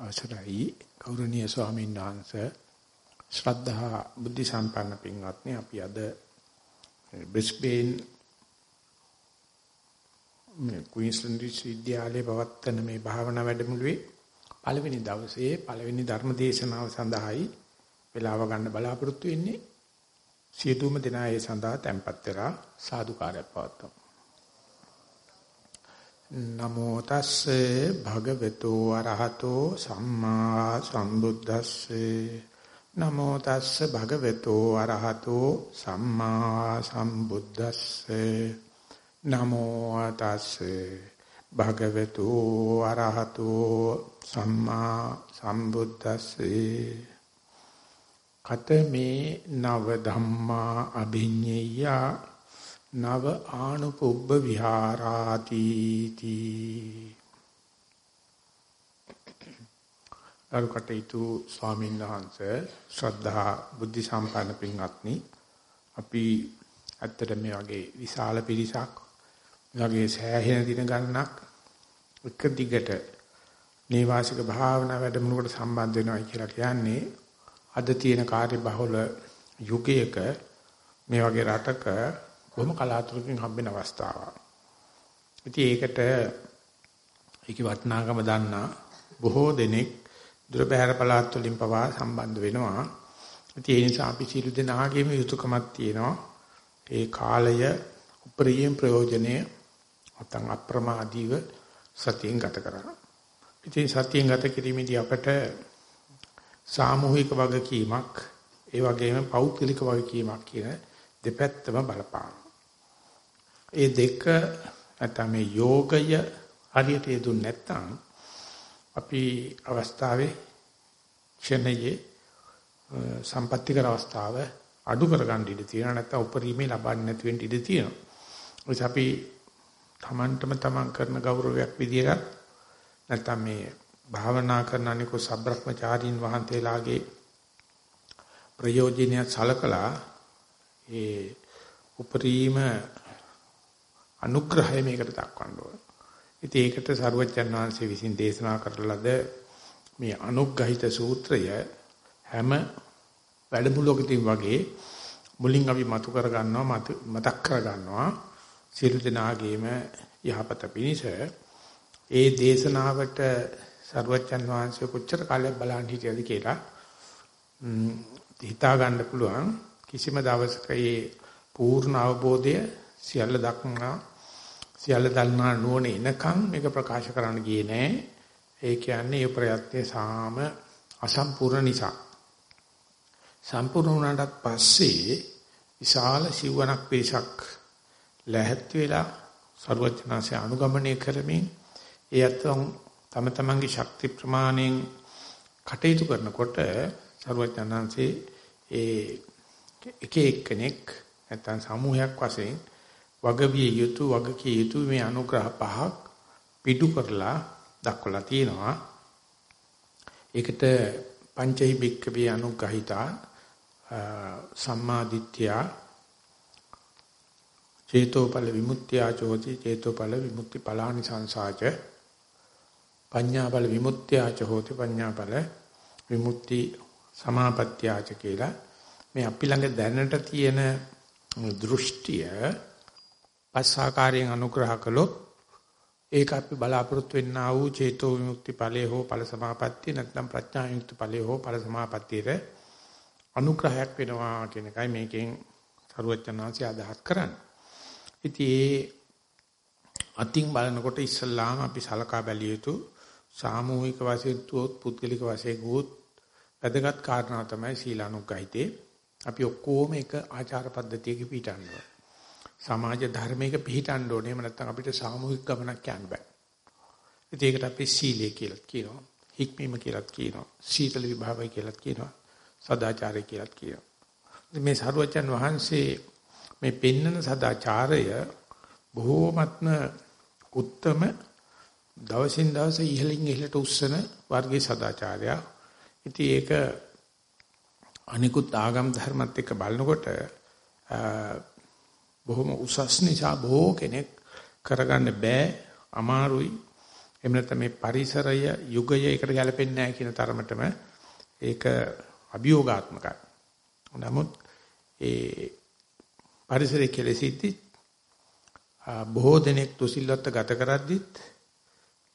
අවසරයි. ගෞරවනීය ස්වාමීන් වහන්සේ ශ්‍රද්ධා බුද්ධ සම්පන්න පින්වත්නි අපි අද බ්‍රිස්බේන් මේ ක්වීන්ස්ලන්ඩ් විශ්වවිද්‍යාලයේ පවත්වන මේ භාවනා වැඩමුළුවේ පළවෙනි දවසේ පළවෙනි ධර්ම දේශනාව සඳහායි වේලාව ගන්න බලාපොරොත්තු වෙන්නේ. සියලුම දෙනා ඒ සඳහා tempත් වෙලා සාදුකාරයක් පවත්වමු. නමෝ තස්සේ භගවතු අරහතෝ සම්මා සම්බුද්දස්සේ. නමෝ තස්සේ භගවතු අරහතෝ සම්මා සම්බුද්දස්සේ. නමෝ තස්සේ භගවතු අරහතෝ සම්මා සම්බුද්දස්සේ. කතමේ නව ධම්මා අභිඤ්ඤය නව ආනුපුබ්බ විහාරාති තී අරුකටේතු ස්වාමීන් වහන්සේ ශ්‍රද්ධා බුද්ධ සම්පන්න පින්වත්නි අපි ඇත්තට මේ වගේ විශාල පිරිසක් මේ වගේ සෑහෙන දින ගණනක් එක දිගට නේවාසික භාවනා වැඩමුළුවකට සම්බන්ධ වෙනවා කියලා කියන්නේ අද තියෙන කාර්ය බහුල යුගයක මේ වගේ රටක බොහොම කලාතුරකින් හම්බෙන අවස්ථාවක්. ඉතින් ඒකට ඒකේ වටිනාකම දන්නා බොහෝ දෙනෙක් දුර බැහැර පළාත් වලින් පවා සම්බන්ධ වෙනවා. ඉතින් ඒ නිසා අපි සියලු දෙනාගේම යුතුයකමක් තියෙනවා. ඒ කාලය උපරිම ප්‍රයෝජනීය නැත්නම් අප්‍රමාදීව සතියෙන් ගත කරා. ඉතින් සතියෙන් ගත කිරීමේදී අපට සාමූහික වගකීමක් ඒ වගේම පෞද්ගලික වගකීමක් කියන දෙපැත්තම බලපාන. ඒ දෙක නැත්නම් මේ යෝගය හරියට යෙදුන්නේ නැත්නම් අපි අවස්ථාවේ ක්ෂණයේ සම්පත්‍තිකර අවස්ථාව අඩු කරගන්න ඉඩ තියෙනවා නැත්නම් උපරිමේ ලබන්නේ නැති වෙන්න ඉඩ තියෙනවා. ඒත් අපි Tamanටම Taman කරන ගෞරවයක් විදියට නැත්නම් මේ භාවනා කරන අනිකෝ සබ්‍රක්‍මචාරීන් වහන්සේලාගේ ප්‍රයෝජනය සලකලා ඒ උපරිම අනුග්‍රහය මේකට දක්වන්න ඕන. ඉතින් ඒකට සරුවච්චන් වහන්සේ විසින් දේශනා කරලද මේ අනුග්‍රහිත සූත්‍රය හැම වැඩමුළුවකදී වගේ මුලින් අපි මතු කර ගන්නවා මතක් කර ගන්නවා සියලු දෙනාගේම යහපත පිණිස ඒ දේශනාවට සරුවච්චන් වහන්සේ කොච්චර කාලයක් බලන් හිටියද කියලා හිතා ගන්න පුළුවන් කිසිම දවසක මේ පූර්ණ අවබෝධය සියල්ල දක්නා සියල්ල දන්නා නුවණ එනකන් මේක ප්‍රකාශ කරන්න ගියේ නෑ. ඒ කියන්නේ ඒ ප්‍රයත්නයේ සාම අසම්පූර්ණ නිසා. සම්පූර්ණ වුණාට පස්සේ විශාල සිවණක් පිරිසක් ලැහත් වෙලා ਸਰවඥාසේ අනුගමනය කරමින් ඒ අතම් තම තමන්ගේ ශක්ති ප්‍රමාණයෙන් කටයුතු කරනකොට ਸਰවඥාන්සේ ඒ එක එක්කෙනෙක් නැත්නම් සමූහයක් වශයෙන් වගවිය යුතු වගකිය යුතු මේ අනුග්‍රහ පහක් පිටු කරලා දක්වලා තියෙනවා. ඒකට පංචෛ බික්කවේ අනුග්‍රහිතා සම්මාදිට්ඨිය චේතෝපල විමුක්තිය චෝති චේතෝපල විමුක්ති පලානි සංසාච පඤ්ඤාපල විමුක්තිය චෝති පඤ්ඤාපල විමුක්ති සමාපත්‍යාච කියලා මේ අපි ළඟ දැනට තියෙන දෘෂ්ටිය පස්සාකාරයෙන් අනුග්‍රහ කළොත් ඒක අපි බලාපොරොත්තු වෙන්නා වූ චේතෝ විමුක්ති ඵලයේ හෝ ඵල සමාපත්තිය නැත්නම් ප්‍රඥා විමුක්ති ඵලයේ හෝ ඵල සමාපත්තියේ අනුග්‍රහයක් වෙනවා කියන එකයි මේකෙන් සරුවචනාංශය අදහස් කරන්නේ. ඉතින් අතින් බලනකොට ඉස්සල්ලාම අපි සලකා බැලිය යුතු සාමූහික වශයෙන් තුොත් පුද්ගලික වශයෙන් ගොත් වැදගත් කාරණා තමයි සීලානුග්‍රහිතේ. අපි ඔක්කොම එක ආචාර පද්ධතියක පිටන්නේ. සමාජ ධර්මයක පිළිටන්න ඕනේ. එහෙම නැත්නම් අපිට සාමූහික ගමනක් යන්න බෑ. ඉතින් ඒකට අපි සීලය කියලා කියනවා. හික්මීම කියලා කියනවා. සීතල විභාවය කියලා කියනවා. සදාචාරය කියලා කියනවා. මේ සරුවචන් වහන්සේ මේ පෙන්නන සදාචාරය බොහෝමත්ම උත්තම දවසින් දවස ඉහළින් ඉහළට උස්සන වර්ගයේ සදාචාරය. ඉතින් ඒක අනිකුත් ආගම් ධර්මත් එක්ක බලනකොට බොහොම උසස් නිසා බොහෝ කෙනෙක් කරගන්න බෑ අමාරුයි එහෙම නැත්නම් මේ පරිසරය යුගය එකට ගැලපෙන්නේ නැහැ කියන තරමටම ඒක අභියෝගාත්මකයි. නමුත් ඒ පරිසරය කෙලෙසිද්දි බොහෝ දෙනෙක් දුසිල්වත් ගත කරද්දිත්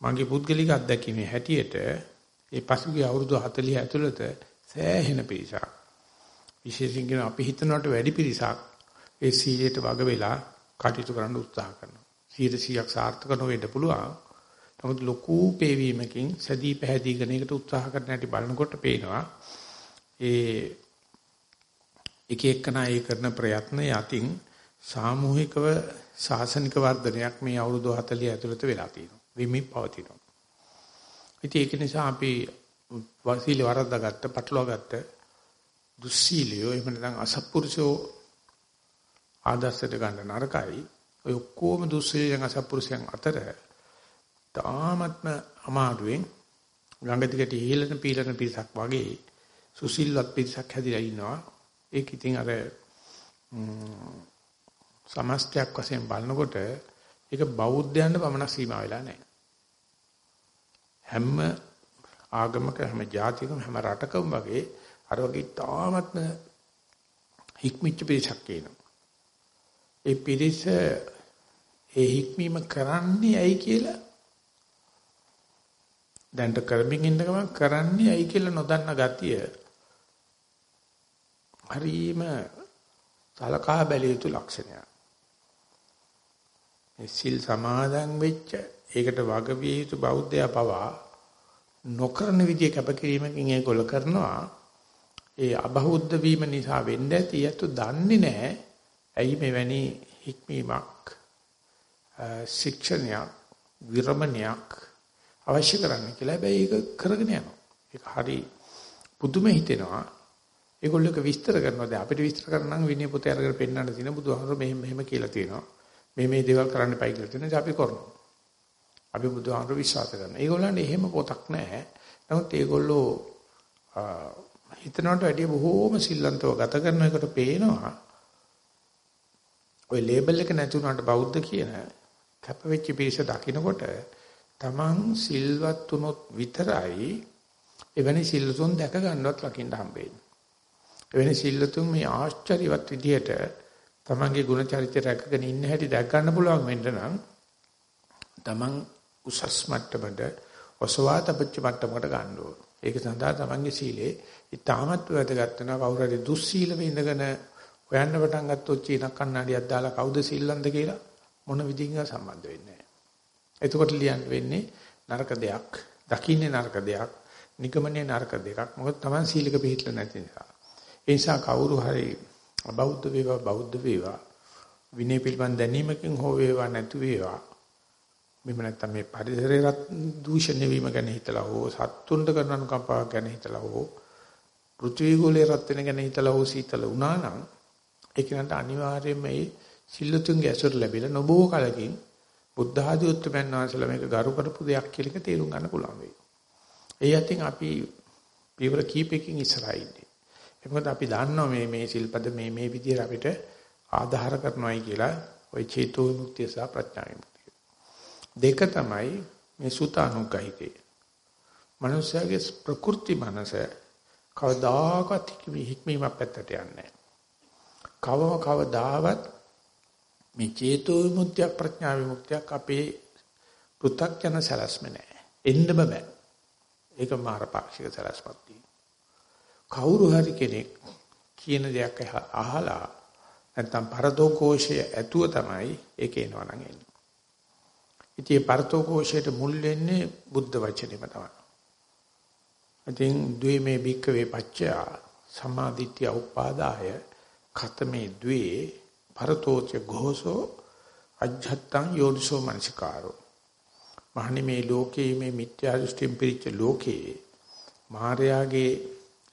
මගේ පුද්ගලික අත්දැකීමේ හැටියට ඒ පසුගිය අවුරුදු 40 ඇතුළත සෑහෙන පිරිසක් විශේෂයෙන් කියන අපි හිතනවට වැඩි පිරිසක් ඒ සීලයට වග වෙලා කටයුතු කරන්න උත්සාහ කරනවා. 100ක් සාර්ථක නොවෙන්න පුළුවන්. නමුත් ලොකු පේවීමකින් සදී පැහැදීගෙන ඒකට උත්සාහ කරන හැටි බලනකොට පේනවා ඒ එක එකනා ඒ කරන ප්‍රයත්න යතින් සාමූහිකව සාසනික වර්ධනයක් මේ අවුරුදු 40 ඇතුළත වෙලා තියෙනවා. වෙමින් පවතිනවා. ඉතින් ඒක නිසා අපි වසීල වරද්දාගත්ත, පටලවාගත්ත දුස්සීලියෝ එහෙම නැත්නම් අසත්පුරුෂෝ ආදර්ශයට ගන්න නරකයි. ඔය ඔක්කොම දුස්සීලයන් අසත්පුරුෂයන් අතර තාමත්ම අමාරුවෙන් ගඟ දිගට ඉහළට පීලන පිරිසක් වගේ සුසිල්වත් පිරිසක් හැදිලා ඉන්නවා. ඒක ඉතින් අර සමස්තයක් වශයෙන් බලනකොට ඒක බෞද්ධයන්ට පමණක් සීමා වෙලා නැහැ. හැම ආගමක හැම ජාතියකම හැම රටකම වගේ අර වගේ තාමත්ම හික්මිච්ච පිරිසක් කියනවා. ඒ පිරිස ඒ හික්මීම කරන්නේ ඇයි කියලා දැන්ට කරමින් ඉන්න ගමන් කරන්නේ ඇයි කියලා නොදන්න ගතිය හරීම සලකා බැලිය යුතු ලක්ෂණයක්. මේ සිල් සමාදන් වෙච්ච ඒකට වග විය යුතු බෞද්ධයා පවා නොකරන විදිය කැපකිරීමකින් ඒගොල්ල කරනවා. ඒ අබෞද්ධ වීම නිසා වෙන්න ඇති යතු දන්නේ නැහැ. ඇයි මෙවැනි හික්මීමක් ශික්ෂණයක් විරමණයක් අවශ්‍ය කරන්නේ කියලා. හැබැයි ඒක කරගෙන යනවා. ඒක හරි පුදුම හිතෙනවා. ඒගොල්ලෝ විස්තර කරනවා. දැන් අපිට විස්තර කරන්න නම් විනය පොතේ අරගෙන පෙන්නන්න තියෙන බුදුහාමර මෙහෙම මෙහෙම කියලා තියෙනවා. මේ මේ දේවල් කරන්න එපයි කියලා තියෙනවා. අපි කරනවා. අපි බුදුහාමර විශ්වාස කරනවා. ඒගොල්ලන්ට එහෙම පොතක් නැහැ. නමුත් ඒගොල්ලෝ හිතනවට වැඩිය බොහෝම සිල්ලන්තව ගත කරන එකට පේනවා. ওই ලේබල් එක නැති වුණාට බෞද්ධ කියන කැපවෙච්ච පිරිස දකින්නකොට තමන් සිල්වත් වුණොත් විතරයි එවැනි සිල්ලුතුන් දැක ගන්නවත් ලකින්න හම්බෙන්නේ. එවැනි සිල්ලුතුන් මේ ආශ්චර්යවත් විදියට තමන්ගේ ගුණ චරිතය රැකගෙන ඉන්න හැටි දැක් ගන්න පුළුවන් වෙන්න නම් තමන් උසස් මට්ටමට ඔසවා තපච්ච මට්ටමකට ගන්න ඕන. ඒක සඳහා තමන්ගේ සීලේ ඉතාමත් වැදගත් වෙනවා කවුරු හරි දුස්සීල වෙඳගෙන හොයන්න පටන් ගත්තොත් චීන කන්නඩියක් දාලා කවුද සිල්ලන්ද කියලා මොන විදිහින්වත් සම්බන්ධ වෙන්නේ නැහැ. එතකොට ලියන්න වෙන්නේ නරක දෙයක්, දකින්නේ නරක දෙයක්, නිගමනයේ නරක දෙකක්. මොකද තමන් සීලක පිළිట్లా නැති නිසා. ඒ නිසා කවුරු හරි බෞද්ධ වේවා බෞද්ධ වේවා විනය පිළිබඳ දැනීමකින් හෝ වේවා නැතු වේවා මෙන්න නැත්තම් මේ පරිසරයේ දූෂණය වීම ගැන හිතලා හෝ සත්තුන්ට කරන අනුකම්පාවක් ගැන හිතලා හෝ පෘථිවි ගෝලයේ රත් වෙන ගැන හිතලා හෝ සීතල වුණා නම් ඒක නට අනිවාර්යයෙන්ම මේ සිල්ලුතුන්ගේ ඇසුර ලැබිලා නොබෝ කලකින් බුද්ධ ආදී උත්තරයන් වහන්සේලා මේක ගරු කරපු දෙයක් කියලා තේරුම් ගන්න පුළුවන් වෙයි. ඒ අතින් අපි පියවර කීපකින් ඉස්සරහා ඉන්නේ. මොකද අපි දන්නවා මේ මේ සිල්පද මේ මේ විදිහට අපිට ආධාර කරනවායි කියලා ওই චේතෝ විමුක්තිය සහ ප්‍රඥා විමුක්තිය. දෙක තමයි මේ සුතානුග්‍රහිතේ. මනුෂ්‍යයාගේ ප්‍රකෘති මනස කවදාකවත් හික්මීමක් පැත්තට යන්නේ කවම කවදාවත් මේ චේතෝ විමුක්තිය ප්‍රඥා විමුක්තියක් අපේ පෘථග්ජන සලස්ම නැහැ. එන්නම බෑ. ඒක මාරපාක්ෂික සලස්මක් කවුරු හරි කෙනෙක් කියන දෙයක් අහලා නැත්තම් පරතෝකෝෂය ඇතුව තමයි ඒක එනවා නම් එන්නේ. ඉතින් පරතෝකෝෂයට මුල් වෙන්නේ බුද්ධ වචනේම තමයි. ඉතින් ද්වේමේ භික්කවේ පච්චා සමාධිත්‍ය උපාදාය කතමේ ද්වේ පරතෝච ഘോഷෝ අජ්ජත්තං යෝනිසෝ මනසිකාරෝ. මහනි මේ ලෝකයේ මේ මිත්‍යා දෘෂ්ටියෙන් පිරිච්ච ලෝකයේ මායාගේ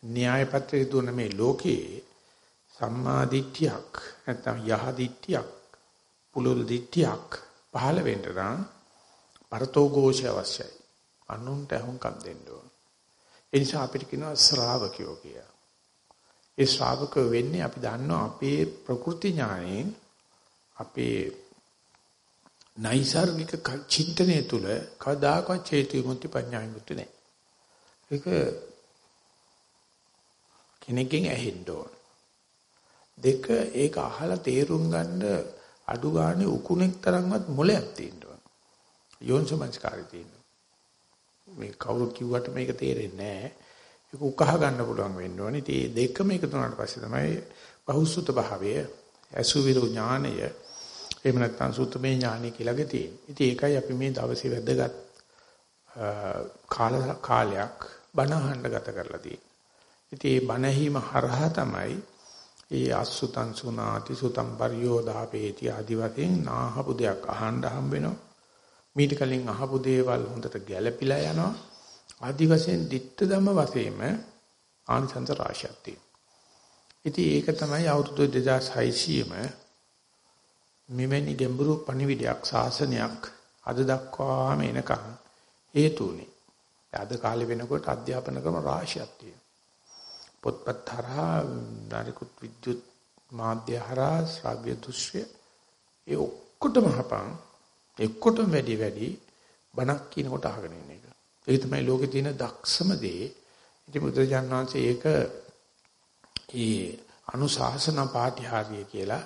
න්‍යාය පත්‍රයේ දුවන මේ ලෝකයේ සම්මා දිට්ඨියක් නැත්නම් යහ දිට්ඨියක් පුලුල් දිට්ඨියක් පහළ වෙන්න නම් පරතෝ ഘോഷය අවශ්‍යයි. අනුන්ට අහුම්කම් දෙන්න ඕන. ඒ නිසා අපිට කියනවා ශ්‍රාවකයෝ කියලා. ඒ ශ්‍රාවකයෝ වෙන්නේ අපි දන්නවා අපේ ප්‍රකෘති ඥාණයෙන් අපේ නයිසાર્ගික චින්තනය තුල කවදාකවත් චේතු විමුක්ති පඤ්ඤා විමුක්ති නැහැ. ඒක කෙනෙක්ගෙන් ඇහෙන්න ඕන. දෙක ඒක අහලා තේරුම් ගන්න අඩු ගානේ උකුණෙක් තරම්වත් මොලයක් තියෙන්න ඕන. යෝන්සමංස්කාරය තියෙන්න. මේ කවුරු කිව්වට මේක තේරෙන්නේ නැහැ. ඒක උකහා ගන්න පුළුවන් වෙන්න ඕනේ. ඉතින් මේ දෙකම එකතු වුණාට පස්සේ තමයි බහුසුත භාවය, අසුවිරු ඥානය, එහෙම නැත්නම් සුත්තමේ ඥානය කියලාගේ තියෙන්නේ. ඉතින් ඒකයි අපි මේ දවසේ වැදගත් කාල කාලයක් බණ අහන්න ගත කරලා තියෙන්නේ. ඉතින් මේ බණ ඇහිම හරහා තමයි ඒ අසුතං සුනාති සුතං පරියෝදාපේති ආදි වශයෙන් නාහපු දෙයක් අහන්න හම් වෙනවා. මීට කලින් අහපු දේවල් හොඳට ගැළපිලා යනවා. ආදි වශයෙන් ditta ධම වශයෙන්ම ආනිසංස රාශියක් තියෙනවා. ඉතින් ඒක තමයි අවුරුදු 2600ම මෙවැනි ගැඹුරු පණිවිඩයක් ශාසනයක් අද දක්වාම එනකන් හේතුුනේ. අද කාලේ වෙනකොට අධ්‍යාපන ක්‍රම රාශියක් තියෙනවා. පොත්පත් හරහා නාරිකුත් විද්‍යුත් මාධ්‍ය හරහා ශ්‍රාව්‍ය දෘශ්‍ය ඒ ඔක්කොටම හපන් එක්කොටම වැඩි වැඩි බණක් කියනකොට අහගෙන ඉන්න එක. ඒක තමයි ලෝකේ තියෙන දක්ෂම දේ. ඉතින් බුදුරජාන් වහන්සේ ඒක ඒ අනුශාසන පාඨ්‍යහාරිය කියලා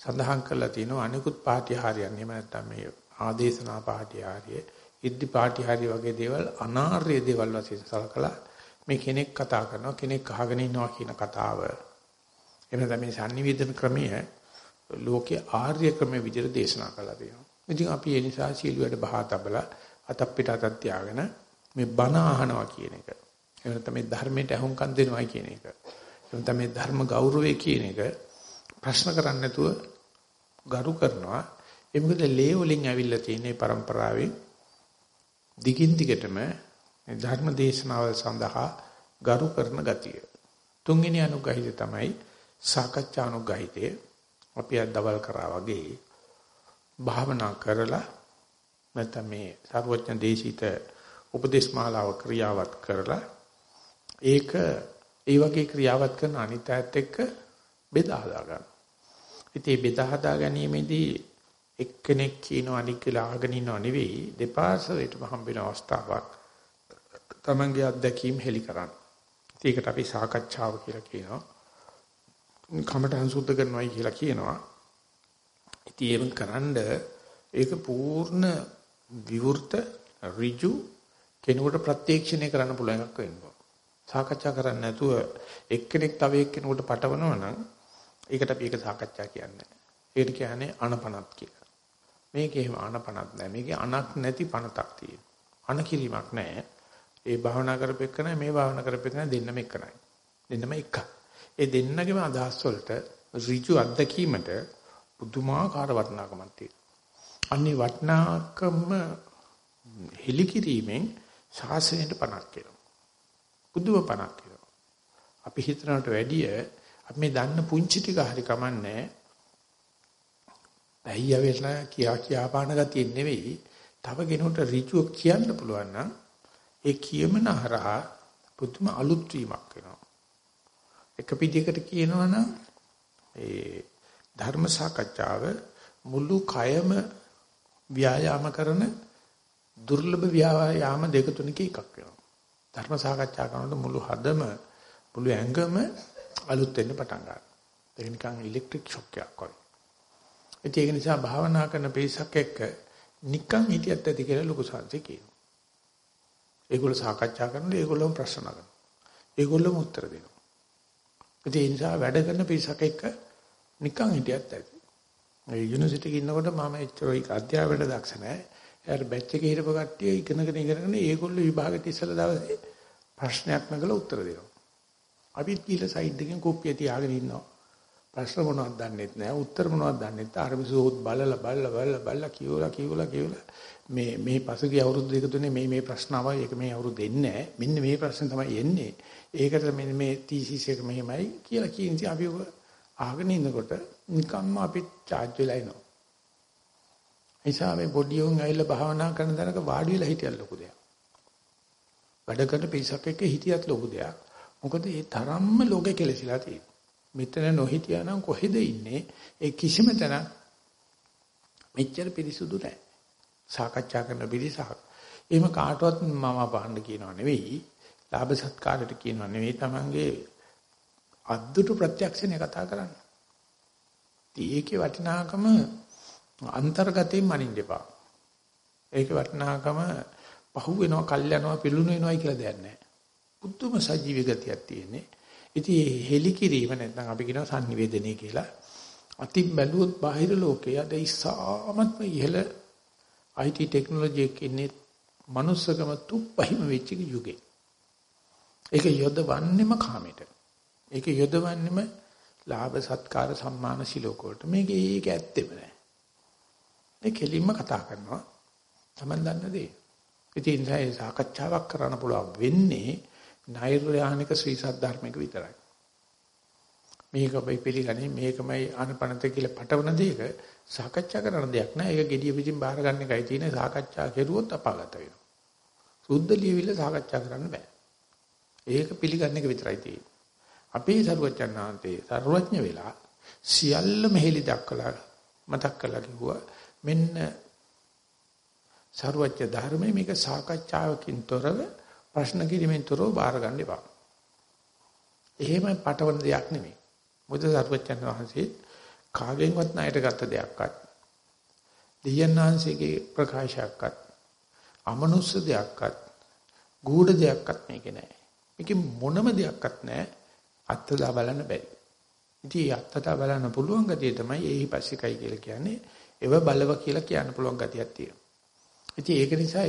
සඳහන් කරලා තිනවා අනිකුත් පාඨ්‍යහාරියන් එහෙම නැත්නම් මේ ආදේශනා පාඨ්‍යහාරිය, ඉද්ධි පාඨ්‍යහාරිය වගේ දේවල් අනාර්ය දේවල් වශයෙන් සලකලා මේ කෙනෙක් කතා කරනවා කෙනෙක් අහගෙන ඉන්නවා කියන කතාව එහෙම තමයි sannivedana ක්‍රමය ලෝකයේ ආර්ය ක්‍රමයේ විදිහට දේශනා කළා තියෙනවා. ඉතින් අපි ඒ නිසා සීලුවට බහා තබලා අතක් පිට අතක් තියාගෙන මේ බණ අහනවා කියන එක. එහෙම තමයි ධර්මයට අහුම්කම් දෙනවා කියන එක. එහෙම තමයි ධර්ම ගෞරවය කියන එක ප්‍රශ්න කරන්නේ නැතුව ගරු කරනවා. ඒ මොකද ලේ වලින් ඇවිල්ලා තියෙන මේ પરම්පරාවේ දිගින් දිගටම මේ ධර්ම දේශනාවල් සඳහා ගරු කරන ගතිය. තුන්වෙනි අනුගහිත තමයි සාකච්ඡා අනුගහිතය. අපි අද දවල් කරා වගේ භාවනා කරලා නැත්නම් මේ සර්වඥ දේශිත උපදේශ මාලාව ක්‍රියාවත් කරලා ඒක ඒ වගේ ක්‍රියාවත් කරන අනිත්‍යත් එක්ක බෙදා හදා ගන්න. ඉතින් බෙදා හදා ගැනීමේදී එක්කෙනෙක් කියන අනික් කියලා අහගෙන ඉන්නව නෙවෙයි දෙපාර්ශ්වයටම හම්බෙන අවස්ථාවක්. තමන්ගේ අත්දැකීම් හෙලි කරන්න. ඒකට අපි සාකච්ඡාව කියලා කියනවා. කමටහන් සුද්ධ කරනවායි කියලා කියනවා. ඉතින් ඒවන් කරන්ඩ ඒක පූර්ණ විවෘත ඍජු කෙනෙකුට ප්‍රත්‍යක්ෂණය කරන්න පුළුවන් එකක් වෙනවා. සාකච්ඡා කරන්නේ නැතුව එක්කෙනෙක් තව එක්කෙනෙකුට පටවනවා නම් ඒකට අපි ඒක සාකච්ඡා කියන්නේ. ඒකට කියන්නේ අනපනත් කියලා. මේකේ එහෙම අනපනත් නැහැ. මේකේ අනක් නැති පනතක් තියෙනවා. අන කිරීමක් නැහැ. ඒ භාවනා කරපෙන්න මේ භාවනා කරපෙන්න දෙන්නම එකයි. දෙන්නම එකයි. ඒ දෙන්නගේම අදහස් වලට ඍජු අත්දැකීමට පුදුමාකාර වටිනාකමක් තියෙනවා. අන්නේ වටිනාකම හෙලිකිරීමෙන් ශාසනයට පණක් වෙනවා. පුදුම පණක් වෙනවා. අපි හිතනකට වැඩිය අපි මේ දන්න පුංචි ටික හරි කමන්නේ. බැහැය වෙලා කියා කියා පාන ගතිය නෙවෙයි. තව කෙනෙකුට ඍජුව කියන්න පුළුවන් නම් ඒ කියමන හරහා පුදුම අලුත් වීමක් වෙනවා. එක පිටියකට කියනවා නම් ඒ ධර්ම සාකච්ඡාව මුළු කයම ව්‍යායාම කරන දුර්ලභ ව්‍යායාම දෙක තුනක එකක් වෙනවා. ධර්ම සාකච්ඡා කරනකොට මුළු හදම මුළු ඇඟම අලුත් වෙන්න පටන් ගන්නවා. ඒක නිකන් ඉලෙක්ට්‍රික් ෂොක් එකක් වගේ. ඒක නිසා භාවනා කරන පිරිසක් එක්ක නිකන් හිටියත් ඇති කියලා ලොකු සංසි කියනවා. ඒගොල්ලෝ සාකච්ඡා කරනකොට ඒගොල්ලෝම ප්‍රශ්න අහනවා. ඒගොල්ලෝම උත්තර දෙනවා. ඒ නිසා වැඩ කරන පිරිසක් එක්ක නිකන් හිටියත් ඇති. ඒ යුනිවර්සිටි එකේ ඉන්නකොට මම එච්චර ඒක අධ්‍යාපනයට දක්ෂ නැහැ. එයාට බැච් එකේ හිටපු කට්ටිය ඉගෙනගෙන ඉගෙනගෙන ඒගොල්ලෝ විභාගෙට ඉස්සලා දවසේ ප්‍රශ්නයක් නගලා උත්තර දෙනවා. අපිත් කියලා සයිඩ් එකෙන් කෝපිය තියාගෙන ඉන්නවා. ප්‍රශ්න මොනවද දන්නෙත් නැහැ උත්තර මොනවද දන්නෙත් නැහැ අර මිසෝත් බලලා බලලා බලලා බලලා කියවලා කියවලා කියවලා මේ මේ පසුගිය අවුරුදු දෙක තුනේ මේ මේ ප්‍රශ්න ආවා ඒක මේ අවුරුදු දෙන්නේ නැහැ මෙන්න මේ ප්‍රශ්න තමයි එන්නේ. ඒකට මෙන්න මේ තීසිස් එක මෙහෙමයි කියලා කියන ඉතින් අපි අහගෙන ඉන්නකොට නිකම්ම අපි charge වෙලා එනවා. නිසා මේ පොඩි උන් ඇවිල්ලා භාවනා කරන දරක වාඩි වෙලා හිටියල් ලොකු දෙයක් වැඩ කරන පිරිසක් එක්ක හිටියත් ලොකු දෙයක් මොකද ඒ තරම්ම ලෝකෙ කෙලසිලා තියෙනවා මෙතන නොහිටියා නම් කොහෙද ඉන්නේ? ඒ කිසිම තැනක් මෙච්චර පිරිසුදු නැහැ. සාකච්ඡා කරන පිරිසක්. එහෙම කාටවත් මම බහන්න කියනව නෙවෙයි. ලාභ සත්කාරයට කියනව නෙවෙයි. Tamange අද්දුට ප්‍රත්‍යක්ෂනේ කතා කරන්නේ. ඒකේ වටිනාකම අන්තර්ගතයෙන් මනින්න එපා. ඒකේ වටිනාකම පහු වෙනවා, කල් යනවා, පිළුණු වෙනවායි කියලා දෙයක් නැහැ. පුදුම සජීවී ගතියක් තියෙන්නේ. ඉතින් මේ හෙලි කිරීම නැත්නම් අපි කියනවා sannivedanaya කියලා. අතින් බැලුවොත් බාහිර ලෝකයේ අද ඉස්සාමත්ම ඉහළ IT ටෙක්නොලොජි එකේ ඉන්නේ මනුස්සකම තුප්පහිම වෙච්ච යුගේ. ඒක යොදවන්නෙම කාමයට. ඒක යොදවන්නෙම ලාභ සත්කාර සම්මාන සිලෝක වලට. මේක ඒක ඇත්තෙම නෑ. මේ කෙලින්ම කතා කරනවා. Taman දන්න දේ. ඉතින් ඒ සාකච්ඡාවක් කරන්න පුළුවන් වෙන්නේ නෛර්යානික ශ්‍රී සද්ධර්මයක විතරයි. මේක අපි පිළිගන්නේ මේකමයි ආනපනත කියලා පටවන දෙයක සාකච්ඡා කරන දෙයක් නෑ. ඒක gediya පිටින් බාර ගන්න එකයි තියෙන්නේ. සාකච්ඡා කෙරුවොත් අපාගත වෙනවා. සුද්ධ ලියවිල්ල සාකච්ඡා කරන්න බෑ. ඒක පිළිගන්න එක විතරයි තියෙන්නේ. අපේ සරුවචනාන්තේ සර්වඥ වෙලා සියල්ල මෙහෙලි දක්කලා මතක් කළා කිව්වා මෙන්න සර්වඥ ධර්මයේ මේක සාකච්ඡාවකින් තොරව ප්‍රශ්න කිරීමෙන් තොරව බාර ගන්න එපා. එහෙම පටවන දෙයක් නෙමෙයි. මොකද සර්වඥ වහන්සේ කාගෙන්වත් ණයට ගත්ත දෙයක්වත් දෙයයන් වහන්සේගේ ප්‍රකාශයක්වත් අමනුස්ස දෙයක්වත් ගූඪ දෙයක්වත් මේකේ නැහැ. මේකේ මොනම දෙයක්වත් නැහැ. අත්දා බලන්න බැරි. ඉතින් අත්දා බලන්න පුළුවන් ගතිය තමයි ඒහිපස්සිකයි කියලා කියන්නේ. ඒව බලව කියලා කියන්න පුළුවන් ගතියක් තියෙනවා. ඉතින් ඒක නිසා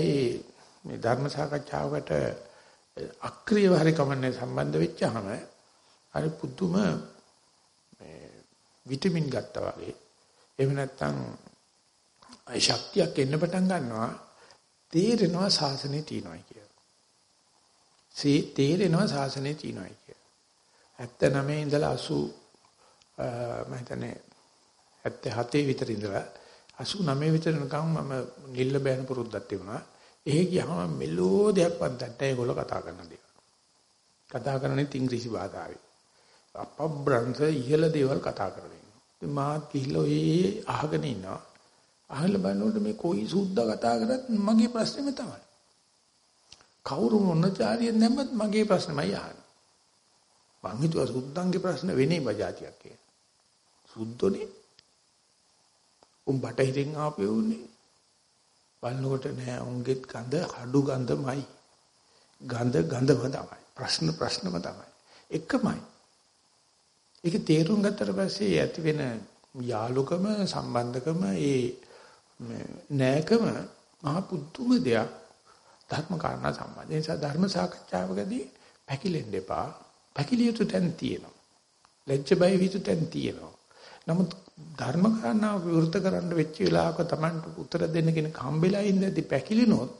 මේ ධර්ම සාකච්ඡාවකට අක්‍රියව හරි කමන්නේ සම්බන්ධ වෙච්චාම අර පුදුම මේ විටමින් ගත්තා වගේ එහෙම නැත්නම් ඒ ශක්තියක් එන්න පටන් ගන්නවා තේරෙනවා සාසනේ තියෙනවා කියලා. සී තේරෙනවා සාසනේ තියෙනවා කියලා. 79 ඉඳලා 80 මම හිතන්නේ 77 විතර ඉඳලා 89 විතර නිකන් මම නිල්ල බෑන පුරුද්දක් තිබුණා. එහෙ ගියාම මෙලෝ දෙයක්වත් දැක්ට ඒගොල්ලෝ කතා කරන දේ. කතා කරන්නේ ඉංග්‍රීසි භාෂාවෙන්. අපබ්‍රංශ ඉහළ දේවල් කතා කරගෙන. මාත් ගිහිල්ලා ඔය අහගෙන ඉන්නවා. අහලා බලනකොට මේ කොයි සුද්දා කතා කරත් මගේ ප්‍රශ්නේම තමයි. කවුරු මොනචාරිය නැම්මත් මගේ ප්‍රශ්නමයි අහන්නේ. මං හිතුවා සුද්දන්ගේ ප්‍රශ්න වෙන්නේ බජාතියක් කියලා. සුද්දෝනේ උන් බටහිරින් ආපෙවුනේ. බලනකොට නෑ උන්ගෙත් ගඳ හඩු ගඳමයි. ගඳ ගඳම තමයි. ප්‍රශ්න ප්‍රශ්නම තමයි. එකමයි. ඒක තේරුම් ගත්තට පස්සේ ඇති වෙන යාලුකම සම්බන්ධකම ඒ නෑකම මහ පුදුම දෙයක් ධර්ම කාරණා සම්බන්ධ. ඒ නිසා ධර්ම සාකච්ඡාවකදී පැකිලෙන්න එපා. පැකිලිය යුතු තැන් තියෙනවා. ලැජ්ජ බය යුතු තැන් තියෙනවා. නමුත් ධර්ම කාරණාව විවෘත කරන්න වෙච්ච වෙලාවක Tamanට උත්තර දෙන්න කෙනෙක් හම්බෙලා ඉඳදී පැකිලිනොත්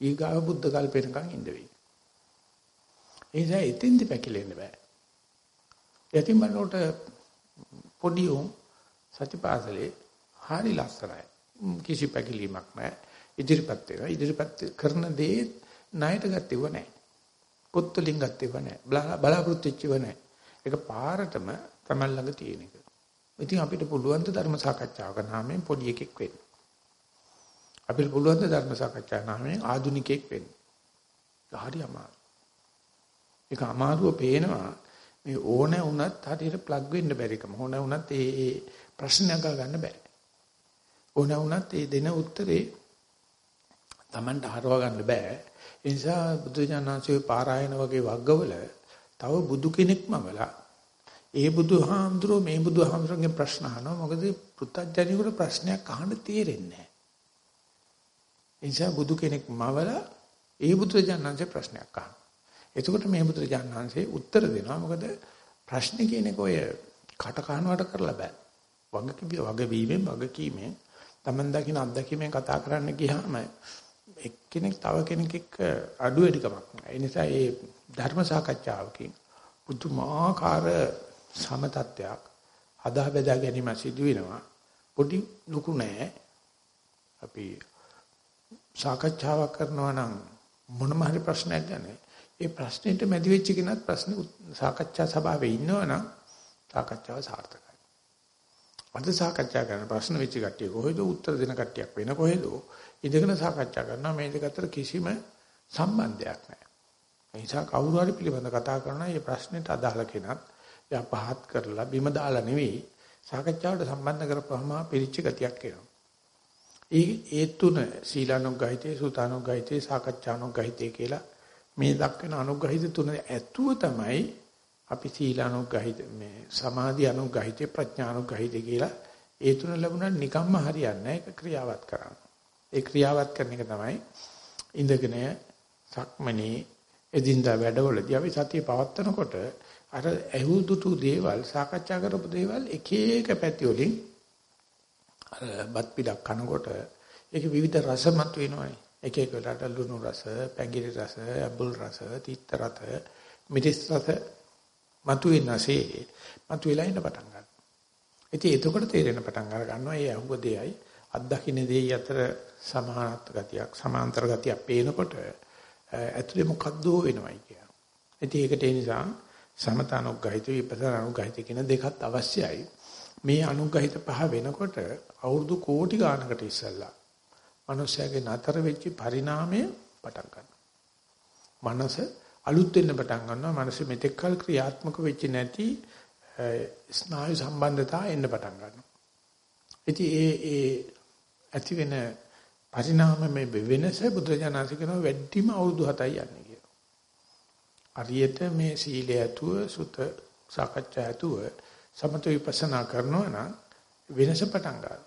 ඊගාව බුද්ධ කල්පෙනකන් ඉඳ වෙයි. ඒ නිසා එතෙන්දි පැකිලෙන්න බෑ. යතිම් බලනකොට පොඩි උන් සතිපාසලේ හරි ලස්සනයි. කිසි පැකිලීමක් නැහැ. ඉදිරිපත් වෙනවා. ඉදිරිපත් කරන දේ ණයට ගත්තේව නැහැ. පොත් වලින් ගත්තේව නැහැ. බලාපොරොත්තු වෙච්චව නැහැ. ඒක පාරටම තමයි ළඟ තියෙන එක. ඉතින් අපිට පුළුවන් ද ධර්ම සාකච්ඡාවක නාමයෙන් පොඩි එකෙක් වෙන්න. අපිට පුළුවන් ද ධර්ම සාකච්ඡා නාමයෙන් ආදුනිකෙක් වෙන්න. හරි අමාරු. ඒක අමාරුව පේනවා මේ ඕනේ වුණත් හරියට ප්ලග් වෙන්න බැරිකම. ඕනේ වුණත් ඒ ඒ ප්‍රශ්නයක් ගන්න බෑ. ඕනේ වුණත් ඒ දෙන උත්තරේ Tamanට හරව ගන්න බෑ. ඒ නිසා බුදුජානනාංශයේ පාරායන වගේ වග්ගවල තව බුදු කෙනෙක්මවලා ඒ බුදුහාමුදුරුවෝ මේ බුදුහාමුදුරන්ගේ ප්‍රශ්න අහනවා. මොකද පුත්තජනියෙකුට ප්‍රශ්නයක් අහන්න තේරෙන්නේ නැහැ. ඒ නිසා බුදු කෙනෙක් මවලා ඒ බුදුජානනාංශේ ප්‍රශ්නයක් අහනවා. එතකොට මේ බුදුජානනාංශේ උත්තර දෙනවා. මොකද ප්‍රශ්න කියන එක ඔය කට කහනවට කරලා බෑ. වග වගවීමෙන් වගකීමෙන් Taman දකින්න අත්දැකීමෙන් කතා කරන්න ගියාම එක්කෙනෙක් තව කෙනෙක් එක්ක අඩු වැඩිකමක් නැහැ. ඒ නිසා මේ ධර්ම සාකච්ඡාවකින් පුදුමාකාර සම තත්ත්වයක් හදා බෙදා ගැනීම සිදු වෙනවා. පොඩි ලොකු නෑ. අපි සාකච්ඡාවක් කරනවා නම් මොනම හරි ප්‍රශ්නයක් ගැන ඒ ප්‍රශ්නෙට මැදි වෙච්ච කෙනත් ප්‍රශ්න සාකච්ඡා සභාවේ ඉන්නවනම් සාකච්ඡාව සාර්ථකයි. අද සාකච්ඡා කරන ප්‍රශ්න වෙච්ච කට්ටිය කොහෙද උත්තර දෙන කට්ටියක් වෙන කොහෙද ඉඳගෙන සාකච්ඡා කරනවා මේ දෙක අතර කිසිම සම්බන්ධයක් නැහැ. ඒ නිසා කවුරු හරි පිළිබඳ කතා කරනවා මේ ප්‍රශ්නෙට අදාළ කෙනත් එයා පහත් කරලා බිම දාලා නෙවෙයි සාකච්ඡාවට සම්බන්ධ කරපුවාම පිරිච්ච ගතියක් එනවා. ඒ ඒ තුන සීලානුග්‍රහිතේ සුතානුග්‍රහිතේ සාකච්ඡානුග්‍රහිතේ කියලා මේ දක්වන අනුග්‍රහිත තුන ඇතුව තමයි අපි සීලානුග්‍රහිත මේ සමාධි අනුග්‍රහිතේ ප්‍රඥානුග්‍රහිතේ කියලා ඒ තුන ලැබුණා නිකම්ම හරියන්නේ නැහැ ඒක ක්‍රියාවත් කරන්න. ඒ ක්‍රියාවත් කරන එක තමයි ඉඳගෙන සක්මනේ එදින්දා වැඩවලදී අපි සතිය පවත්නකොට අර ඇහුදුතු දේවල් සාකච්ඡා කරපු දේවල් එක එක පැති වලින් අර බත් පිටක් කනකොට ඒකේ විවිධ රස මත වෙනවනේ. එක එක වෙලාවට ලුණු රස, පැංගිරි රස, අබුල් රස, තීත්ත රස, මිරිස් රස මතුවෙනසේ මතුවලා ඉන්න පටන් ගන්නවා. ඉතින් එතකොට තේරෙන පටන් අර ගන්නවා මේ අහුව දෙයයි අත්දකින්න දෙයි අතර සමානත්ව ගතියක් සමාන්තර ගතියක් පේනකොට ඇතුලේ මොකද්ද වෙනවයි කියන. ඉතින් ඒකට ඒ නිසා සමතනුග්‍රහිත විපස්සනානුග්‍රහිත කියන දෙකත් අවශ්‍යයි. මේ අනුග්‍රහිත පහ වෙනකොට අවුරුදු කෝටි ගානකට ඉස්සෙල්ලා මනුස්සයාගේ නතර වෙච්ච පරිණාමය පටන් ගන්නවා. මනස අලුත් වෙන්න පටන් ගන්නවා. මනස මෙතෙක්කල් ක්‍රියාත්මක වෙච්ච නැති ස්නායු සම්බන්ධතා එන්න පටන් ගන්නවා. ඉතින් ඒ ඒ ඇති වෙන පරිණාමයේ වෙනස බුදුරජාණන්සේ කියන වැඩිම අවුරුදු 7යි යන්නේ කියලා. හරියට මේ සීලය ඇතුව සුත සාකච්ඡා ඇතුව සමත විපස්සනා කරනවා නම් වෙනස පටන් ගන්නවා.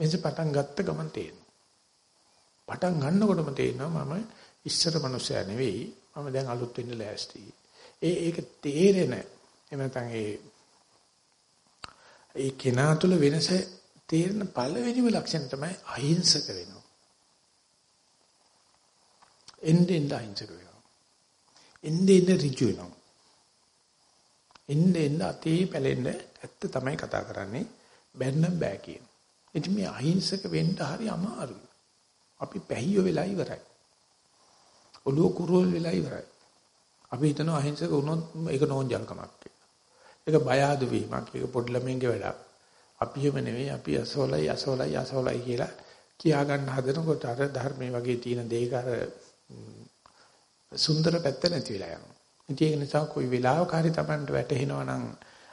වෙනස පටන් ගත්ත ගමන් තේරෙනවා. පටන් ගන්නකොටම තේරෙනවා මම ඉස්සර මනුස්සයා නෙවෙයි මම දැන් අලුත් වෙන්න ලෑස්ති. ඒ ඒක තේරෙන එහෙම නැත්නම් ඒ ඒ කෙනා තුළ වෙනස තේරෙන පළවෙනිම ලක්ෂණ තමයි අහිංසක වෙනවා. එන්නේ එන්නේ අහිංසක වෙනවා. එන්නේ එන්නේ ඍජු වෙනවා. එන්නේ එන්නේ අතේ පැලෙන්න ඇත්ත තමයි කතා කරන්නේ බැන්න බෑ කියන. ඉතින් මේ අහිංසක වෙන්න හරි අමාරුයි. අපි පැහිය වෙලා ඉවරයි. ඔළුව කුරුල් වෙලා ඉවරයි. අපි හිතනවා අහිංසක වුණොත් ඒක නෝන්ජල්කමක් කියලා. ඒක බය ආදු වීමක්. ඒක පොඩි ළමයින්ගේ වැඩක්. අපිම නෙවෙයි අපි අසෝලයි අසෝලයි අසෝලයි කියලා කියා ගන්න හදනකොට අර ධර්මයේ වගේ තියෙන දෙයක අර සුන්දර පැත්ත නැති වෙලා යනවා. ඉතින් ඒක නිසා કોઈ වෙලාවක හරි Tamanට වැටහෙනවා නම්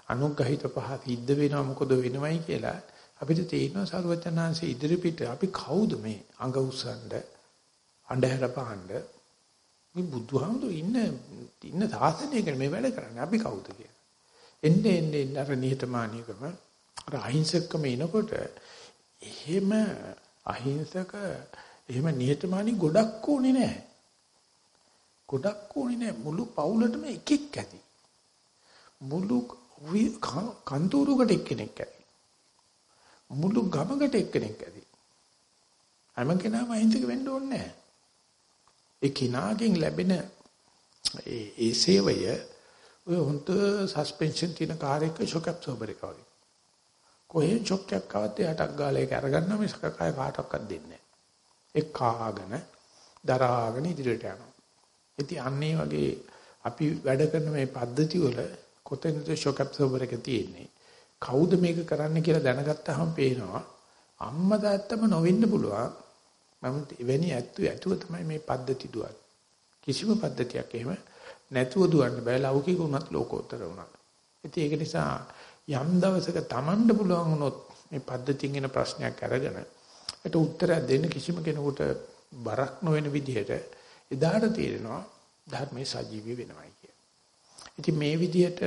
අනුග්‍රහිත පහ සිද්ධ වෙනවා මොකද වෙනවයි කියලා අපිට තේරෙනවා සරුවචනාංශයේ ඉදිරිපිට අපි කවුද මේ අඟ උස්සන්න අඬහැර පහන්න මේ බුදුහාමුදුරු ඉන්න ඉන්න සාසනයක මේ වැඩ කරන්නේ අපි කවුද කියලා. එන්නේ එන්නේ අර නිහතමානීකම අර අහිංසකම එනකොට එහෙම අහිංසක එහෙම නිහතමානී ගොඩක් ඕනේ නැහැ. ගොඩක් ඕනේ නැහැ මුළු පවුලටම එකෙක් ඇති. මුළු කන්තෝරුකට එක්කෙනෙක් ඇති. මුළු ගමකට එක්කෙනෙක් ඇති. හැම කෙනාම අහිංසක වෙන්න ඕනේ නැහැ. ඒ කිනාගෙන් ලැබෙන ඒ ඒ සේවය ඔය හොන්ත සස්පෙන්ෂන් තියෙන කාර් එක ෂොක් ඇබ්සෝබර් එක වගේ. කොහෙන් ෂොක් එකක් ආවත් එයාටක් ගාලා ඒක අරගන්න මිසක කය කාටවත් දෙන්නේ නැහැ. ඒ කාගෙන දරාගෙන ඉදිරියට යනවා. ඉතින් අන්නේ වගේ අපි වැඩ කරන මේ පද්ධති වල කොතැනද ෂොක් ඇබ්සෝබර් එක තියෙන්නේ? කවුද මේක කරන්න කියලා දැනගත්තාම පේනවා අම්මා තාත්තම නොවෙන්න පුළුවන්. මම එවැනි ඇත්තු ඇතුව තමයි මේ පද්ධති දුවන්නේ. කිසිම පද්ධතියක් එහෙම නැතුව දුවන්න බෑ ලෞකික උනත් ලෝකෝත්තර උනත්. ඉතින් ඒක නිසා යම් දවසක Tamanට පුළුවන් වුණොත් මේ පද්ධතියෙන් එන ප්‍රශ්නයක් අරගෙන ඒට උත්තරයක් දෙන්න කිසිම කෙනෙකුට බරක් නොවන විදිහට එදාට තේරෙනවා ධර්මයේ සජීවී වෙනවයි කිය. ඉතින් මේ විදිහට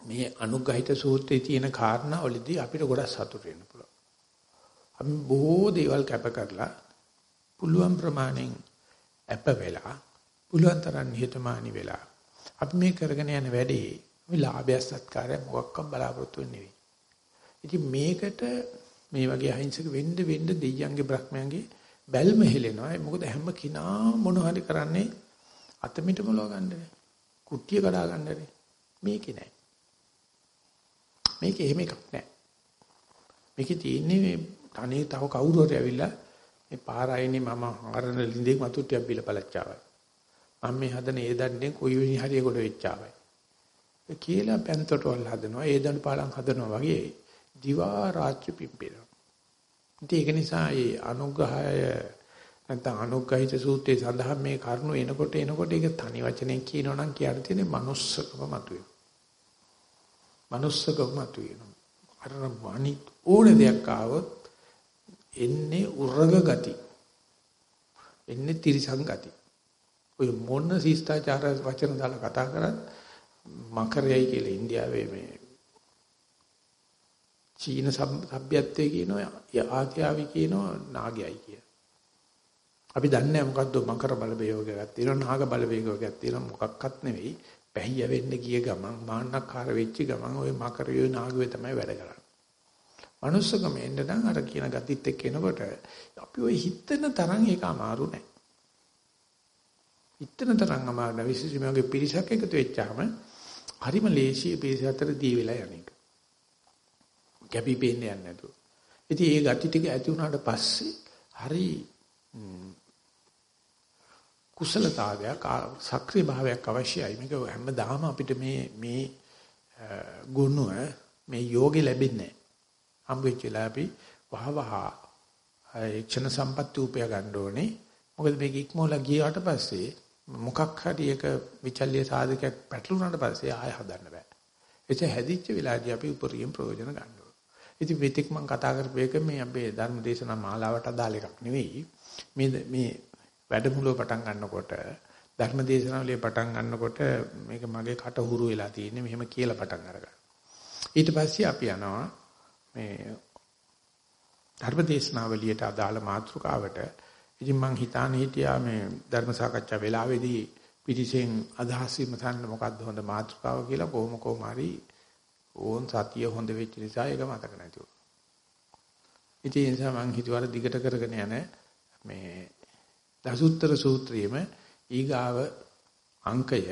මේ අනුග්‍රහිත සූත්‍රයේ තියෙන කාරණා වලදී අපිට ගොඩක් සතුටු වෙන්න පුළුවන්. අපි බොහෝ දේවල් කැප කරලා පුළුවන් ප්‍රමාණයෙන් අප වෙලා පුළුවන් තරම් නිහතමානී වෙලා අපි මේ කරගෙන යන වැඩේ මේ ලාභය සත්කාරය මොකක්වත් බලාපොරොත්තු වෙන්නේ නෙවෙයි. ඉතින් මේකට මේ වගේ අහිංසක වෙන්න වෙන්න දෙයියන්ගේ බ්‍රහ්මයන්ගේ බැල්ම හෙලෙනවා. මොකද හැම කිනා මොන හරි කරන්නේ අතමිට මොලව ගන්නනේ. කුට්ටිය කඩා ගන්නනේ. මේකේ නෑ. මේකේ එහෙම එකක් නෑ. මේකේ තියෙන්නේ මේ තනේ තව කවුරු හරි ඇවිල්ලා මේ පාරයිනේ මම හරන ලිඳේ මතුට්ටියක් බිල පළච්චාවයි. මම මේ හදන ඒ දණ්ඩෙන් කොයි වෙනි හරිය කොට වෙච්චාවයි. ඒ කියලා පැන්තොටවල් හදනවා ඒ දණ්ඩ පාලම් හදනවා වගේ දිවා රාත්‍රි පිම්පෙනවා. ඒක නිසා මේ අනුග්‍රහය නැත්නම් අනුග්‍රහිත සූත්‍රයේ සඳහන් මේ කරුණු එනකොට එනකොට ඒක තනි වචනෙන් කියනවා නම් කියන්න තියෙන්නේ manussකම මතුවේ. manussකම මතුවේ. අර අනිත් ඕන දෙයක් ආවොත් එන්නේ උරග ගති. එන්නේ තිරිසන් ගති. ඔය මොන ශිෂ්ටාචාර වචන දාලා කතා කරත් මකරයයි කියලා ඉන්දියාවේ මේ චීන සભ્યත්වයේ කියනවා ආත්‍යාවි කියනවා නාගයයි කිය. අපි දන්නේ නැහැ මොකද්ද මකර බලපෑයෝගයක් තියෙනවා නාග බලපෑයෝගයක් තියෙනවා මොකක්වත් නෙවෙයි. පැහිය වෙන්න ගිය ගමන් මාන්නක්කාර වෙච්ච ගමන් ওই මකරියෝ නාගයෝ තමයි වැඩ කරන්නේ. මනුස්සකම එන්න නම් අර කියන ගතිත් එක්ක එනකොට අපි ওই හිතන තරම් ඒක අමාරු නෑ. හිතන තරම් අමාරු නෑ විශේෂයෙන්ම ඔගේ පිරිසක් එකතු වෙච්චාම හරිම ලේසි පිරිස අතර දී වෙලා යන්නේ. එක. කැපි පෙන්නේ යන්නේ නැතුව. ඉතින් ඒ ගති ටික ඇති වුණාට පස්සේ හරි කුසලතාවයක් සක්‍රීය භාවයක් අවශ්‍යයි. මේක හැමදාම අපිට මේ මේ ගුණය මේ යෝගෙ ලැබෙන්නේ නැහැ. හම්බෙච්ච වෙලාව අපි වහවහ ක්ෂණ සම්පත්‍ය උපය ගන්න ඕනේ. මොකද මේක ඉක්මවලා ගියාට පස්සේ මොකක් හරි එක විචල්්‍ය සාධකයක් පැටලුණාට පස්සේ ආය හදන්න බෑ. එච්ච හැදිච්ච වෙලාවදී අපි උපරිම ප්‍රයෝජන ගන්න ඕනේ. ඉතින් මෙතෙක් මම කතා කරපු එක මේ අපේ ධර්ම දේශනා මාලාවට අදාළ එකක් නෙවෙයි. මේ මේ වැඩමුළුව පටන් ගන්නකොට ධර්ම දේශනාවලිය පටන් ගන්නකොට මේක මගේ කට හුරු වෙලා තියෙන්නේ මෙහෙම කියලා පටන් අරගන්න. ඊට පස්සේ අපි යනවා මේ ධර්ම දේශනාවලියට අදාළ මාතෘකාවට ඉතින් මං හිතාන හිටියා මේ ධර්ම සාකච්ඡා වෙලාවේදී පිටිසෙන් අදහස් විමසන්න මොකද්ද හොඳ මාතෘකාව කියලා කොහොම කොහොම හරි ඕන් සතිය හොඳ වෙච්ච නිසා ඒක මතක නැතුව. ඉතින් ඒ නිසා මං හිතුවා දිගට කරගෙන යන මේ දසුත්තර සූත්‍රයේම ඊගාව අංකය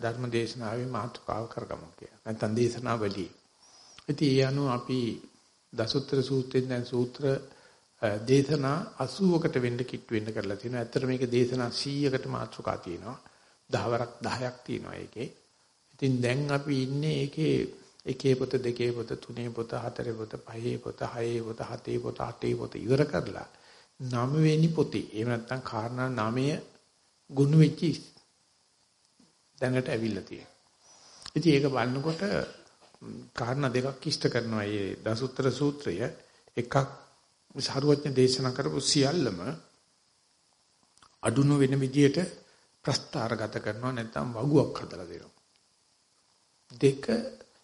ධර්ම දේශනාවේ මාතෘකාව කරගමු කියලා. නැත්නම් දේශනාවලියේ ඉතින් ඒ අනුව අපි දසුත්තර සූත්‍රයෙන් දැන් සූත්‍ර දේශනා 80කට වෙන්න කිට්ටු වෙන්න කරලා තියෙනවා. ඇත්තට මේක දේශනා 100කට මාතෘකා තියෙනවා. දහවරක් 10ක් තියෙනවා ඒකේ. ඉතින් දැන් අපි ඉන්නේ ඒකේ එකේ පොත දෙකේ පොත තුනේ පොත හතරේ පොත පහේ පොත හයේ පොත හතේ පොත අටේ පොත ඉවර කරලා නවවෙනි පොතේ එහෙම නැත්නම් කාරණා 9 ගුණ වෙච්චි දැනට ඇවිල්ලා තියෙනවා. ඉතින් ඒක බලනකොට කාරණා දෙකක් ඉෂ්ට කරනවා මේ දසුත්තර සූත්‍රය. එකක් සාරවත්න දේශනා කරපු සියල්ලම අඩුණු වෙන විදියට ප්‍රස්තාරගත කරනවා නැත්නම් වගුවක් හදලා දෙනවා. දෙක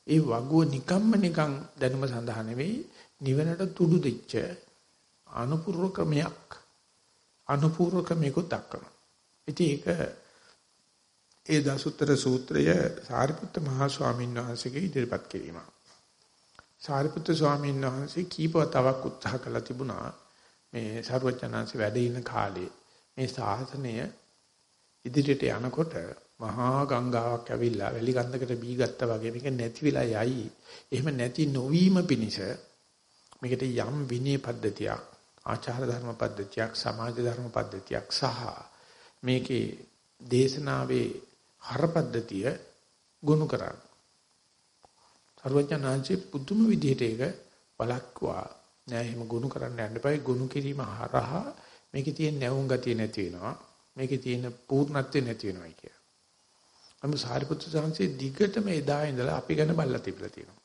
ඒ වගුව නිකම්ම නිකන් දැනුම සඳහා නෙවෙයි නිවනට තුඩු දෙච්ච අනුපූර්ව ක්‍රමයක් අනුපූර්ව ක්‍රමයකට දක්වනවා. ඉතින් ඒක ඒ දසුත්තර සූත්‍රය සාරිපුත්ත මහා ස්වාමීන් වහන්සේගේ ඉදිරිපත් කිරීම. සාරිපුත්ත ස්වාමීන් වහන්සේ කීපවතාවක් උත්සාහ කළා තිබුණා මේ සරුවචනාංශ වැඩ ඉන කාලේ මේ සාසනය ඉදිරියට යනකොට මහා ගංගාවක් ඇවිල්ලා වැලි ගන්ධකට බී ගත්තා වගේ මේක නැති වෙලා යයි. එහෙම නැති නොවීම පිණිස මේකට යම් විනය පද්ධතියක්, ආචාර ධර්ම පද්ධතියක්, සමාජ ධර්ම පද්ධතියක් සහ මේකේ දේශනාවේ හරපද්ධතිය ගොනු කරා. සර්වඥාන්සේ පුදුම විදිහට ඒක බලක්වා නෑ එහෙම ගොනු කරන්න යන්න එපා. ගොනු කිරීම හරහා මේකේ තියෙන නැවුම් ගතිය නැති වෙනවා. මේකේ තියෙන පූර්ණත්වය නැති වෙනවා කිය. අමු සාරිපුත්‍ර සාංශේ දිගටම එදා ඉඳලා අපි ගැන බල්ලා තිබිලා තියෙනවා.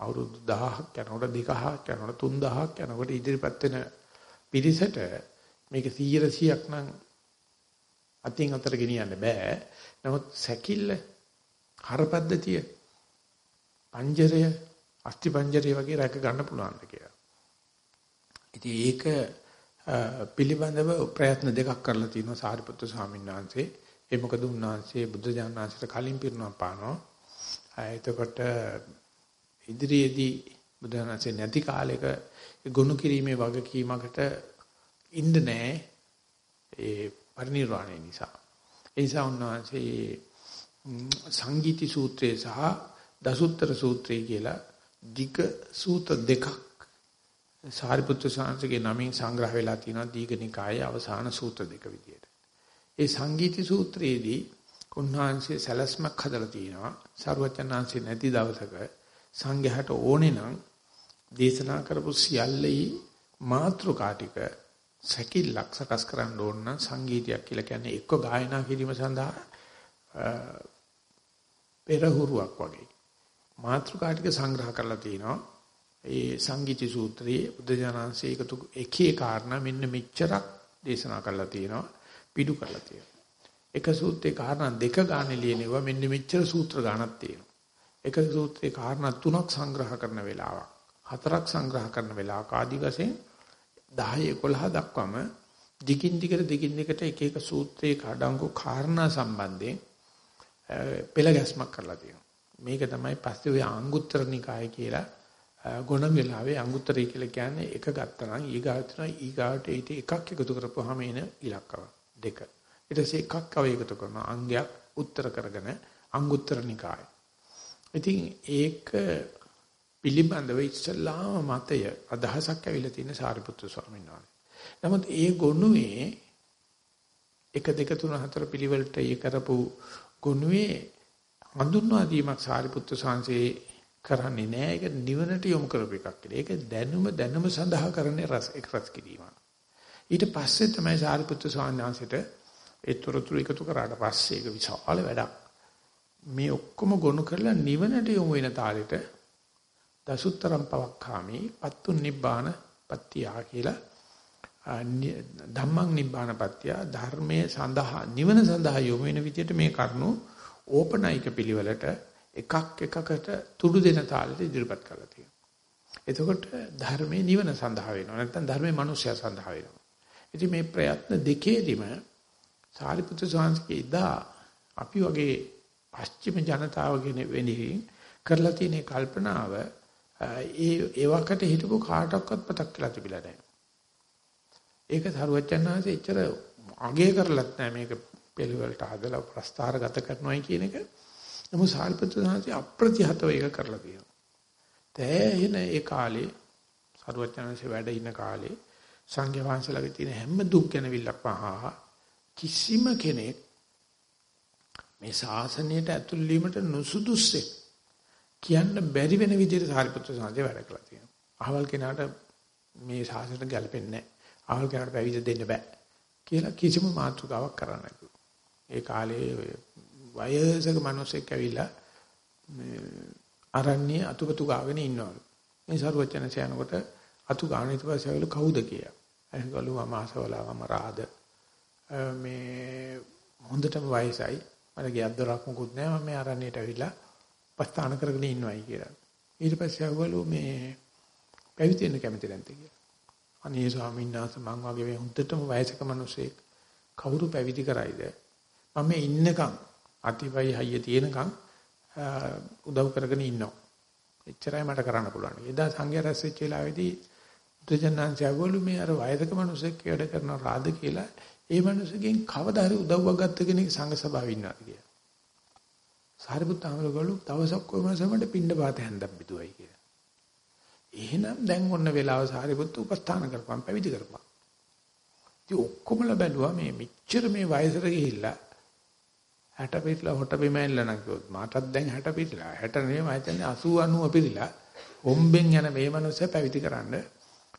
අවුරුදු 1000ක් යනකොට 2000ක් යනකොට 3000ක් යනකොට ඉදිරිපත් වෙන පිරිසට මේක 100%ක් නම් අතින් අතට ගෙනියන්න බෑ. නමුත් සැකිල්ල හරපද්ධතිය පංජරය අස්ති පංජරය වගේ රැක ගන්න පුළුවන් කියලා. ඉතින් ඒක පිළිබඳව ප්‍රයත්න දෙකක් කරලා තිනවා සාරිපුත්‍ර ස්වාමීන් වහන්සේ. ඒ මොකද උන්වහන්සේ බුද්ධ ඥානසිට කලින් පිරුණා පානවා. එතකොට ඉදිරියේදී බුදුහාමසේ නැති කාලෙක ගුණ කිරීමේ වගකීමකට ඉන්න නෑ. ඒ පරිණිරවාණය නිසා. ඒ නිසා උන්වහන්සේ සංගීති සූත්‍රය සහ දසුත්තර සූත්‍රය කියලා ධික සූත්‍ර දෙකක් සාරිපුත්‍ර සාංශගේ නමින් සංග්‍රහ වෙලා තියෙනවා දීඝනිකායේ අවසාන සූත්‍ර දෙක විදියට. ඒ සංගීති සූත්‍රයේදී උන්වහන්සේ සැලැස්මක් හදලා තියෙනවා. සර්වචනාංශේ නැති දවසක සංඝයාට ඕනේ නම් දේශනා කරපු සියල්ලෙහි මාත්‍රකා ටික සැකිල්ලක් සකස් කරන්න ඕන නම් සංගීතයක් කියලා කියන්නේ එක්ක ගායනා කිරීම සඳහා පෙරහුරුවක් වගේ. මාත්‍රකා ටික සංග්‍රහ කරලා තිනවා ඒ සංගීති සූත්‍රයේ බුද්ධ එකතු එකේ කාරණා මෙන්න මෙච්චරක් දේශනා කරලා තිනවා පිටු කරලා තියෙනවා. එක සූත්‍රේ කාරණා දෙක ගන්න ලියනවා. මෙන්න මෙච්චර සූත්‍ර ගණක් තියෙනවා. එක සූත්‍රේ කාරණා තුනක් සංග්‍රහ කරන වෙලාවක් හතරක් සංග්‍රහ කරන වෙලාවක. ආදි වශයෙන් 10 11 දක්වාම දිගින් දිගට දිගින් දිගට එක එක සූත්‍රයේ කඩංගු කාරණා සම්බන්ධයෙන් පෙළ ගැස්මක් කරලා තියෙනවා. මේක තමයි පස්සේ ඔය අංගුත්තර නිකාය කියලා ගොන වෙලාවේ අංගුත්තරය කියලා කියන්නේ එක ගත්තා නම් ඊගාට ඊගාට ඒක එකක් එකතු කරපුවාම එන ඉලක්කව. දෙක. ඊට පස්සේ එකක් අව එකතු කරනවා අංගයක් උත්තර කරගෙන අංගුත්තර නිකාය. ඉතින් ඒක පිළිබඳව ඉස්සල්ලාම මතය අදහසක් ඇවිල්ලා තියෙන සාරිපුත්‍ර ස්වාමීන් වහන්සේ. නමුත් ඒ ගොනුවේ 1 2 3 4 පිළිවෙලට ඒ කරපු ගොනුවේ හඳුන්වා දීමක් සාරිපුත්‍ර සංසේ කරන්නේ නෑ ඒක නිවනට යොමු කරපු එකක් කියලා. ඒක දැනුම දැනුම සඳහා කරන්නේ රස එක් රස කිරීම. ඊට පස්සේ තමයි සාරිපුත්‍ර ස්වාමීන් වහන්සේට ඒ තොරතුරු එකතු කරාට පස්සේ ඒක විශාල වැඩක්. මේ ඔක්කොම ගොනු කරලා නිවනට යොමු වෙන තාලෙට දසුත්තරම් පවක්ඛාමි පත්තු නිබ්බාන පත්‍තියා කියලා ධම්මං නිබ්බාන පත්‍තිය ධර්මයේ සඳහා නිවන සඳහා යොමු වෙන විදිහට මේ කරුණු ඕපනයික පිළිවෙලට එකක් එකකට තුඩු දෙන තාලෙට ඉදිරිපත් කරලා තියෙනවා. එතකොට ධර්මයේ නිවන සඳහා වෙනවා නැත්නම් ධර්මයේ මනුෂ්‍යය සඳහා වෙනවා. ඉතින් මේ ප්‍රයත්න දෙකේදීම සාරිපුත්‍ර ස්වාමීන්ගේ ඉදා අපි වගේ පශ්චිම ජනතාවගෙන වෙන්නේ කරලා තියෙන කල්පනාව ඒ ඒ වකට හිටපු කාටවත් මතක් කියලා තිබිලා නැහැ. ඒක සරුවච්චන්හන්සේ එච්චර අගය කරලත් නැහැ මේක පිළිවෙලට හදලා ප්‍රස්තාරගත කරනවායි කියන එක. නමුත් සාල්පත්‍ර සාංශي අප්‍රතිහතව ඒක කරලා තියෙනවා. තෑහෙන ඒ කාලේ සරුවච්චන්හන්සේ වැඩ ඉන්න කාලේ සංඝ වහන්සේලාගේ තියෙන හැම දුක් ගැනවිල්ලක් පහා කිසිම කෙනෙක් මේ ශාසනයට ඇතුල් වීමට නුසුදුස්සෙක් කියන්න බැරි වෙන විදිහට සාරිපුත්‍ර සාන්තේ වැඩ කළා තියෙනවා. අහවල් කෙනාට මේ ශාසනයට ගැලපෙන්නේ නැහැ. අහවල් කෙනාට පැවිදි දෙන්න බෑ කියලා කිසිම මාතෘකාවක් කරන්න නැතුව. ඒ කාලේ වයසක මිනිස්සෙක් ඇවිල්ලා මේ අරණ්‍ය අතුපතු ගාගෙන ඉන්නවලු. මේ සරුවචනස යනකොට අතු ගාන ඊට පස්සේ ඇවිල්ලා කවුද කියලා. අහගලු අමාසවලවම රාද මේ හොඳටම වයසයි. මට ගියක් දොරක් මොකුත් නැහැ. මම මේ අරණ්‍යයට ඇවිල්ලා උපස්ථාන කරගෙන ඉන්නවයි කියලා. ඊට පස්සේ අහවලු මේ පැවිදි වෙන්න කැමති නැන්ද කියලා. අනේ ස්වාමීන් වහන්සේ මං වගේ මේ හුද්දටම වයසක මිනිසෙක් කවුරු පැවිදි කරයිද? මම මේ ඉන්නකම් අතිවයි හයිය තියෙනකම් උදව් කරගෙන ඉන්නවා. එච්චරයි මට කරන්න පුළුවන්. එදා සංඝයා රැස් වෙච්ච වෙලාවේදී බුදුජානන්සේ අගොල්ලු මේ අර වයසක මිනිසෙක් වැඩ කරන රාද කියලා ඒ මිනිසෙකින් කවදා හරි උදව්වක් ගත්ත කෙනෙක් සංඝ සභාවේ ඉන්නවා කියලා. සාරිපුත්ත අමරගලු දවසක් කොයි මාසෙමඩ පින්න පාත හැන්දක් බිදුවයි කියලා. එහෙනම් දැන් ඔන්න වෙලාව සාරිපුත්ත උපස්ථාන කරපම් පැවිදි කරපම්. ඉතින් ඔක්කොමලා බැලුවා මේ මෙච්චර මේ වයසට ගිහිල්ලා 60 පිටලා හොට බිමෙල්ලා නම් කිව්වොත් මාටත් දැන් 60 පිටලා 60 නෙවෙයි මම හිතන්නේ 80 90 පිළිලා හොම්බෙන් යන මේ මනුස්සය පැවිදි කරන්න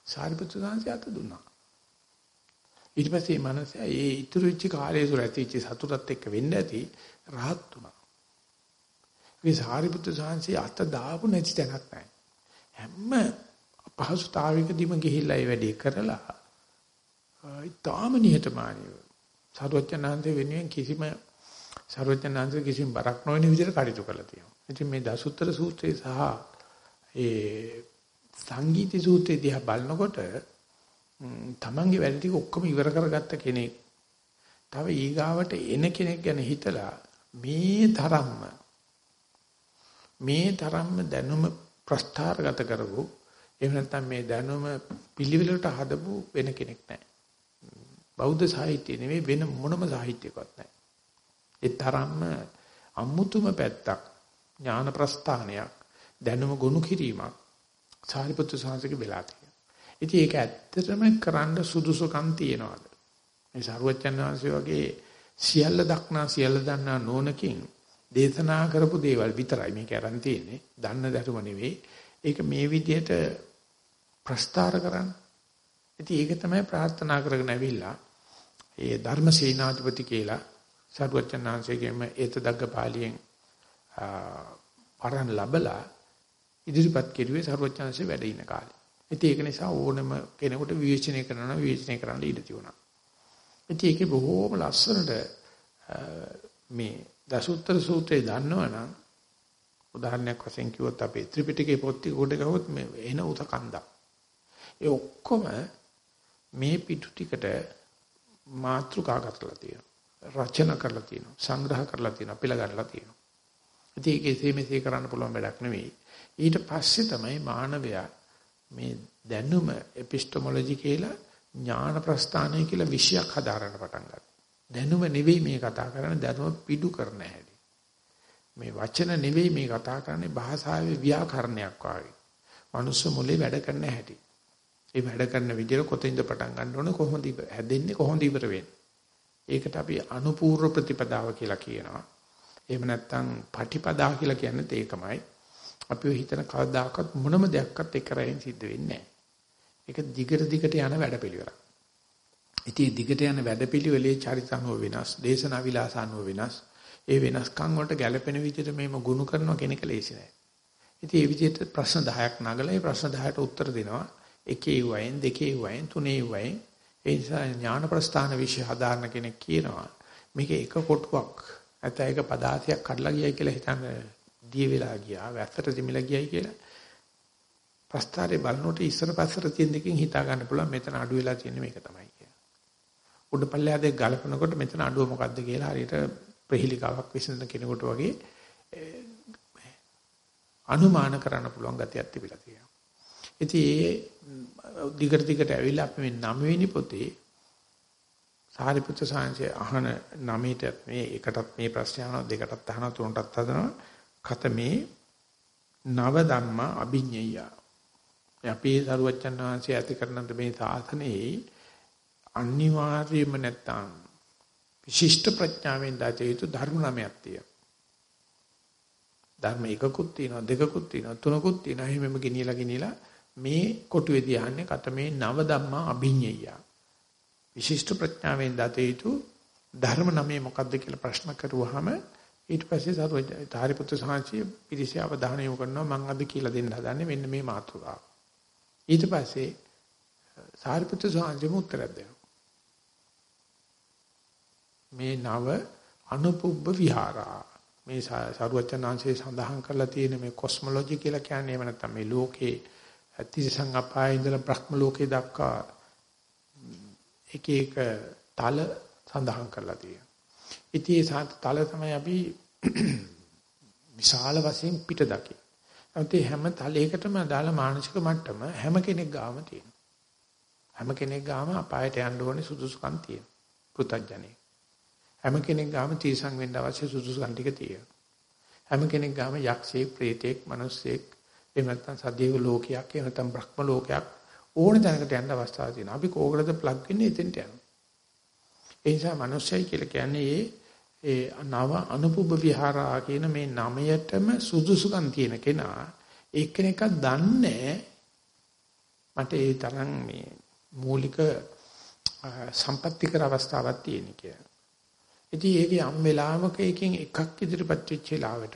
සාරිපුත්‍ර සාංශය අත දුන්නා. ඊට පස්සේ මේ මනුස්සයා ඒ ඉතුරු වෙච්ච කාලය තුර ඇතිවෙච්ච සතුටත් එක්ක වෙන්න ඇති රහත් වුණා. මේ සාරිපුත්‍ර සාංශي අත දාපු නැති තැනක් නැහැ. හැම අපහසුතාවයකදීම ගිහිල්ලා ඒ වැඩේ කරලා ඊටාම නිහතමානීව සරුවචනාන්ත වෙනුවෙන් කිසිම සරුවචනාන්ත කිසිම බරක් නොවන විදිහට කටයුතු කළා තියෙනවා. ඉතින් මේ දසුත්තර සූත්‍රය සහ ඒ සංගීති සූත්‍රය දිහා බලනකොට තමන්ගේ වැඩ ටික ඔක්කොම ඉවර කරගත්ත කෙනෙක් තව ඊගාවට එන කෙනෙක් ගැන හිතලා මේ තරම්ම මේ තරම්ම දැනුම ප්‍රස්ථාරගත කරපු එහෙම නැත්නම් මේ දැනුම පිළිවිලට හදපු වෙන කෙනෙක් නැහැ. බෞද්ධ සාහිත්‍ය නෙවෙයි වෙන මොනම සාහිත්‍යයක්වත් නැහැ. ඒ තරම්ම අමුතුම පැත්තක් ඥාන ප්‍රස්ථානයක් දැනුම ගොනු කිරීමක් සාරිපුත්‍ර සාංශික වෙලා තියෙනවා. ඉතින් ඒක ඇත්තටම කරන්න සුදුසුකම් තියනවාද? මේ සරුවච්චන් වහන්සේ වගේ සියල්ල දක්නා සියල්ල දන්නා නෝනකින් දේශනා කරපු දේවල් විතරයි මේක අරන් තියෙන්නේ. දන්න ධර්ම නෙවෙයි. ඒක මේ විදිහට ප්‍රස්තාර කරන්න. ඉතින් ඒක තමයි ප්‍රාර්ථනා කරගෙන ඇවිල්ලා ඒ ධර්ම සේනාධිපති කියලා සරුවචනාංශයේම ඒත දග්ග පාළියෙන් පරණ ලැබලා ඉදිරිපත් කෙරුවේ සරුවචනාංශයේ වැඩ ඉන කාලේ. ඉතින් ඒක නිසා ඕනම කෙනෙකුට විවේචනය කරනවා විවේචනය කරන්න ඉඩ තියුණා. ඉතින් ඒකේ බොහෝම ලස්සනට මේ දසුත්තර සූත්‍රය දන්නවනම් උදාහරණයක් වශයෙන් කිව්වොත් අපේ ත්‍රිපිටකයේ පොත් කොට ගහුවොත් මේ එන උත කන්දක්. ඒ ඔක්කොම මේ පිටු ටිකට මාත්‍රිකා කරලා තියෙනවා. රචනා කරලා තියෙනවා. සංග්‍රහ කරලා තියෙනවා. පිළගන්නලා තියෙනවා. ඉතින් ඒක එසේමෙසේ කරන්න පුළුවන් වැඩක් නෙවෙයි. ඊට පස්සේ තමයි මානවයා මේ දැනුම එපිස්ටමොලොජි කියලා ඥාන ප්‍රස්ථානය කියලා විෂයක් හදාරන්න පටන් ගත්තා. දැනුම නෙවෙයි මේ කතා කරන්නේ දැනුම පිටු කරන හැටි. මේ වචන නෙවෙයි මේ කතා කරන්නේ භාෂාවේ ව්‍යාකරණයක් වාගේ. මනුස්ස මොලේ වැඩ කරන හැටි. ඒ වැඩ කරන විදිහට කොතින්ද පටන් ගන්න ඕන කොහොමද හැදෙන්නේ කොහොමද ඉවර වෙන්නේ. ඒකට අපි අනුපූර්ව ප්‍රතිපදාව කියලා කියනවා. එහෙම නැත්නම් පටිපදා කියලා කියන්නේ ඒකමයි. අපි හිතන කවදාකවත් මොනම දෙයක්වත් එකරෙන් සිද්ධ වෙන්නේ නැහැ. ඒක දිගට දිගට යන වැඩපිළිවෙලක්. ඉතින් දිගට යන වැඩපිළිවෙලේ චරිතනුව වෙනස්, දේශනා විලාසනුව වෙනස්. ඒ වෙනස්කම් වලට ගැළපෙන විදිහට මේම ගුණ කරන කෙනෙක් ලේසි නෑ. ඉතින් ඒ විදිහට ප්‍රශ්න 10ක් නගලා ඒ ප්‍රශ්න 10ට උත්තර දෙනවා. එකේ වයින්, දෙකේ වයින්, තුනේ වයින්. ඒ නිසා ඥාන ප්‍රස්ථාන વિશે හදාරන කෙනෙක් කියනවා. මේක එක කොටුවක්. නැත්නම් ඒක පදාසියක් කඩලා ගියයි කියලා හිතන්න දිය වෙලා ගියා, වැස්සට දෙමිලා ගියයි කියලා. ප්‍රස්තාරේ බලනකොට ඉස්සර පස්සට තියෙන දෙකෙන් හිතා ගන්න පුළුවන් මෙතන අඩු වෙලා තියෙන්නේ මේක තමයි කියලා. උඩ පල්ලෙහා දෙක ගලපනකොට මෙතන අඩුව මොකද්ද කියලා හරියට ප්‍රහිලිකාවක් විසඳන කෙනෙකුට වගේ අනුමාන කරන්න පුළුවන් ගතියක් තිබිලා තියෙනවා. ඉතින් ඒ දිගට දිගට ඇවිල්ලා අපි මේ 9 වෙනි පොතේ සාරිපුත්‍ර සාංශය අහන 9ට මේ එකටත් මේ ප්‍රශ්න අහනවා දෙකටත් අහනවා තුනටත් හදනවා කතමේ නව ධම්මා අභිඤ්ඤය අපේ සරුවච්චන් වහන්සේ ඇති කරන මේ සාසනයේ අනිවාර්යයෙන්ම නැත්තම් විශිෂ්ට ප්‍රඥාවෙන් දාත යුතු ධර්ම නමයක් තියෙනවා. ධර්ම එකකුත් තියෙනවා දෙකකුත් තියෙනවා තුනකුත් තියෙනවා. එහෙමම ගෙනියලා ගෙනියලා මේ කොටුවේදී අහන්නේ කතමේ නව ධම්මා අභිඤ්ඤය. විශිෂ්ට ප්‍රඥාවෙන් දාත යුතු ධර්ම නමේ මොකක්ද කියලා ප්‍රශ්න කරුවාම ඊට පස්සේ සරුවච ධාරිපුත්‍ර සාංශිය පිරිස අවධානය යොමු කරනවා මම අද කියලා දෙන්න හදන්නේ මෙන්න මේ මාතෘකාව. ඊට පස්සේ සාරිපුත්‍ර ස්වාමීන් උත්තරයක් දෙනවා. මේ නව අනුපුබ්බ විහාරා මේ සරුවචනාංශයේ සඳහන් කරලා තියෙන මේ කොස්මොලොජි කියලා කියන්නේ එහෙම නැත්නම් මේ ලෝකේ තිරසං අපායේ ඉඳලා බ්‍රහ්ම ලෝකේ දක්වා එක එක තල සඳහන් කරලා තියෙනවා. ඉතින් ඒ තල තමයි අපි විශාල වශයෙන් පිට දකි. නමුත් හැම තලයකටම අදාළ මානසික මට්ටම හැම කෙනෙක් ගාම තියෙනවා. හැම කෙනෙක් ගාම අපායට යන්න ඕනේ සුදුසුකම් තියෙනවා. පෘථග්ජනේ. හැම කෙනෙක් ගාම තීසං වෙන්න අවශ්‍ය සුදුසුකම් ටික තියෙනවා. හැම කෙනෙක් ගාම යක්ෂයෙක්, ප්‍රේතෙක්, මිනිස්සෙක්, එහෙම නැත්නම් සදේව ලෝකයක්, එහෙම නැත්නම් බ්‍රහ්ම ලෝකයක් ඕන තැනකට යන්න අවස්ථාවක් තියෙනවා. අපි කෝකටද ප්ලග් වෙන්නේ එතෙන්ට යනවා. ඒ නිසා මිනිස්සයි කියලා කියන්නේ ඒ නව අනුපුබ්බ විහාරා කියන මේ නමයටම සුදුසුකම් තියෙන කෙනා එක්කෙනෙක්ව දන්නේ මට ඒ තරම් මේ මූලික සම්පත්‍තිකර අවස්ථාවක් තියෙන කියලා. ඉතින් ඒකේ යම් වෙලාවක එකකින් එකක් ඉදිරිපත් වෙච්ච වෙලාවට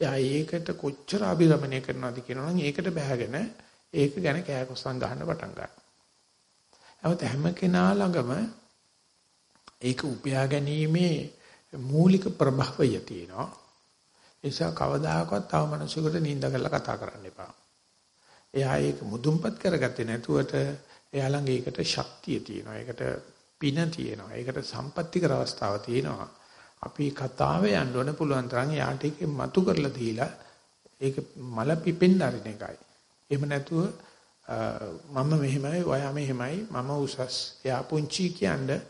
එයා ඒකට කොච්චර අභිරමණය කරනවද කියනවනම් ඒකට බැහැගෙන ඒක ගැන කෑකොස්සන් ගහන්න පටන් ගන්නවා. නමුත් හැම කෙනා ළඟම ඒක උපයා ගැනීමේ මූලික ප්‍රභවය තියෙනවා. ඒ නිසා කවදාකවත් තව මිනිසෙකුට නිඳ කරලා කතා කරන්න එපා. එයා ඒක මුදුන්පත් කරගත්තේ නැතුවට එයා ළඟ ඒකට ශක්තිය තියෙනවා. ඒකට පින තියෙනවා. ඒකට සම්පත්‍තිකර අවස්ථාව තියෙනවා. අපි කතාවේ යන්න ඕන පුළුවන් තරම් යාට ඒක මතු කරලා දීලා ඒක මල පිපෙන්න අරින එකයි. එහෙම නැතුව මම මෙහෙමයි, ඔයා මෙහෙමයි, මම උසස්, එයා පුංචි කියන්නේ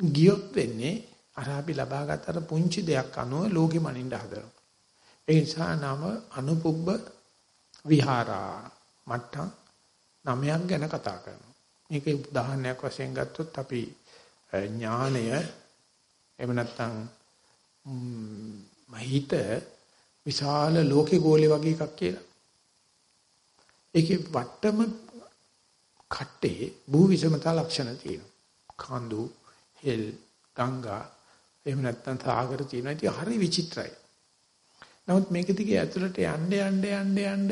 ගියොත් වෙන්නේ අර අපි ලබාගත් අර පුංචි දෙයක් අනුව ලෝකෙ මනින්න හදනවා. ඒ නිසා නම අනුපුබ්බ විහාරා මට්ටම් නමයක් ගැන කතා කරනවා. මේක උදාහරණයක් වශයෙන් ගත්තොත් අපි ඥානය එහෙම නැත්නම් මහිත විශාල ලෝකේ ගෝලේ වගේ එකක් කියලා. ඒකේ වට්ටම කට්ටේ භූ විෂමතා ලක්ෂණ තියෙනවා. කඳු, හෙල්, ගංගා එහෙම නැත්නම් සාගර තියෙනවා. ඉතින් හරි විචිත්‍රයි. නමුත් මේක දිගේ ඇතුළට යන්න යන්න යන්න යන්න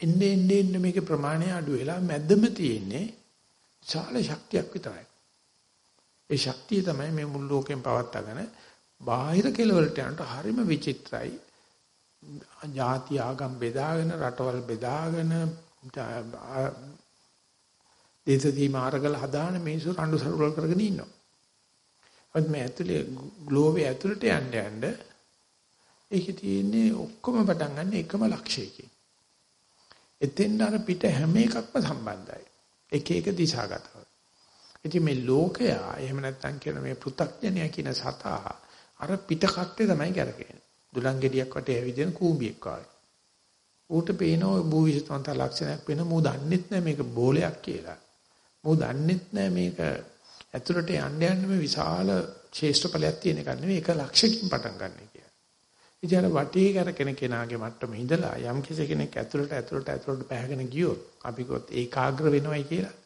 එන්නේ එන්නේ එන්නේ මේකේ ප්‍රමාණය අඩු වෙලා මැදම තියෙන්නේ විශාල ශක්තියක් විතරයි. ඒ ශක්තිය තමයි මේ මුළු ලෝකෙම පවත්වාගෙන බාහිර කෙලවලට යනට හරිම විචිත්‍රයි. ಜಾති ආගම් බෙදාගෙන රටවල් බෙදාගෙන දේශදී මාර්ගල හදාන මිනිස්සු රණ්ඩු සරුවල් කරගෙන ඉන්නවා. අත් මේ ඇතුලේ ග්ලෝබේ ඇතුළට යන්න යන්න ඒකේ තියෙන්නේ ඔක්කොම පටන් ගන්න එකම ලක්ෂයකින්. එතෙන් අර පිට හැම එකක්ම සම්බන්ධයි. එක එක දිශාගතව. ඉතින් මේ ලෝකයා එහෙම නැත්නම් කියන මේ පෘථග්ජනය කියන සතා අර පිට කට්ටේ තමයි කරකෙන්නේ. දුලන් ගෙඩියක් වටේ ඇවිදින කූඹියෙක් වගේ. ඌට පේන ඔය භූවිෂතන්ත ලක්ෂණයක් වෙන මූ දන්නෙත් නැහැ මේක බෝලයක් කියලා. මූ දන්නෙත් නැහැ මේක ඇතුළට යන්න යන්න මේ විශාල ශේෂ්ඨඵලයක් තියෙන එකක් නෙවෙයි ඒක ලක්ෂකින් පටන් ගන්න කියලා. ඉතින් අර වටේ කරගෙන කෙනාගේ මට්ටම ඉඳලා යම් කෙනෙක් ඇතුළට ඇතුළට ඇතුළට පහගෙන ගියොත් අපි කොත් ඒකාග්‍ර වෙනවයි කියලා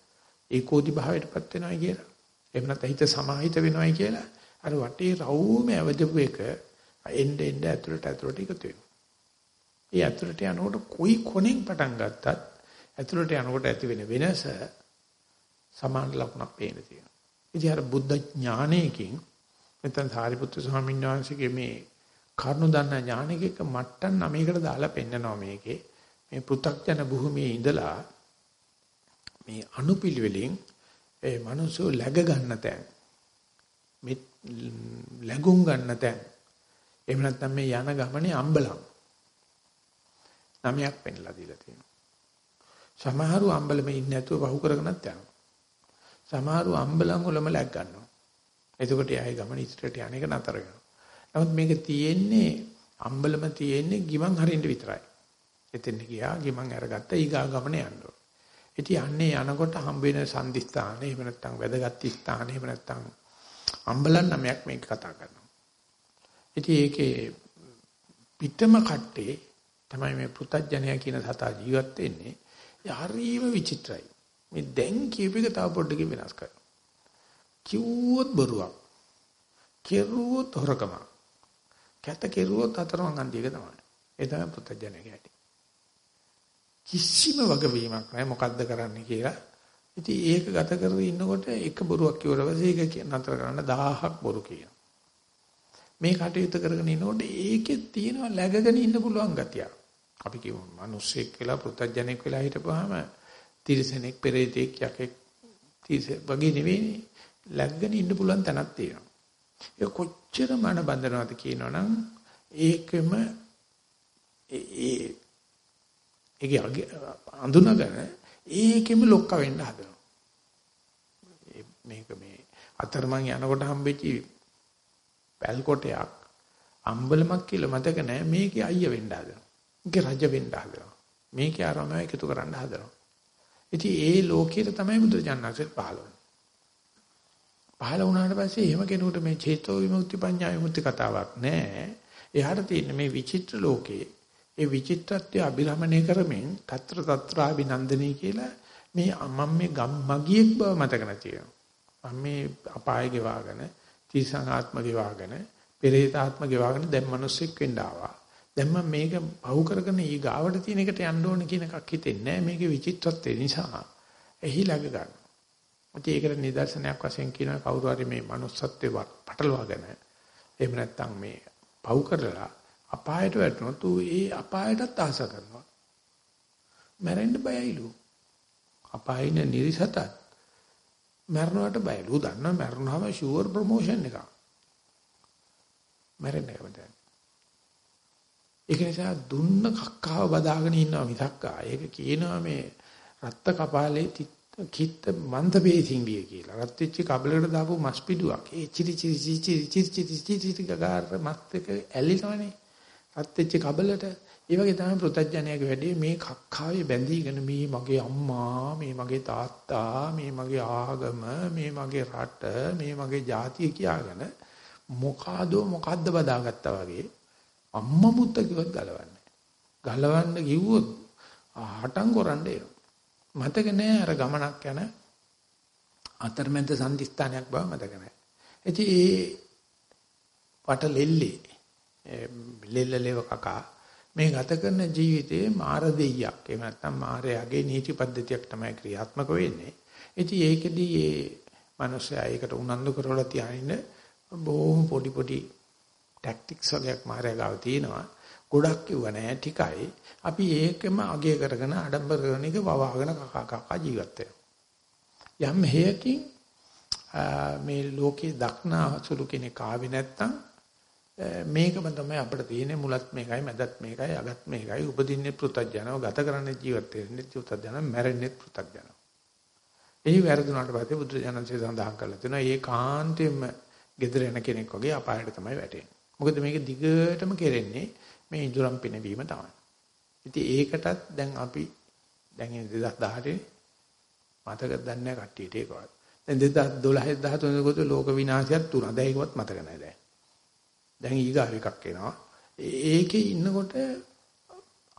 ඒකෝදි භාවයටපත් වෙනවයි කියලා. එහෙම නැත්නම් හිත සමාහිත වෙනවයි කියලා. අර වටේ රවුම ඇවදපු එක එන්න එන්න ඇතුළට ඇතුළට එකතු වෙනවා. ඒ ඇතුළට යනකොට කොයි කොනෙන් පටන් ගත්තත් ඇතුළට යනකොට ඇති වෙන වෙනස සමාන ලකුණක් පේන තියෙනවා. ඉතින් අර බුද්ධ ඥානයකින් නැත්නම් සාරිපුත්‍ර ස්වාමීන් වහන්සේගේ මේ කරුණු දන්න ඥානයක මට්ටම් නමයකට දාලා පෙන්නනවා මේකේ. මේ පෘථග්ජන භූමියේ ඉඳලා මේ අනුපිළිවෙලින් ඒ මනුස්සෝ läග ගන්න තැන් මේ läගුම් ගන්න තැන් එහෙම නැත්නම් මේ යන ගමනේ අම්බලම් නමයක් පෙන්ලා දීලා තියෙනවා සමහරු අම්බලමේ ඉන්නේ නැතුව වහු කරගෙනත් යනවා සමහරු අම්බලම් වලම läග ගන්නවා එතකොට යයි ගමන ඉස්සරට යන එක නතර වෙනවා නමුත් මේක තියෙන්නේ අම්බලම තියෙන්නේ ගිමන් හරින්න විතරයි එතෙන් ගියා ගිමන් අරගත්ත ඊගා ගමන යන්න ඉතින් යන්නේ යනකොට හම්බ වෙන සම්දිස්ථාන එහෙම නැත්නම් වැදගත් ස්ථාන එහෙම නැත්නම් අම්බලන් නමයක් මේක කතා කරනවා. ඉතින් ඒකේ පිටම කට්ටේ තමයි මේ පෘතජ්ජනය කියන සතා ජීවත් වෙන්නේ. ඒ හරිම විචිත්‍රයි. මේ දැන් කියපේක තව පොඩ්ඩකින් වෙනස් කරනවා. කිව්වොත් බොරුවක්. කෙරුවොත් හොරකම. කැත කෙරුවොත් අතරමං අන්තික තමයි. ඒ තමයි පෘතජ්ජනය කියන්නේ. කිසිම වගවීමක් නැහැ මොකද්ද කරන්න කියලා. ඉතින් ඒක ගත කරගෙන ඉන්නකොට එක බොරුවක් කිව්වොත් ඒක නතර කරන්න 1000ක් බොරු කියනවා. මේ කටයුතු කරගෙන ඉන්නකොට ඒකේ තියෙනවා läගගෙන ඉන්න පුළුවන් ගතිය. අපි කියමු මිනිස්සෙක් කියලා පෘථජනෙක් වෙලා හිටපුවාම තිරිසනෙක් පෙරේතෙක් යකෙක් තිරිස වගේ නෙවෙයි läගගෙන ඉන්න පුළුවන් තැනක් තියෙනවා. ඒ කොච්චර මන බඳනවද කියනවනම් ඒකෙම ඒ ඒකේ අඳුනගෙන ඒකෙම ලොක්ක වෙන්න හදනවා. මේක මේ අතරමං යනකොට හම්බෙච්ච පැල් කොටයක් අම්බලමක් කියලා මතක නැහැ මේකේ අයිය වෙන්න හදනවා. මේකේ රජ වෙන්න හදනවා. මේකේ ආරමය එකතු කරන්න හදනවා. ඉතින් ඒ ලෝකයට තමයි බුදුජානනාංශය පහළ වුණේ. පහළ වුණාට පස්සේ එහෙම කෙනෙකුට මේ චේතෝ විමුක්ති පඤ්ඤා විමුක්ති කතාවක් නැහැ. එයාට තියෙන මේ විචිත්‍ර ලෝකයේ ඒ විචිත්‍රත්වය අභිරමණය කරමින් తත්‍ර తත්‍රාభిනන්දනී කියලා මේ මම මේ ගම්මගියෙක් බව මතක නැතිවෙනවා. මම මේ අපාය ගෙවාගෙන තිසං ආත්ම ගෙවාගෙන පෙරේත ආත්ම ගෙවාගෙන දැන් මිනිස්සෙක් වෙන්න ආවා. දැන් මම මේක පහු කරගෙන ඊ ගාවට තියෙන එකට යන්න ඕන කියන එකක් හිතෙන්නේ නැහැ. මේකේ විචිත්‍රත්වය නිසා එහි ළඟ ගන්න. ඉතින් ඒකට නිදර්ශනයක් වශයෙන් කියන කවුරු හරි මේ manussත්වේ පටලවාගෙන එහෙම නැත්නම් මේ පහු කරලා අපායට වැටුණොත් ඌ ඒ අපායටත් ආස කරනවා. මැරෙන්න බයයිලු. අපායින නිරිසතත් මරණයට බයලු. ඌ දන්නවා මරණවම ෂුවර් ප්‍රොමෝෂන් එකක්. මැරෙන්න කැමතියි. ඒක නිසා දුන්න කක්කාව බදාගෙන ඉන්නවා මිසක් ඒක කියනවා මේ රත්ත කපාලේ කිත්ත මන්ත බේසින්බිය කියලා. රත් වෙච්ච කබලකට දාපු මස් පිඩුවක්. ඒ චිරි චිරි චිරි චිරි චිරි චිරි චිරි ගාර මස් එක ඇලිනවනේ. රත් වෙච්ච කබලට ඒ වගේ තමයි පෘතජ්ජනයගේ වැඩේ මේ කක්කාවේ බැඳීගෙන මේ මගේ අම්මා මේ මගේ තාත්තා මේ මගේ ආගම මේ මගේ රට මේ මගේ ජාතිය කියාගෙන මොකාදෝ මොකද්ද බදාගත්තා වගේ අම්මා මුත්ත කිව්වත් ගලවන්නේ. ගලවන්න කිව්වොත් හටම් කරන්න එනවා. මතක නෑ අර ගමනක් යන අතරමැද සම්දිස්ථානයක් බව මතක නෑ. ඉතින් ඒ වට ලෙල්ලේ ලෙල්ලලේව කකා මේ ගත කරන ජීවිතයේ මාර දෙයියක් එහෙම නැත්නම් මාරයාගේ නීති පද්ධතියක් තමයි ක්‍රියාත්මක වෙන්නේ. ඉතින් ඒකෙදී මේ මිනිස්සයා ඒකට උනන්දු කරවලා තියාගෙන බොහොම පොඩි පොඩි ටැක්ටික්ස් වගේක් මාරයා ගාව තියෙනවා. ගොඩක් කිව්ව නෑ ටිකයි. අපි ඒකම අගය කරගෙන ආඩම්බර කරන එක වවාගෙන කකා කකා ජීවත් යම් හේයකින් මේ ලෝකේ දක්නා සුළු කෙනෙක් ආවේ නැත්තම් මේකම තමයි අපිට තියෙන්නේ මුලත් මේකයි මැදත් මේකයි අගත් මේකයි උපදින්නේ පෘථග්ජනව ගත කරන්නේ ජීවත් වෙන්නේ පෘථග්ජනව මැරෙන්නේ පෘථග්ජනව. එහි වැරදුනාට පස්සේ බුදු දනන්සේ සඳහන් කරලා තියෙනවා ඒ කාන්තෙම gedera යන කෙනෙක් වගේ අපායට තමයි වැටෙන්නේ. මොකද මේක දිගටම කෙරෙන්නේ මේ ඉදුරම් පිනවීම තමයි. ඉතින් ඒකටත් දැන් අපි දැන් 2018 මතක දන්නේ නැහැ කට්ටියට ඒකවත්. දැන් 2012 13 කොට ලෝක විනාශයක් තුනක්. දැන් ඒකවත් මතක නැහැ දැන්. දැන් ඊගාව එකක් එනවා. ඒකේ ඉන්නකොට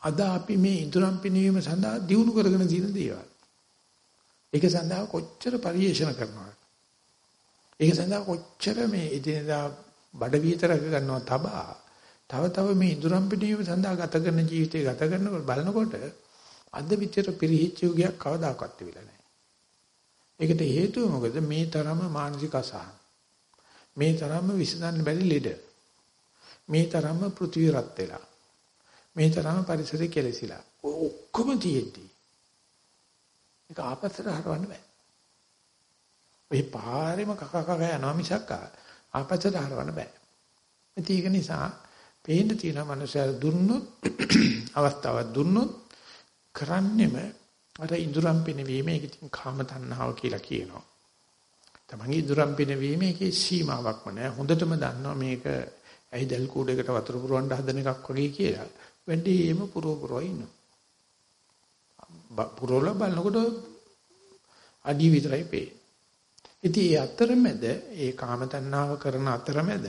අද අපි මේ ඉදුරම් පිනවීම සඳහා දිනු කරගෙන තියෙන දේවල්. ඒක සඳහා කොච්චර පරිේෂණ කරනවද? ඒක සඳහා කොච්චර මේ එදිනදා බඩ විතරක ගන්නවා තබා තව තව මේ ඉදුරම් පිටීම සඳහා ගත කරන ජීවිතය ගත කරනකොට බලනකොට අද විතර පිරිහිච්ච යුගයක් කවදාකවත් තිබිලා නැහැ. ඒකට හේතුව මොකද මේ තරම මානසික අසහන. මේ තරම විසඳන්න බැරි ලෙඩ. මේ තරම පෘථිවි රත් වෙලා. මේ තරම පරිසරය කෙලසිලා. ඔක්කොම තියෙද්දී. ඒක ආපස්සට හරවන්න බෑ. ඔය පාරෙම කක කක යනවා මිසක් ආපස්සට හරවන්න බෑ. ඒක නිසා පේන්න තියෙන මනුස්සයර දුන්නොත් අවස්ථාවක් දුන්නොත් කරන්නෙම අර ඉඳුරම් පිනවීම ඒක ඉතින් කාම තණ්හාව කියලා කියනවා. තමන්ගේ ඉඳුරම් පිනවීම ඒකේ සීමාවක්ම නැහැ. හොඳටම දන්නවා මේක ඇයිදල් කූඩේකට වතුර පුරවන්න හදන එකක් වගේ කියලා. වැඩිම පුරව පුරව ඉන්නවා. පුරවලා බලනකොට අඩිය විතරයි පේන්නේ. ඉතින් ඒ අතරමැද ඒ කාම තණ්හාව කරන අතරමැද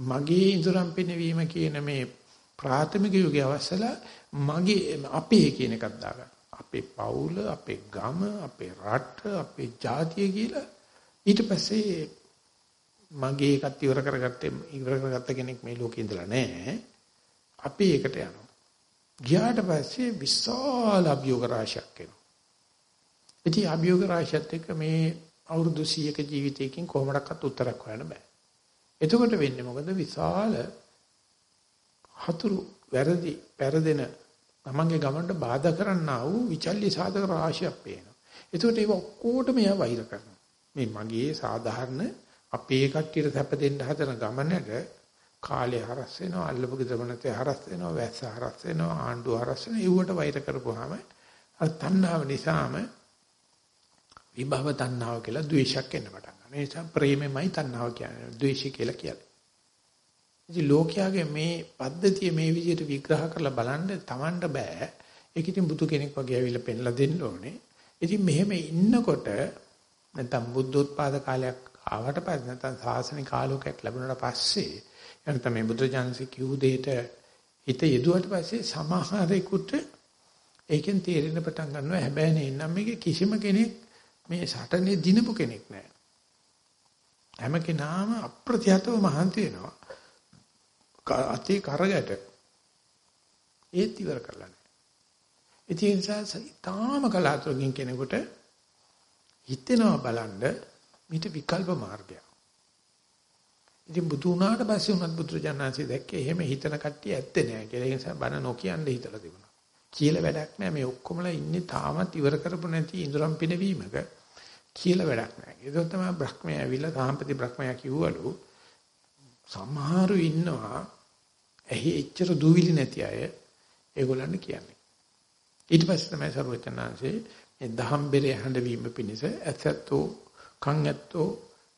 මගේ ඉදරම් පිනවීම කියන මේ ප්‍රාථමික යුගයේ අවස්සලා මගේ අපේ කියන එකක් දාගන්න. අපේ පවුල, අපේ ගම, අපේ රට, අපේ ජාතිය කියලා ඊට පස්සේ මගේ එකත් ඉවර කරගත්තේ ඉවර කරගත්ත කෙනෙක් මේ ලෝකේ ඉඳලා නැහැ. අපි ඒකට යනවා. ගියාට පස්සේ විශාල අභියෝග රාශියක් එනවා. ඉතින් අභියෝග රාශියත් එක්ක මේ අවුරුදු 100ක ජීවිතයකින් කොහොමඩක්වත් උත්තරයක් හොයන්න බෑ. එතකොට වෙන්නේ මොකද විශාල හතුරු වැරදි පෙරදෙන තමන්ගේ ගමනට බාධා කරන්නා වූ විචල්්‍ය සාධක රාශියක් පේනවා. එතකොට ඒක ඔක්කොටම එයා වෛර කරනවා. මේ මගේ සාධාරණ අපේ කට්ටියට සැප දෙන්න හදන ගමනට කාලේ හරස් වෙනවා, අල්ලපු ගමනතේ හරස් වෙනවා, වැස්ස හරස් වෙනවා, ආණ්ඩුව හරස් වෙනවා. ඒවට වෛර කරපුවාම අර තණ්හාව නිසාම විභව තණ්හාව කියලා ද්වේෂයක් එන්න පටන් ගන්නවා. ඒ නිසා ප්‍රේමෙමයි තණ්හාව කියන්නේ. ද්වේෂය කියලා කියන්නේ. ඉතින් ලෝකයාගේ මේ පද්ධතිය මේ විදිහට විග්‍රහ කරලා බලන්න Tamanට බෑ. ඒක ඉතින් බුදු කෙනෙක් වගේ ඇවිල්ලා පෙන්ලා දෙන්න ඕනේ. ඉතින් මෙහෙම ඉන්නකොට නැත්නම් බුද්ධෝත්පාද කාලයක් ආවට පස්සේ නැත්නම් සාසනික ආලෝකයක් ලැබුණාට පස්සේ එනතම මේ බුද්ධ ඥානසි කිව් දෙයට හිත යෙදුවට පස්සේ සමහරෙකුට ඒකෙන් තේරෙන්න පටන් ගන්නවා හැබැයි නේ නම් මේක කිසිම කෙනෙක් මේ සටනේ දිනපු කෙනෙක් නෑ හැම කෙනාම අප්‍රත්‍යතව මහන්සි වෙනවා. අතේ කරගැට ඒත් ඉවර කරලා නැහැ. ඒ නිසා තාම කලාතුරකින් කෙනෙකුට හිතෙනවා බලන්න මිට විකල්ප මාර්ගයක්. ඉතින් බුදු වුණාට පස්සේ උනත් බුදුරජාණන්සේ දැක්කේ එහෙම හිතන කට්ටිය ඇත්තේ නැහැ කියලා. ඒ නිසා බන නොකියන්න හිතලා තිබුණා. කියලා වැඩක් නැහැ. මේ ඔක්කොමලා ඉන්නේ තාමත් ඉවර කරපො නැති ඉඳුරම් පිනවීමක. කියලා වැඩක් නැහැ. ඒක තමයි බ්‍රහ්මයා ඇවිල්ලා සාම්පති බ්‍රහ්මයා කිව්වලු සමහරු ඉන්නවා එහි එච්චර දුවිලි නැති අය ඒගොල්ලන් කියන්නේ. ඊට පස්සේ තමයි සර්වචනාංශේ මේ දහම්බෙරේ හඬවීම පිණිස ඇත්තෝ කන් ඇත්තෝ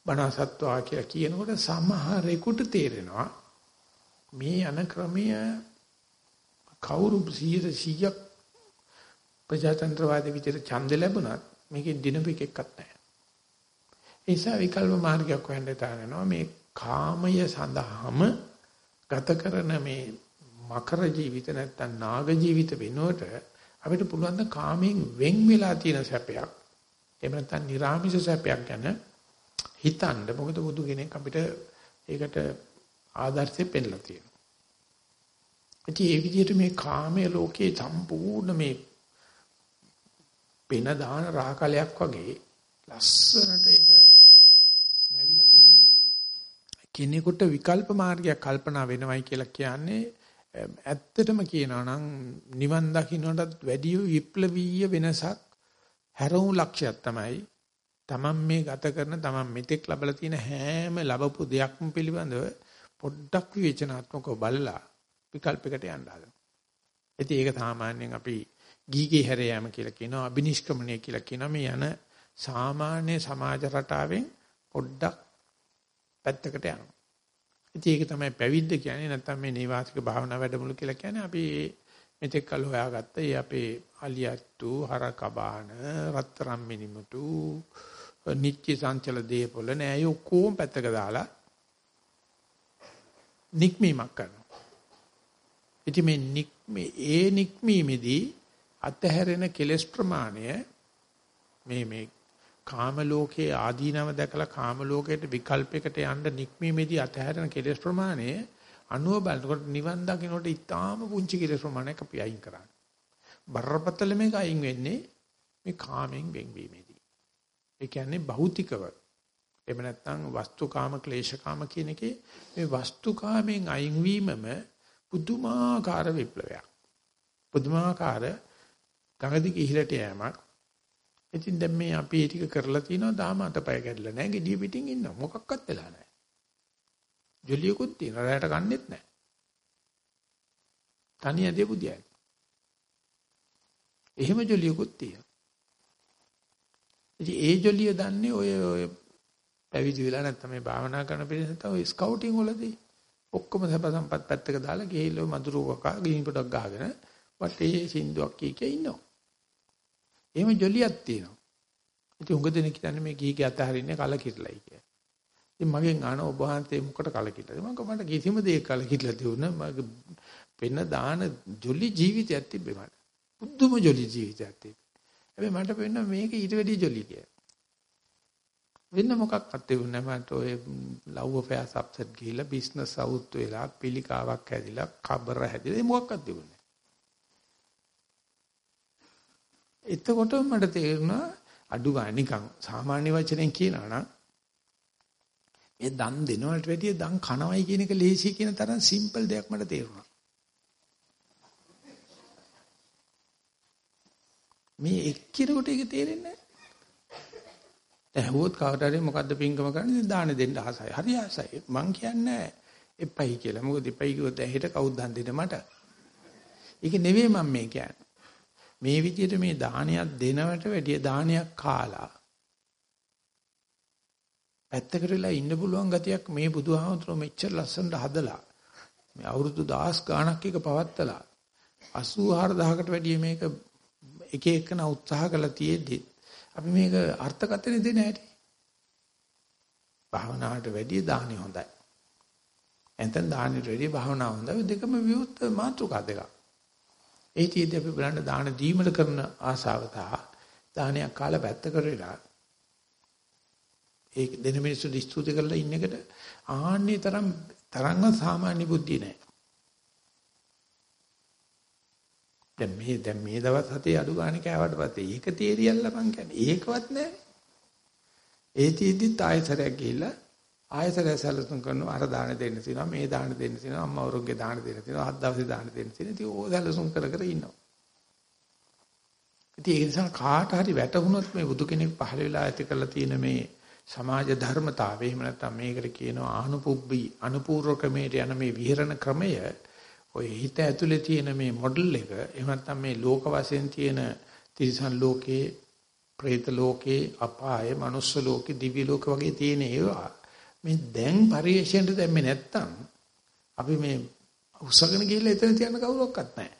බණසත්වා කියලා කියනකොට සමහරෙකුට තේරෙනවා මේ යන ක්‍රමය කවුරු 100 100ක් ප්‍රජාතන්ත්‍රවාදී විදිහට ඡන්ද ලැබුණත් මේකෙන් දිනපු එකක්වත් නැහැ. ඒ නිසා විකල්ප මාර්ගයක් හොයන්න තාරනවා මේ කාමය සඳහාම ගත කරන මේ මකර ජීවිත නැත්තම් නාග ජීවිත වෙනුවට අපිට පුළුවන් ද කාමයෙන් වෙන් වෙලා තියෙන සැපයක් එහෙම නැත්තම් නිර්ාමිෂ සැපයක් ගැන හිතන්න මොකද බුදු කෙනෙක් අපිට ඒකට ආදර්ශයෙන් පෙන්නලා තියෙනවා. ඉතින් ඒ විදිහට මේ කාමයේ ලෝකේ සම්පූර්ණ මේ පෙන දාන රාකලයක් වගේ ලස්සනට ඒක මැවිලා පෙනෙද්දී කෙනෙකුට විකල්ප මාර්ගයක් කල්පනා වෙනවයි කියලා කියන්නේ ඇත්තටම කියනවා නම් නිවන් දකින්නටත් වැඩි විප්ලවීය වෙනසක් හැරවුම් ලක්ෂයක් තමයි. තමන් මේ ගත කරන තමන් මෙතෙක් ලබලා තියෙන හැම ලැබපු දෙයක්ම පිළිබඳව පොඩ්ඩක් විවේචනාත්මකව බලලා විකල්පයකට යන්න හදනවා. ඉතින් ඒක සාමාන්‍යයෙන් අපි ගීගේ හැර යාම කියලා කියනවා අබිනිෂ්ක්‍මණය කියලා කියනවා මේ යන සාමාන්‍ය සමාජ රටාවෙන් පොඩ්ඩක් පැත්තකට යනවා. ඉතින් ඒක තමයි පැවිද්ද කියන්නේ නැත්නම් මේ නේවාසික භාවනා වැඩමුළු කියලා කියන්නේ අපි මෙතෙක් කල් හොයාගත්ත ඒ අපේ අලියත්තු හරකබාන රත්තරම් මිනිමුතු නිත්‍ය සංචල දීපොළ නෑ ඔක්කොම පැත්තක දාලා නික්මීමක් කරනවා. ඉතින් මේ නික්මේ ඒ නික්මීමේදී අතහැරෙන කෙලස් ප්‍රමාණය මේ මේ කාම ලෝකයේ ආදීනව දැකලා කාම ලෝකයට විකල්පයකට යන්න නික්මීමේදී අතහැරෙන කෙලස් ප්‍රමාණය අනුව බලනකොට නිවන් දකින්නට ඉතාම පුංචි කෙලස් ප්‍රමාණයක් අපි අයින් කරන්නේ. බරපතල මේක අයින් වෙන්නේ මේ කාමෙන් වෙන්වීමේදී. ඒ කියන්නේ භෞතිකව එහෙම නැත්නම් වස්තුකාම ක්ලේශකාම කියන එකේ මේ වස්තුකාමෙන් අයින් වීමම පුදුමාකාර විප්ලවයක්. පුදුමාකාර ගඟදි කිහිලට යෑමක්. ඉතින් දැන් මේ අපි ඒ ටික කරලා තිනවා දාම අතපය කැඩලා නැහැ. gediya පිටින් ඉන්නවා. මොකක්වත් වෙලා නැහැ. ජොලියකුත් තියෙනවා. රැයට ගන්නෙත් නැහැ. තනි ඇදේ පුදියයි. එහෙම ජොලියකුත් තියෙනවා. ඉතින් ඒ ජොලිය දන්නේ ඔය ඔය පැවිදි වෙලා නැත්නම් මේ භාවනා කරන පිරිස තමයි ස්කවුටින් වලදී ඔක්කොම සබ සම්පත් පැත්තක දාලා ගිහිල්ලා මදුරු කකා ගිනි පොඩක් ගහගෙන වටේ සින්දුවක් කී කිය ඉන්නවා. එහෙම ජොලියක් තියෙනවා. ඉතින් උඟ දෙනෙක් කියන්නේ මේ ගිහිගේ අතහරින්නේ කලකිරලයි කිය. ඉතින් මගෙන් අහන ඔබ වහන්සේ මොකට කලකිරලාද? මම කිව්වා මට කිසිම දෙයක කලකිරලා තියුණා. මගේ වෙන දාන ජොලි ජීවිතයක් තිබ්බේ මට. බුද්ධම ජොලි ජීවිතයක් තිබ්බේ. හැබැයි මට පෙන්න මේක ඊට වැඩිය ජොලි කියලා. වෙන මොකක්වත් තිබුණේ නැහැ මට ඔය ලව් අෆෙයාර්ස් අප්සෙට් ගිහිල්ලා බිස්නස් අවුත් වෙලා පිළිකාවක් හැදිලා කබර හැදිලා ඒ මොකක්වත් තිබුණේ එතකොට මට තේරුණා අඩු ගන්න නිකන් සාමාන්‍ය වචනෙන් කියනවා නම් මේ දන් දෙනවට වැඩිය දන් කනවයි කියන එක ලේසි කියන තරම් සිම්පල් දෙයක් මට තේරුණා. මේ එක්කිරකට ඒක තේරෙන්නේ නැහැ. ඇහුවොත් කාට හරි මොකද්ද පින්කම කරන්නේ දාන දෙන්න ආසයි. හරි ආසයි. මං කියන්නේ එපයි කියලා. මොකද එපයි කිව්වොත් ඇහෙට කවුද දන් දෙන්නේ මට? ඒක නෙවෙයි මම මේ කියන්නේ. මේ විදිහට මේ දානයක් දෙනවට වැඩිය දානයක් කාලා පැත්තකට වෙලා ඉන්න පුළුවන් ගතියක් මේ බුදුහාමුදුරුවෝ මෙච්චර ලස්සනට හදලා මේ අවුරුදු 10 ගාණක් එක පවත්තලා 84000කට වැඩිය මේක එක එකන උත්සාහ කළා තියෙද්දි අපි මේක අර්ථකථන දෙන්න හැටි භාවනාවට වැඩිය දානි හොඳයි. එතෙන් දානෙට වැඩිය භාවනාව හොඳයි. දෙකම විවුර්ත මාතෘකා දෙකක්. ඒ තියදී අපි බලන්න දාන දීමල කරන ආසාව තා දානයක් කාලා පැත්ත කරලා ඒ දෙන මිනිස්සු ස්තුති කරලා ඉන්න එකට ආන්නේ තරම් තරංග සාමාන්‍ය බුද්ධිය නැහැ. දැන් මේ දැන් මේ දවස් හතේ අඩු ගන්න කෑවට පස්සේ ඒක තේරියල්ල මං කියන්නේ. ඒකවත් නැහැ. ඒ තීද්දිත් ආයතරයක් ගිහිල්ලා ආයතන සැලසුම් කරනවා. අර දාන දෙන්න තියෙනවා මේ දාන දෙන්න තියෙනවා අම්මා වරුන්ගේ දාන දෙන්න තියෙනවා හත් දවසේ දාන දෙන්න තියෙනවා. ඉතින් ඕක සැලසුම් කර කර ඉන්නවා. ඉතින් ඒ නිසා කාට හරි වැටහුනොත් මේ බුදු කෙනෙක් පහළ වෙලා ඇති කරලා තියෙන මේ සමාජ ධර්මතාවය එහෙම නැත්නම් මේකට කියනවා අනුපුබ්බි අනුපූර්ව ක්‍රමයට යන මේ විහෙරණ ක්‍රමය ඔය හිත ඇතුලේ තියෙන මේ මොඩල් එක එහෙම නැත්නම් මේ ලෝක වශයෙන් තියෙන තිරිසන් ලෝකේ പ്രേත ලෝකේ අපාය මනුස්ස ලෝකේ දිව්‍ය ලෝක වගේ තියෙන ඒවා මේ දැන් පරිේශයෙන්ට දැම්මේ නැත්තම් අපි මේ උස්සගෙන ගිහිල්ලා එතන තියන්න කවුරක්වත් නැහැ.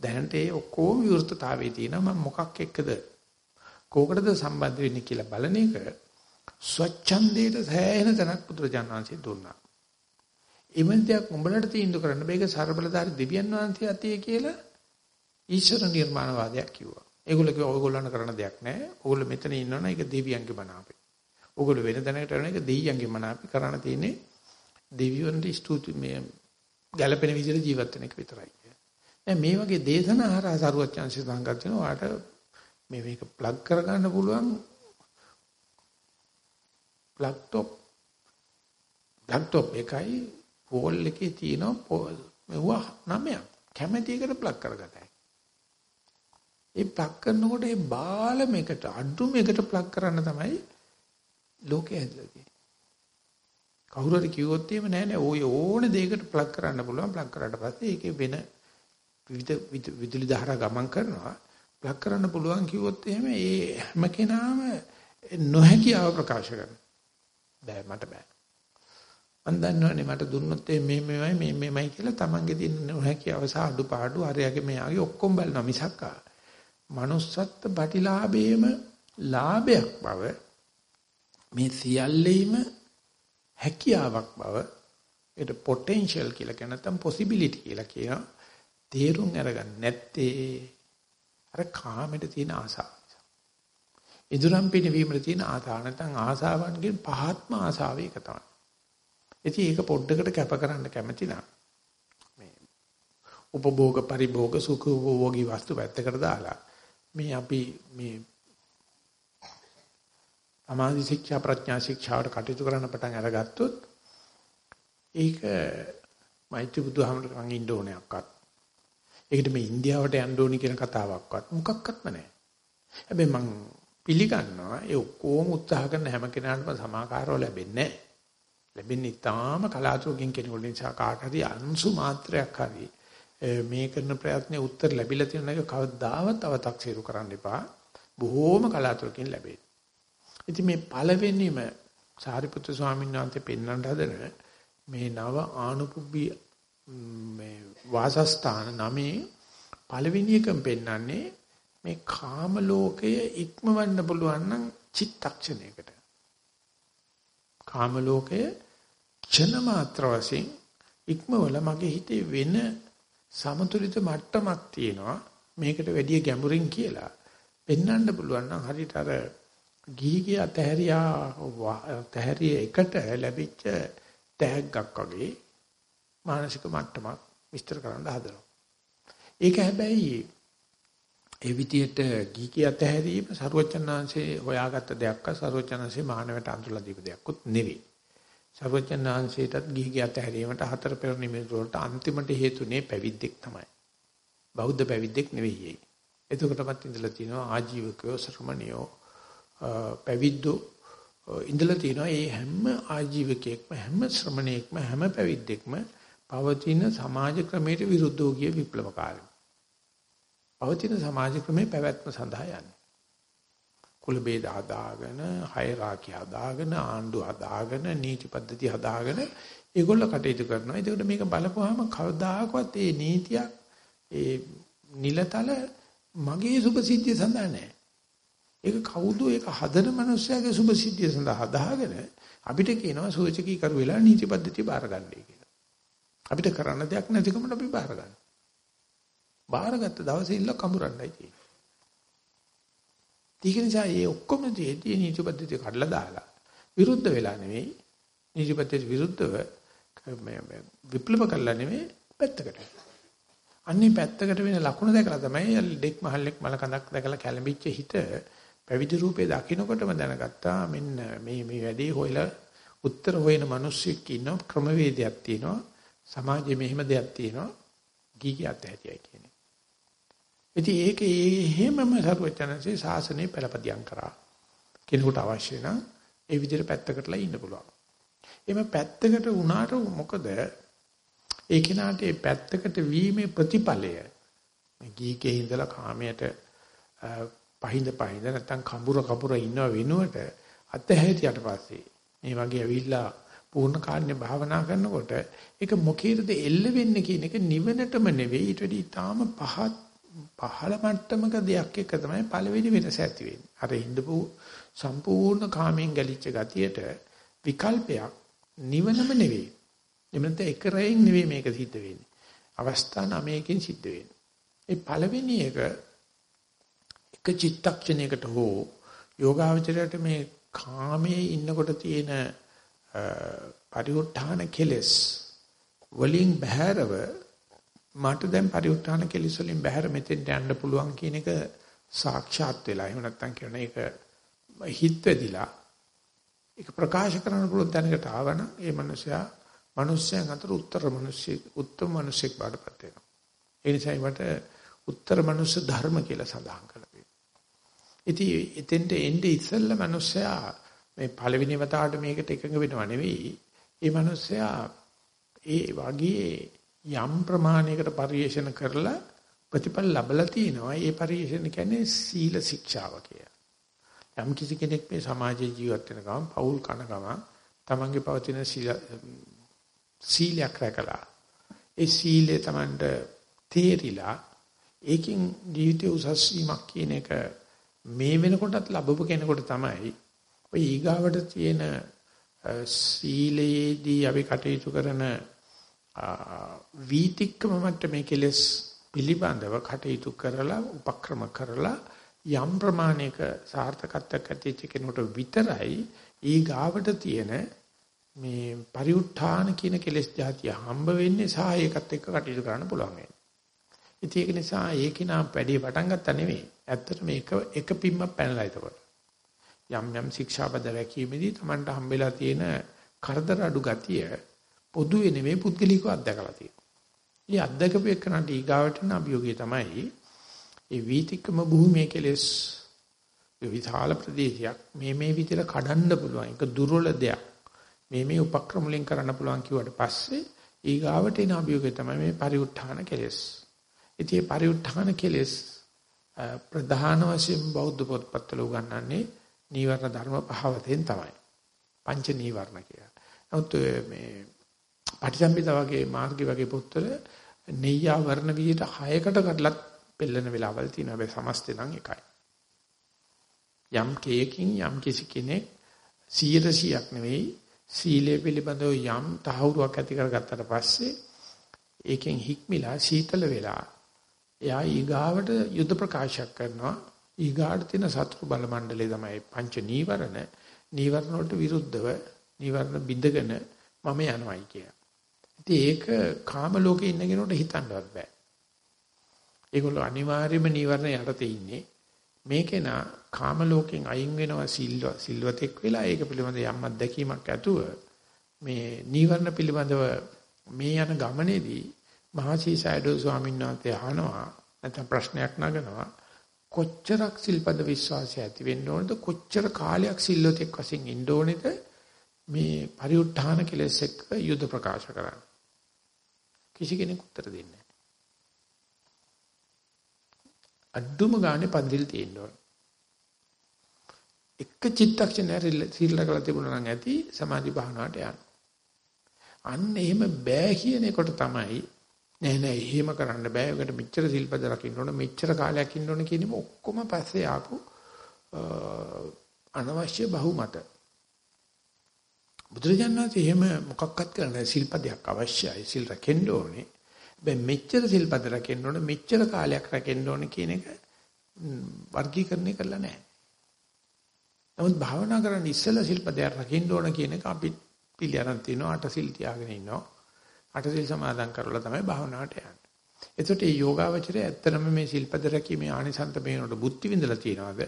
දැනට ඒ ඔක්කොම විවෘතතාවයේ තියෙනවා මම මොකක් එක්කද කෝකටද සම්බන්ධ වෙන්නේ කියලා බලන එක ස්වච්ඡන්දයට සෑහෙන තැනක් පුදුරජානන්සේ දුන්නා. එවන්තයක් උඹලට තීන්දුව කරන්න මේක ਸਰබලධාරි දෙවියන් වහන්සේ අතියේ කියලා ඊශ්වර නිර්මාණවාදයක් කිව්වා. ඒගොල්ලෝ කිව්වා ඔයගොල්ලන් කරන දෙයක් නැහැ. ඔයගොල්ලෝ මෙතන ඉන්නවනම් ඒක දෙවියන්ගේ මනාපේ. ඔයගොල්ලෝ වෙන දැනකට යන එක දෙවියන්ගේ මනාපේ කරන්න තියෙන්නේ දෙවියන්ට ස්තුති මේ ගැළපෙන විදිහට ජීවත් වෙන එක විතරයි. දැන් මේ වගේ දේශනා හරහා සරුවත් chance සංගත වෙන ඔයාට මේ මේක ප්ලග් කරගන්න පුළුවන් ප්ලග් ටොප් ප්ලග් ටොප් එකයි පෝල් එකේ තියෙන පෝල් මෙවුවා නමයක් කැමැති එකට ප්ලග් කරගතයි. ඒ ප්ලග් කරනකොට ඒ බාලම එකට අඩුම එකට ප්ලග් කරන්න තමයි ලෝකේ හැදලා තියෙන්නේ. කවුරු හරි කිව්වොත් එහෙම නෑ නෑ ඔය ඕන දෙයකට ප්ලග් කරන්න පුළුවන් ප්ලග් කරාට පස්සේ ඒකේ වෙන විවිධ විදුලි ධාරා ගමන් කරනවා ප්ලග් කරන්න පුළුවන් කිව්වොත් එහෙම ඒ හැම කෙනාම නොහැකියාව ප්‍රකාශ කරනවා. බෑ මට බෑ. මම දන්නවනේ මට දුන්නොත් මේ මේමයි මේ මේමයි කියලා තමන්ගේ තියෙන නොහැකියාව සහ අඩුපාඩු හරියගේ මෙයාගේ ඔක්කොම බලනවා මිසක් ආ. manussත් ප්‍රතිලාභයේම ලාභයක් බව මේ සියල්ලේම හැකියාවක් බව ඒට potential කියලා කියන නැත්නම් possibility කියලා කියනවා. තේරුම් අරගන්න නැත්තේ අර කාමෙට තියෙන ආසාව. ඉදurang පිනවීමට තියෙන ආසාව නැත්නම් ආසාවන්ගෙන් පහත්ම ආසාව ඒක තමයි. ඉතින් ඒක පොඩ්ඩකට කැප කරන්න කැමති නම් මේ උපභෝග පරිභෝග සුඛ උපභෝගී වස්තු පැත්තකට දාලා මේ අපි මේ සමාධි ශික්ෂා ප්‍රඥා ශික්ෂාවට කටයුතු කරන්න පටන් අරගත්තොත් ඒක මෛත්‍රී බුදුහාමරන් ඉන්න ඕනේ අක්කත්. ඒකට මේ ඉන්දියාවට යන්න ඕනි කියන කතාවක්වත් මොකක්වත්ම නැහැ. හැබැයි මං පිළිගන්නවා ඒ ඔක්කොම උත්සාහ කරන හැම කෙනාටම සමාකාරව ලැබෙන්නේ නැහැ. ලැබෙන්නේ තාම කලාතුරකින් කෙනෙකුට නිසා කාට හරි අංශු මාත්‍රයක් හරි මේ කරන ප්‍රයත්නේ උත්තර ලැබිලා තියෙන එක කවදාවත් අව탁සීරු කරන්න එපා. බොහෝම කලාතුරකින් ලැබේ. ඉතින් මේ පළවෙනිම සාරිපුත්‍ර ස්වාමීන් වහන්සේ පෙන්වන්න හදන මේ නව ආනුපුබ්බි මේ වාසස්ථාන නමේ පළවෙනි එකම පෙන්වන්නේ මේ කාම ලෝකය ඉක්මවන්න පුළුවන් නම් චිත්තක්ෂණයකට. කාම ලෝකය ක්ෂණ මාත්‍ර වශයෙන් ඉක්මවල මගේ හිතේ වෙන සමතුලිත මට්ටමක් තියෙනවා මේකට වැඩිය ගැඹුරින් කියලා පෙන්වන්න පුළුවන් නම් හරියට අර ගිහිගේ අතහැරියා අතහැරිය එකට ලැබිච්ච තෑග්ගක් වගේ මානසික මට්ටමක් විස්තර කරන්න හදනවා. ඒක හැබැයි ඒ විදියට ගිහිගේ අතහැරීම සරුවචනාංශේ හොයාගත්ත දෙයක්ක සරුවචනාංශේ මානවට අඳුරලා දීප දෙයක්වත් නෙවෙයි. සරුවචනාංශේටත් ගිහිගේ අතහැරීමට හතර පෙර නිමිති වලට අන්තිමට හේතුනේ පැවිද්දෙක් තමයි. බෞද්ධ පැවිද්දෙක් නෙවෙයි. එතකොටමත් ඉඳලා තිනවා ආජීවකයෝ ශ්‍රමණියෝ පැවිද්දෝ ඉඳලා තිනවා මේ හැම ආජීවකයෙක්ම හැම ශ්‍රමණයෙක්ම හැම පැවිද්දෙක්ම පවතින සමාජ ක්‍රමයට විරුද්ධව ගිය විප්ලවකාරයෝ. පවතින සමාජ ක්‍රමේ පැවැත්ම සඳහා යන්නේ. කුල ભેද හදාගෙන, හයරාකි හදාගෙන, ආණ්ඩු හදාගෙන, නීති පද්ධති හදාගෙන ඒගොල්ලෝ කටයුතු කරනවා. ඒකට මේක බලපුවාම කවදාකවත් ඒ නීතියක් ඒ නිලතල මගේ සුභසිද්ධිය සඳහා නැහැ. ඒක කවුද ඒක හදන මනුස්සයාගේ සුභසිද්ධිය සඳහා හදාගෙන අපිට කියනවා සෝචකී කරු වෙලා නීති පද්ධතිය බාරගන්නයි කියලා. අපිට කරන්න දෙයක් නැතිකමට අපි බාර ගන්නවා. බාරගත්ත දවසේ ඉල්ල කඹරන්නයි තියෙන්නේ. ඒක නිසා මේ ඔක්කොම දෙදී නීති පද්ධතිය කඩලා දාලා විරුද්ධ වෙලා නෙවෙයි නීති පද්ධතියට විරුද්ධව මේ විප්ලව කළා නෙවෙයි පැත්තකට. අන්නේ පැත්තකට වෙන ලකුණ දැකලා තමයි ඩෙක් මහල්ලෙක් මල කඳක් දැකලා කැළඹිච්ච හිත පැවිදි රූපේ දකින්නකොටම දැනගත්තා මෙන්න මේ මේ වැඩේ හොයලා උත්තර හොයන මිනිස්සෙක් ඉන්න ක්‍රමවේදයක් තියෙනවා සමාජයේ මෙහෙම දෙයක් තියෙනවා ගීගියත් ඇතියි කියන්නේ. ඉතින් ඒක එහෙමම සරුවචනන්සේ ශාසනය පළපදියම් කරා. කෙනෙකුට අවශ්‍ය නම් ඒ විදිහට පැත්තකටලා ඉන්න පුළුවන්. එimhe පැත්තකට වුණාට මොකද ඒ කෙනාට ඒ පැත්තකට වීමේ ප්‍රතිඵලය මේ ගීකේ ඉඳලා කාමයට පහින්ද පහින්ද නැත්තම් කඹුර කඹුර ඉන්නව වෙනුවට අතහැරියට පස්සේ මේ වගේ ඇවිල්ලා පූර්ණ කාර්ය භාවනා කරනකොට ඒක මොකේද එල්ල වෙන්නේ කියන එක නිවනටම නෙවෙයි ඊට වඩා ඊටාම පහත් පහළ මට්ටමක දෙයක් එක තමයි පළවෙනි වෙනස ඇති වෙන්නේ. අර හින්දපු සම්පූර්ණ කාමයෙන් ගැලිච්ච ගතියට විකල්පයක් නිවනම නෙවෙයි. එමෙන්න එක රැයෙන් නෙවෙයි මේක සිද්ධ වෙන්නේ. අවස්ථා නමයකින් සිද්ධ වෙන්නේ. ඒ පළවෙනි එක එක චිත්තක්ෂණයකට හෝ යෝගාවචරයට මේ කාමයේ ඉන්නකොට තියෙන පරිඋත්ථාන කෙලස් වලින් බහැරව මට දැන් පරිඋත්ථාන කෙලස් වලින් බහැර මෙතෙන්ට යන්න පුළුවන් කියන එක සාක්ෂාත් වෙලා එහෙම නැත්නම් කියන එක හිත වෙදිලා ඒක ප්‍රකාශ කරන්න පුළුවන් තැනකට ආවනම් ඒ මනුස්සයා මිනිස්යන් අතර උත්තර මිනිස්සෙක් උත්තම මිනිස්සෙක් බාටපත් වෙනවා. ඒ නිසා ඒවට උත්තර මනුස්ස ධර්ම කියලා සඳහන් කරලා තියෙනවා. ඉතින් එතෙන්ට එන්නේ ඉස්සෙල්ලා මිනිස්සයා මේ පළවෙනි වතාවට මේකට එකඟ වෙනව නෙවෙයි. ඒ මිනිස්සයා ඒ වගේ යම් ප්‍රමාණයකට පරිේෂණ කරලා ප්‍රතිඵල ලැබලා තිනවා. ඒ පරිේෂණ කියන්නේ සීල ශික්ෂාව කියලා. යම් කිසි කෙනෙක් මේ සමාජයේ ජීවත් වෙන ගමන් පෞල් කන ගමන් තමන්ගේ පවතින සීලයක් රැකලා ඒ සීලය තමන්ට තේරිලා ඒකෙන් ජීවිතය උසස් වීමක් කියන එක මේ වෙනකොටත් ලැබපු කෙනෙකුට තමයි ඔය ඊගාවට තියෙන සීලයේදී අපි කටයුතු කරන වීතික්කම මට්ටමේ කෙලස් පිළිබඳව කටයුතු කරලා උපක්‍රම කරලා යම් ප්‍රමාණයක සාර්ථකත්වයක් ඇතිවෙච්ච කෙනෙකුට විතරයි ඊගාවට තියෙන මේ පරිඋත්ථාන කියන කෙලස් જાතිය හම්බ වෙන්නේ සහ ඒකත් එක්ක කටයුතු කරන්න පුළුවන් වෙන්නේ. ඉතින් ඒක නිසා ඒකේ නම් වැඩි පටන් ගත්තා නෙවෙයි. ඇත්තටම මේක එක පිම්මක් පැනලා එතකොට. යම් යම් ශික්ෂාපද රැකීමේදී Tamanට හම්බෙලා තියෙන කරදර අඩු ගතිය පොදුවේ නෙමෙයි පුද්ගලිකව අත්දකලා තියෙනවා. මේ අත්දකපු එකනට ඊගාවට යන අභියෝගය තමයි ඒ වීතික්කම භූමියේ කෙලස් විවිධාල ප්‍රදේශයක් මේ මේ විදිහට කඩන්න පුළුවන්. ඒක දුර්වල දෙයක්. මේ මේ උපක්‍රම වලින් කරන්න පුළුවන් කිව්වට පස්සේ ඊගාවට එන අභියෝගය තමයි මේ පරිඋත්ථාන කෙලස්. ඉතින් මේ පරිඋත්ථාන කෙලස් ප්‍රධාන වශයෙන් බෞද්ධ පොත්පත්වල උගන්වන්නේ නීවරණ ධර්ම පහවතෙන් තමයි. පංච නීවරණ කියලා. නමුත් මේ පටිසම්භිදා වගේ මාර්ගය වගේ පොත්වල නෙය්‍යා වර්ණ විදිහට 6කට කඩලත් පෙළෙන වෙලාවල් තියෙනවා. හැබැයි සමස්තේ නම් එකයි. යම් කේකින් යම් කිසි කෙනෙක් 100ක් නෙවෙයි සීලය පිළිබඳව යම් තහවුරුවක් ඇති කරගත්තට පස්සේ ඒකෙන් හික්මිලා සීතල වෙලා එයා ඊගාවට යුද ප්‍රකාශයක් කරනවා ඊගාට තියෙන සත්‍රු බල මණ්ඩලය තමයි පංච නීවරණ නීවරණ වලට විරුද්ධව නීවරණ බිඳගෙන මම යනවායි කිය. ඉතින් ඒක කාම ලෝකේ ඉන්න කෙනෙකුට හිතන්නවත් බෑ. ඒගොල්ලෝ අනිවාර්යයෙන්ම නීවරණ යටතේ ඉන්නේ. මේකේන කාම ලෝකෙන් අයින් වෙනවා සිල්ව සිල්වතෙක් වෙලා ඒක පිළිබඳ යම් අත්දැකීමක් ඇතුව මේ නීවරණ පිළිබඳව මේ යන ගමනේදී මහසී සයඩෝ ස්වාමීන් වහන්සේ අහනවා නැත්නම් ප්‍රශ්නයක් නගනවා කොච්චරක් සිල්පද විශ්වාසය ඇති වෙන්න ඕනද කොච්චර කාලයක් සිල්වතෙක් වශයෙන් ඉන්න ඕනේද මේ පරිඋත්ථාන කෙලෙස් එක්ක යුද ප්‍රකාශ කරන්නේ කිසි කෙනෙක් උත්තර දෙන්නේ නැහැ අඩුම ගානේ පන්දිල් තියෙන්න ඕන එක චිත්තක්ෂණයක් සීල රැකලා තිබුණා නම් ඇති සමාධි භාවනාවට යන්න අන්න එහෙම බෑ කියන එකට තමයි නෑ නෑ එහෙම කරන්න බෑ. ඔකට මෙච්චර සිල්පද රකින්න ඕන, මෙච්චර කාලයක් ඉන්න ඕන කියන ඔක්කොම පස්සේ ආපු අනවශ්‍ය බහුමත. බුදුරජාණන්සේ එහෙම මොකක්වත් කරන්නේ සිල්පදයක් අවශ්‍යයි. සිල් රැකෙන්න ඕනේ. හැබැයි මෙච්චර සිල්පද රැකෙන්න ඕන, මෙච්චර කාලයක් රැකෙන්න ඕන කියන එක වර්ගීකරණය කරලා නැහැ. නමුත් භාවනා කරන්න ඉස්සෙල්ලා සිල්පදයක් රකින්න ඕන කියන එක අපි පිළිඅරන් තිනවා අට සිල් තියාගෙන ඉන්නවා. අටසිල් සමාදන් කරලා තමයි භාවනාවට යන්නේ. එතකොට මේ යෝගාවචරය ඇත්තටම මේ සිල්පද රැකීමේ ආනිසන්ත මේනොට බුද්ධි විඳලා තියනවාද?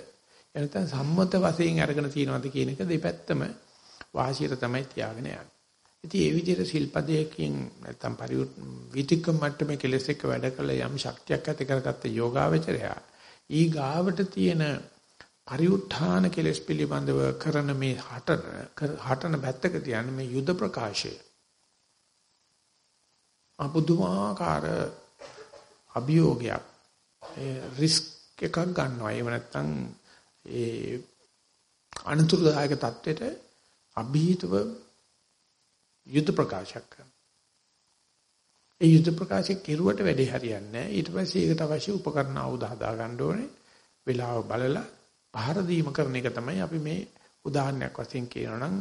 එනතන සම්මත වශයෙන් අරගෙන තියනවාද කියන එක දෙපැත්තම වාසියට තමයි තියාගෙන යන්නේ. ඉතින් ඒ විදිහට සිල්පදයකින් නැත්තම් පරිවෘත් විතික්කම් මට්ටමේ කෙලෙස් එක්ක වැඩ කළ යම් ශක්තියක් ඇති කරගත්ත යෝගාවචරයා ඊ ගාවට තියෙන පරිඋත්ථාන කෙලෙස් පිළිබඳව කරන මේ හටන හටන පැත්තක තියන මේ යුද ප්‍රකාශය අපුදුමාකාර අභියෝගයක් ඒ රිස්ක් එකක් ගන්නවා. එහෙම නැත්නම් ඒ අනතුරුදායක தത്വෙට અભීතව යුද්ධ ප්‍රකාශයක් කරනවා ඒ යුද්ධ ප්‍රකාශය කෙරුවට වැඩේ හරියන්නේ නැහැ. ඊට පස්සේ ඒකට අවශ්‍ය උපකරණ ආයුධ හදා ගන්න ඕනේ. වෙලාව බලලා පහර දීම කරන එක තමයි අපි මේ උදාහරණයක් වශයෙන් කියනවා නම්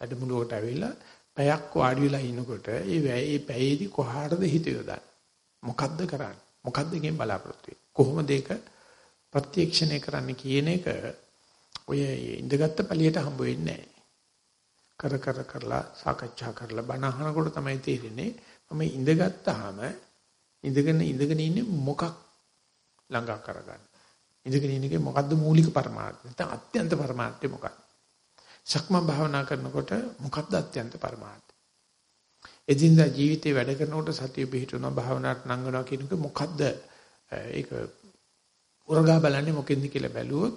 වැඩමුළුවකට ඇවිල්ලා පැයක් වාඩි වෙලා ඉනකොට ඒ ඒ පැයේදී කොහාටද හිත යොදන්නේ? මොකද්ද කරන්නේ? මොකද්ද එකෙන් බලාපොරොත්තු වෙන්නේ? කොහොමද ඒක ප්‍රත්‍යක්ෂණය කරන්න කියන එක ඔය ඉඳගත්ත පළියට හම්බ වෙන්නේ කර කර කරලා සාකච්ඡා කරලා බණ අහනකොට තමයි තේරෙන්නේ මම ඉඳගත්තාම ඉඳගෙන ඉඳගෙන ඉන්නේ මොකක් ළඟා කරගන්න. ඉඳගෙන ඉන්නකේ මොකද්ද මූලික පරමාර්ථය? නැත්නම් අත්‍යන්ත පරමාර්ථය මොකක්ද? සක්මන් භාවනා කරනකොට මොකක්ද අත්‍යන්ත පරමාර්ථය? එදිනදා ජීවිතේ වැඩ කරනකොට සතිය පිහිටුනවා භාවනාවට නංගනවා කියන එක මොකද්ද? ඒක උරගා බලන්නේ මොකෙන්ද කියලා බැලුවොත්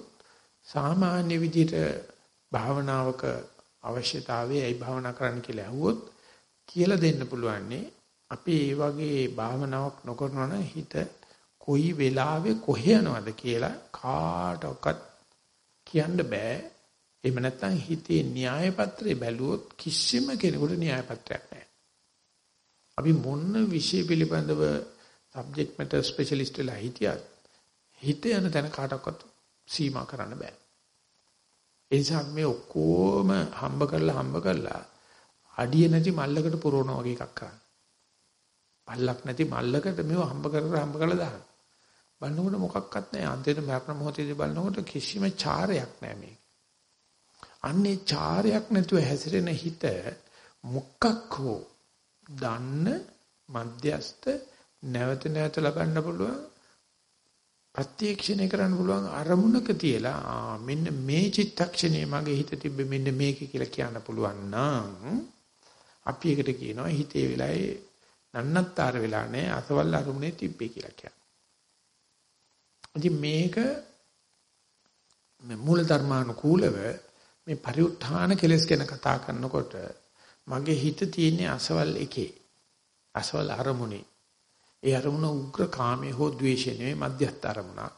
සාමාන්‍ය විදිහට භාවනාවක අවශ්‍යතාවය ඇයි භාවනා කරන්න කියලා අහුවොත් කියලා දෙන්න පුළුවන්නේ අපි ඒ වගේ භාවනාවක් නොකරනවා නම් හිත කොයි වෙලාවෙ කොහෙ යනවද කියලා කාටවත් කියන්න බෑ. එහෙම නැත්නම් හිතේ න්‍යාය පත්‍රය බැලුවොත් කිසිම කෙනෙකුට න්‍යාය පත්‍රයක් නැහැ. අපි මොන විෂය පිළිබඳව සබ්ජෙක්ට් මැටර් ස්පෙෂලිස්ට් වෙලා හිටියත් හිත යන තැන කාටවත් සීමා කරන්න බෑ. ඒ නිසා මේ ඔක්කොම හම්බ කරලා හම්බ කරලා අඩිය නැති මල්ලකට පුරවන වගේ එකක් කරන්නේ. පල්ලක් නැති මල්ලකට මේව හම්බ කරලා හම්බ කරලා දාන්න. බලනකොට මොකක්වත් නැහැ. අන්තිමට මරණ මොහොතේදී බලනකොට කිසිම චාරයක් නැහැ මේක. අන්නේ චාරයක් නැතුව හැසිරෙන හිත මොකක් හෝ දන්න මධ්‍යස්ත නැවත නැවත ලබන්න පුළුවන් ප්‍රත්‍යක්ෂණය කරන්න පුළුවන් අරමුණක තියලා මෙන්න මේ චිත්තක්ෂණය මගේ හිත තිබ්බ මෙන්න මේක කියලා කියන්න පුළුවන් නම් අපි එකට කියනවා හිතේ වෙලාවේ නන්නත්තර වෙලා නැහැ අසවල් අරමුණේ තිබ්බේ කියලා කියනවා. ඉතින් මේක මේ මූල ධර්මානුකූලව මේ පරිඋත්ථාන කෙලස් ගැන කතා කරනකොට මගේ හිත තියෙන්නේ අසවල් එකේ. අසවල් අරමුණේ. ඒ අරමුණ උග්‍ර කාමයේ හෝ ද්වේෂයේ නෙවෙයි මධ්‍යස්ථ අරමුණක්.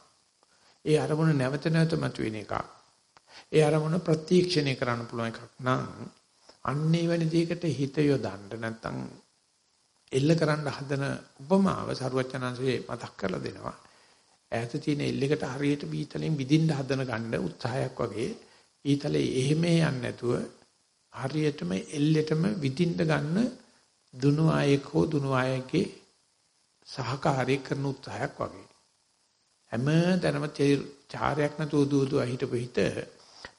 ඒ අරමුණ නැවත නැවත මතුවෙන එකක්. ඒ අරමුණ ප්‍රත්‍යක්ෂණය කරන්න පුළුවන් එකක් නම් අන්නේ වෙන දෙයකට හිත යොදන්න නැත්නම් එල්ල කරන්න හදන උපමාව සරුවචනංශයේ මතක් කරලා දෙනවා. ඈත තියෙන එල්ලෙකට හරියට බීතලෙන් විදින්න හදන ගන්න උත්සාහයක් වගේ ඊතලේ එහෙම යන්නේ නැතුව හරියටම එල්ලෙටම විදින්න ගන්න දුනු ආයෙක හෝ දුනු ආයෙකේ සහකාරී කරන උත්සාහයක් වගේ. හැම තැනම චාරයක් නැතුව දුවදුව හිටපු හිත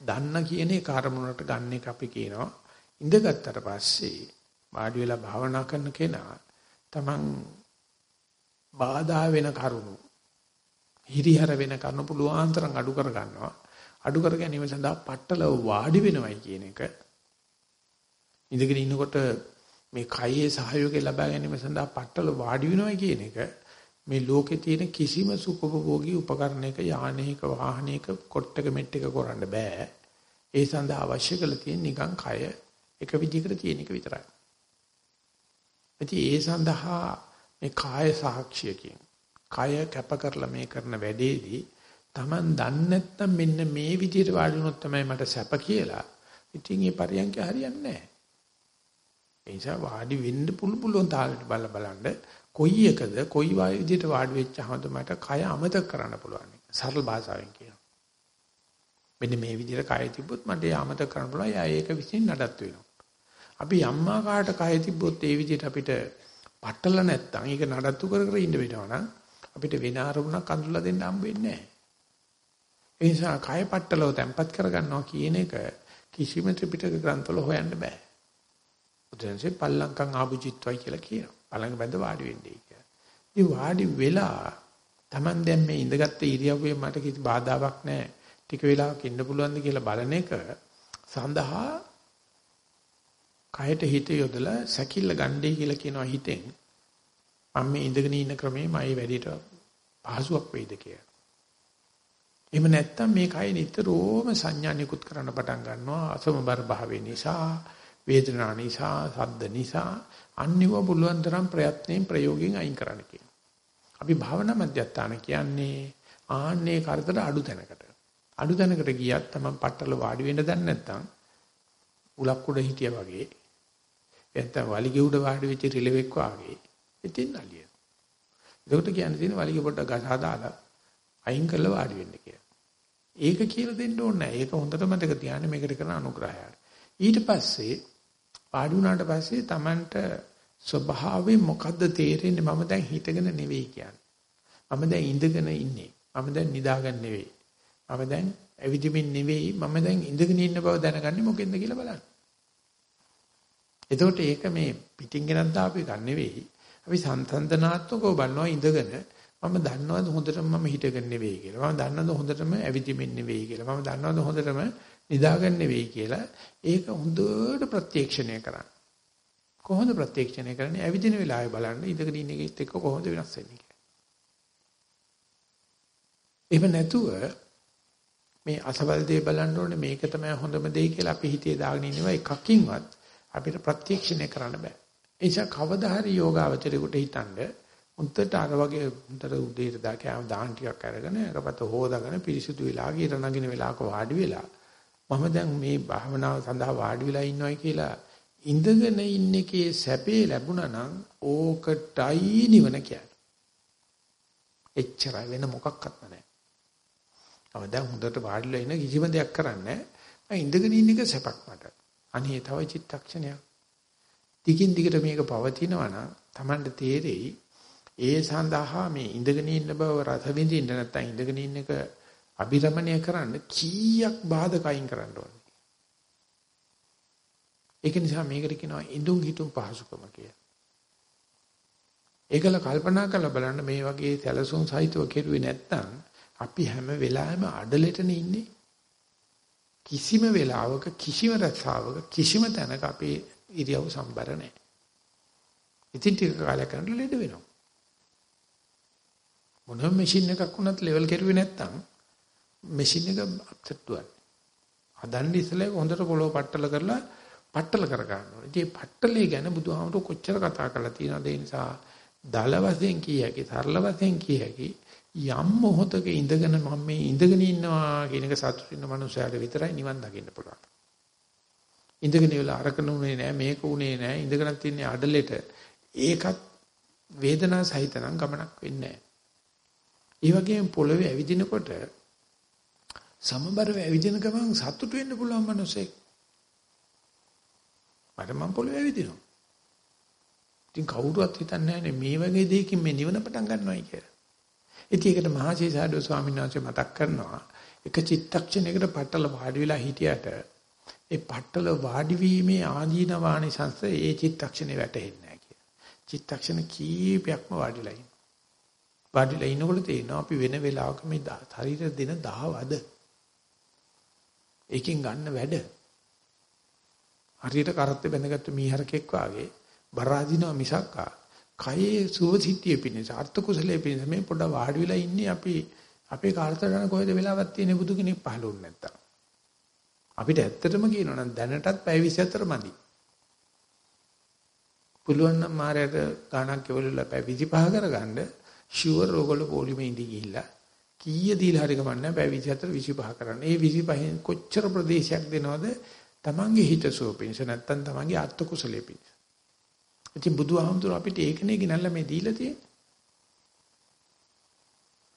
දන්න කියන ඒ කාර්මුණට ගන්න එක අපි කියනවා. ඉඳගත්තට පස්සේ වාඩි වෙලා භාවනා කරන කෙනා තමන් බාධා වෙන කරුණු හිරිහැර වෙන කරුණු පුළුවන් තරම් අඩු කර ගන්නවා. අඩු කර ගැනීම සඳහා පట్టල වාඩි වෙනවයි කියන එක ඉඳගෙන ඉන්නකොට මේ කයේ සහයෝගය ලබා ගැනීම සඳහා පట్టල වාඩි වෙනවා කියන එක මේ ලෝකේ තියෙන කිසිම සුඛභෝගී උපකරණයක යානයක වාහනයක කොට්ටක මෙට්ටක කරන්න බෑ. ඒ සඳහා අවශ්‍ය කරලා තියෙන නිකන් කය එක විදිහකට තියෙන එක විතරයි. ඉතින් ඒ සඳහා මේ කාය සාක්ෂියකින් කය කැප කරලා මේ කරන වැඩේදී Taman දන්නේ නැත්නම් මෙන්න මේ විදිහට වාඩි වුණොත් තමයි මට සැප කියලා. ඉතින් මේ පරියන්ක හරියන්නේ නැහැ. ඒ නිසා වාඩි වෙන්න පුළු පුළුවන් තාලෙට බල බලන්න කොයි එකද කොයි විදිහට වාඩි වෙච්චහමද මට කය අමතක කරන්න පුළුවන්. සරල භාෂාවෙන් කියනවා. මෙන්න මේ විදිහට කය තිබ්බොත් මට ඒ අමතක කරන්න පුළුවන්. යා ඒක විසින් නඩත් වෙනවා. අපි අම්මා කාට කය තිබ්බොත් ඒ විදිහට අපිට පටල නැත්තම් ඒක නඩත්තු කර කර ඉන්න වෙනවා අපිට වෙන අරමුණක් අඳුල්ලා දෙන්න හම්බ වෙන්නේ නැහැ. ඒ නිසා කය පටලව තැම්පත් කරගන්නවා කියන එක කිසිම ත්‍රිපිටක ග්‍රන්ථවල හොයන්න බෑ. බුදුන්සේ පල්ලංකම් ආභුජිත්වයි කියලා කියනවා. පළඟ බඳ වාඩි වෙන්නේ කියලා. ඉතින් වාඩි වෙලා Taman දැන් මේ ඉඳගත්තු ඉරියව්වේ මට කිසි බාධාවක් නැහැ. ටික වෙලාවක් ඉන්න පුළුවන්ද කියලා බලන එක සඳහා කයට හිත යොදලා සැකිල්ල ගන්නයි කියලා කියනවා හිතෙන්. මම මේ ඉඳගෙන ඉන්න ක්‍රමේ මයි වැඩිට පහසුවක් වෙයිද කියලා. එහෙම නැත්නම් මේ කය නිතරම සංඥා නිකුත් කරන්න පටන් ගන්නවා අසමබර භාවය නිසා වේදනා නිසා, සද්ද නිසා අන්‍යව පුළුවන් තරම් ප්‍රයත්නයෙන් ප්‍රයෝගයෙන් අයින් කරන්න කියනවා. අපි භාවනා මධ්‍යස්ථාන කියන්නේ ආන්නේ කරදර අඩු තැනකට. අඩු තැනකට ගියත් තමයි පట్టල වාඩි වෙන්න දන්නේ නැත්නම් උලක් උඩ හිටියා වගේ නැත්නම් වලිගෙ උඩ වාඩි වෙච්ච රිලෙවෙක් වාගේ. ඉතින් නලිය. ඒකට කියන්න තියෙන වලිගෙ පොඩ්ඩක් ගසා දාලා අයින් කරලා වාඩි වෙන්න කියලා. ඒක කියලා දෙන්න ඕනේ නැහැ. ඒක හොඳට මතක තියාගන්න මේකට කරන අනුග්‍රහයයි. ඊට පස්සේ වාඩි වුණාට පස්සේ Tamanට ස්වභාවයෙන් මොකද්ද තේරෙන්නේ මම දැන් හිතගෙන නෙවෙයි කියන්නේ. මම දැන් ඉඳගෙන ඉන්නේ. මම දැන් නිදාගෙන නෙවෙයි. මම දැන් ඇවිදිමින් නෙවෙයි. මම දැන් ඉඳගෙන ඉන්න බව දැනගන්නේ මොකෙන්ද කියලා බලන්න. එතකොට ඒක මේ පිටින් ගෙනත් දාපු එකක් නෙවෙයි. අපි සංසන්දනාත්මකව බලනවා ඉඳගෙන මම දන්නවද හොඳටම මම හිටගෙන නෙවෙයි කියලා. මම දන්නවද හොඳටම ඇවිදිමින් නෙවෙයි කියලා. මම දන්නවද හොඳටම නිදාගෙන නෙවෙයි කියලා. ඒක හොඳට ප්‍රත්‍යක්ෂණය කරන්න. කොහොමද ප්‍රත්‍යක්ෂණය කරන්නේ? ඇවිදින වෙලාවේ බලන්න ඉඳගෙන ඉන්න එකෙත් එක්ක කොහොමද වෙනස් වෙන්නේ කියලා. එහෙම නැතුව මේ අසවල් දේ බලන්න ඕනේ මේක තමයි හොඳම දේ කියලා අපි හිතේ දාගෙන ඉන්නවා එකකින්වත් අපිට ප්‍රත්‍යක්ෂණය කරන්න බෑ. ඒ නිසා කවදා හරි යෝගාවචරයකට හිතනද උන්ටට අර වගේ උන්ටට උදේට දාකෑම දාන් ටිකක් අරගෙන එකපත හොදාගෙන පිරිසුදු වෙලා ගිර නගින වෙලාවක වාඩි වෙලා මම දැන් මේ භාවනාව සඳහා වාඩි වෙලා ඉන්නවයි කියලා ඉඳගෙන ඉන්න එකේ සැපේ ලැබුණා නම් ඕකටයි නිවන කියන්නේ. එච්චරයි වෙන මොකක්වත් නැහැ. මම දැන් හොඳට වාඩිලා ඉන්න කිසිම දෙයක් කරන්නේ නැහැ. ඉඳගෙන ඉන්න එක සැපක් මට. අනේ තව චිත්තක්ෂණයක්. දිගින් දිගට මේක පවතිනවා නම් Tamanට තේරෙයි ඒ සඳහා මේ ඉඳගෙන ඉන්න බව රස විඳින්න නැත්නම් ඉඳගෙන ඉන්න එක අභිරමණය කරන්න කීයක් බාධකයින් කරන්න ඕනේ. ඒක නිසා මේකට කියනවා ඉඳුන් හිටුන් පහසුකම කියලා. ඒකල කල්පනා කරලා බලන්න මේ වගේ සැලසුම් සහිතව කෙරුවේ නැත්නම් අපි හැම වෙලාවෙම අඩලෙටනේ ඉන්නේ. කිසිම වෙලාවක කිසිම රස්සාවක කිසිම තැනක අපේ ඉරියව් සම්බර නැහැ. ඉතින් ටික කාලයක් යනකොට ලෙඩ වෙනවා. මොනම මැෂින් එකක් වුණත් ලෙවල් කරුවේ නැත්නම් මැෂින් එක අත්‍යත්වයි. හදන්න ඉස්සෙල්ලා හොඳට පොළොව පట్టල කරලා පట్టල කර ගන්නවා. ඉතින් මේ පట్టලේ ගැන බුදුහාමුදුරුවෝ කොච්චර කතා කරලා තියෙනවද ඒ නිසා දල වශයෙන් කිය හැකි සරල වශයෙන් කිය හැකි යම් මොහතක ඉඳගෙන මම මේ ඉඳගෙන ඉන්නවා කියන එක සතුටින් මනුස්සයාට විතරයි නිවන් දකින්න පුළුවන්. ඉඳගෙන ඉවලා අරකන උනේ නෑ මේක උනේ නෑ ඉඳගෙන තින්නේ අඩලෙට ඒකත් වේදනාව සහිතනම් ගමනක් වෙන්නේ නෑ. ඒ වගේම පොළවේ ඇවිදිනකොට සමබරව ඇවිදින ගමන් සතුට වෙන්න පුළුවන් මිනිසෙක්. මට මම පොළවේ ඇවිදිනවා. ඉතින් කවුරුවත් හිතන්නේ නැහැ මේ වගේ දෙයකින් මේ නිවන පටන් ගන්නවයි කියලා. ඉතින් ඒකට මහසීසාඩෝ ස්වාමීන් වහන්සේ මතක් කරනවා එක චිත්තක්ෂණයකට පටල වාඩි වෙලා හිටියට ඒ පටල වාඩි වීමේ ආදීන වානිසංශ ඒ චිත්තක්ෂණේ වැටෙන්නේ නැහැ කියලා. චිත්තක්ෂණ කීපයක්ම වාඩිලා ඉන්න. වාඩිලා ඉන්නකොට තේරෙනවා අපි වෙන වෙලාවක මේ ශරීර දින 10 වද ඒකෙන් ගන්න වැඩ. හරියට කරත්තේ බැඳගත්තු මීහරකෙක් වාගේ බරාදිනවා මිසක්කා කයේ සුවසිද්ධිය පිණිස අර්ථ කුසලයේ පිණිස මේ පොඩ වාඩි වෙලා ඉන්නේ අපි අපේ කාලතරණ කොහෙද වෙලාවක් තියෙන බුදු කෙනෙක් පහළුන්නේ නැත්තම්. අපිට ඇත්තටම කියනවා නම් දැනටත් පැය 24 මදි. පුළුවන් නම් මාරයට ගාණක් කෙවලලා පැය 25 කරගන්න ෂුවර් ඕගොල්ලෝ පොලිමේ ඉඳි ගිහිල්ලා කීය දීලා හරි ගමන්නේ පැය 24 25 කරන්න. ඒ 25න් කොච්චර ප්‍රදේශයක් දෙනවද? තමන්ගේ හිතසුව පිණිස නැත්තම් තමන්ගේ අත්ත කුසලයේ පිණිස. ඉතින් බුදුහාමුදුර අපිට ඒකනේ ගෙනල්ලා මේ දීලා තියෙන්නේ.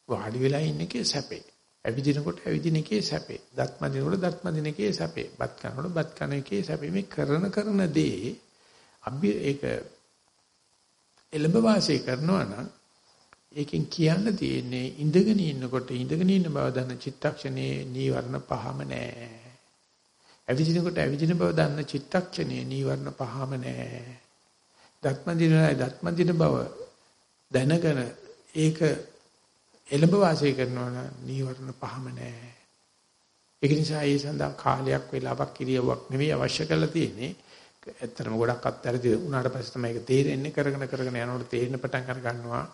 වාඩි වෙලා ඉන්න එකේ සැපේ. ඇවිදිනකොට ඇවිදින එකේ සැපේ. දත් මදිනකොට දත් මදින එකේ සැපේ. බත් කනකොට බත් කන එකේ සැපේ. මේ කරන කරන දේ අපි ඒක එළඹ වාසය කරනවා නම් ඒකෙන් කියන්න තියෙන්නේ ඉඳගෙන ඉන්නකොට ඉඳගෙන ඉන්න බව දන්න චිත්තක්ෂණේ නීවරණ පහම නැහැ. ඇවිදිනකොට ඇවිදින බව දන්න චිත්තක්ෂණේ නීවරණ පහම නැහැ. දත්මදිනයි දත්මදින බව දැනගෙන ඒක එළඹ වාසය කරනවා නම් නීවරණ පහම නැහැ. ඒක නිසා ඒ සඳහා කාලයක් වෙලාවක් කිරියවක් නෙවෙයි අවශ්‍ය කරලා තියෙන්නේ. ඇත්තටම ගොඩක් අත්හැරදී උනාට පස්සේ තමයි ඒක තේරෙන්නේ කරගෙන කරගෙන යනකොට තේරෙන පටන් අර ගන්නවා.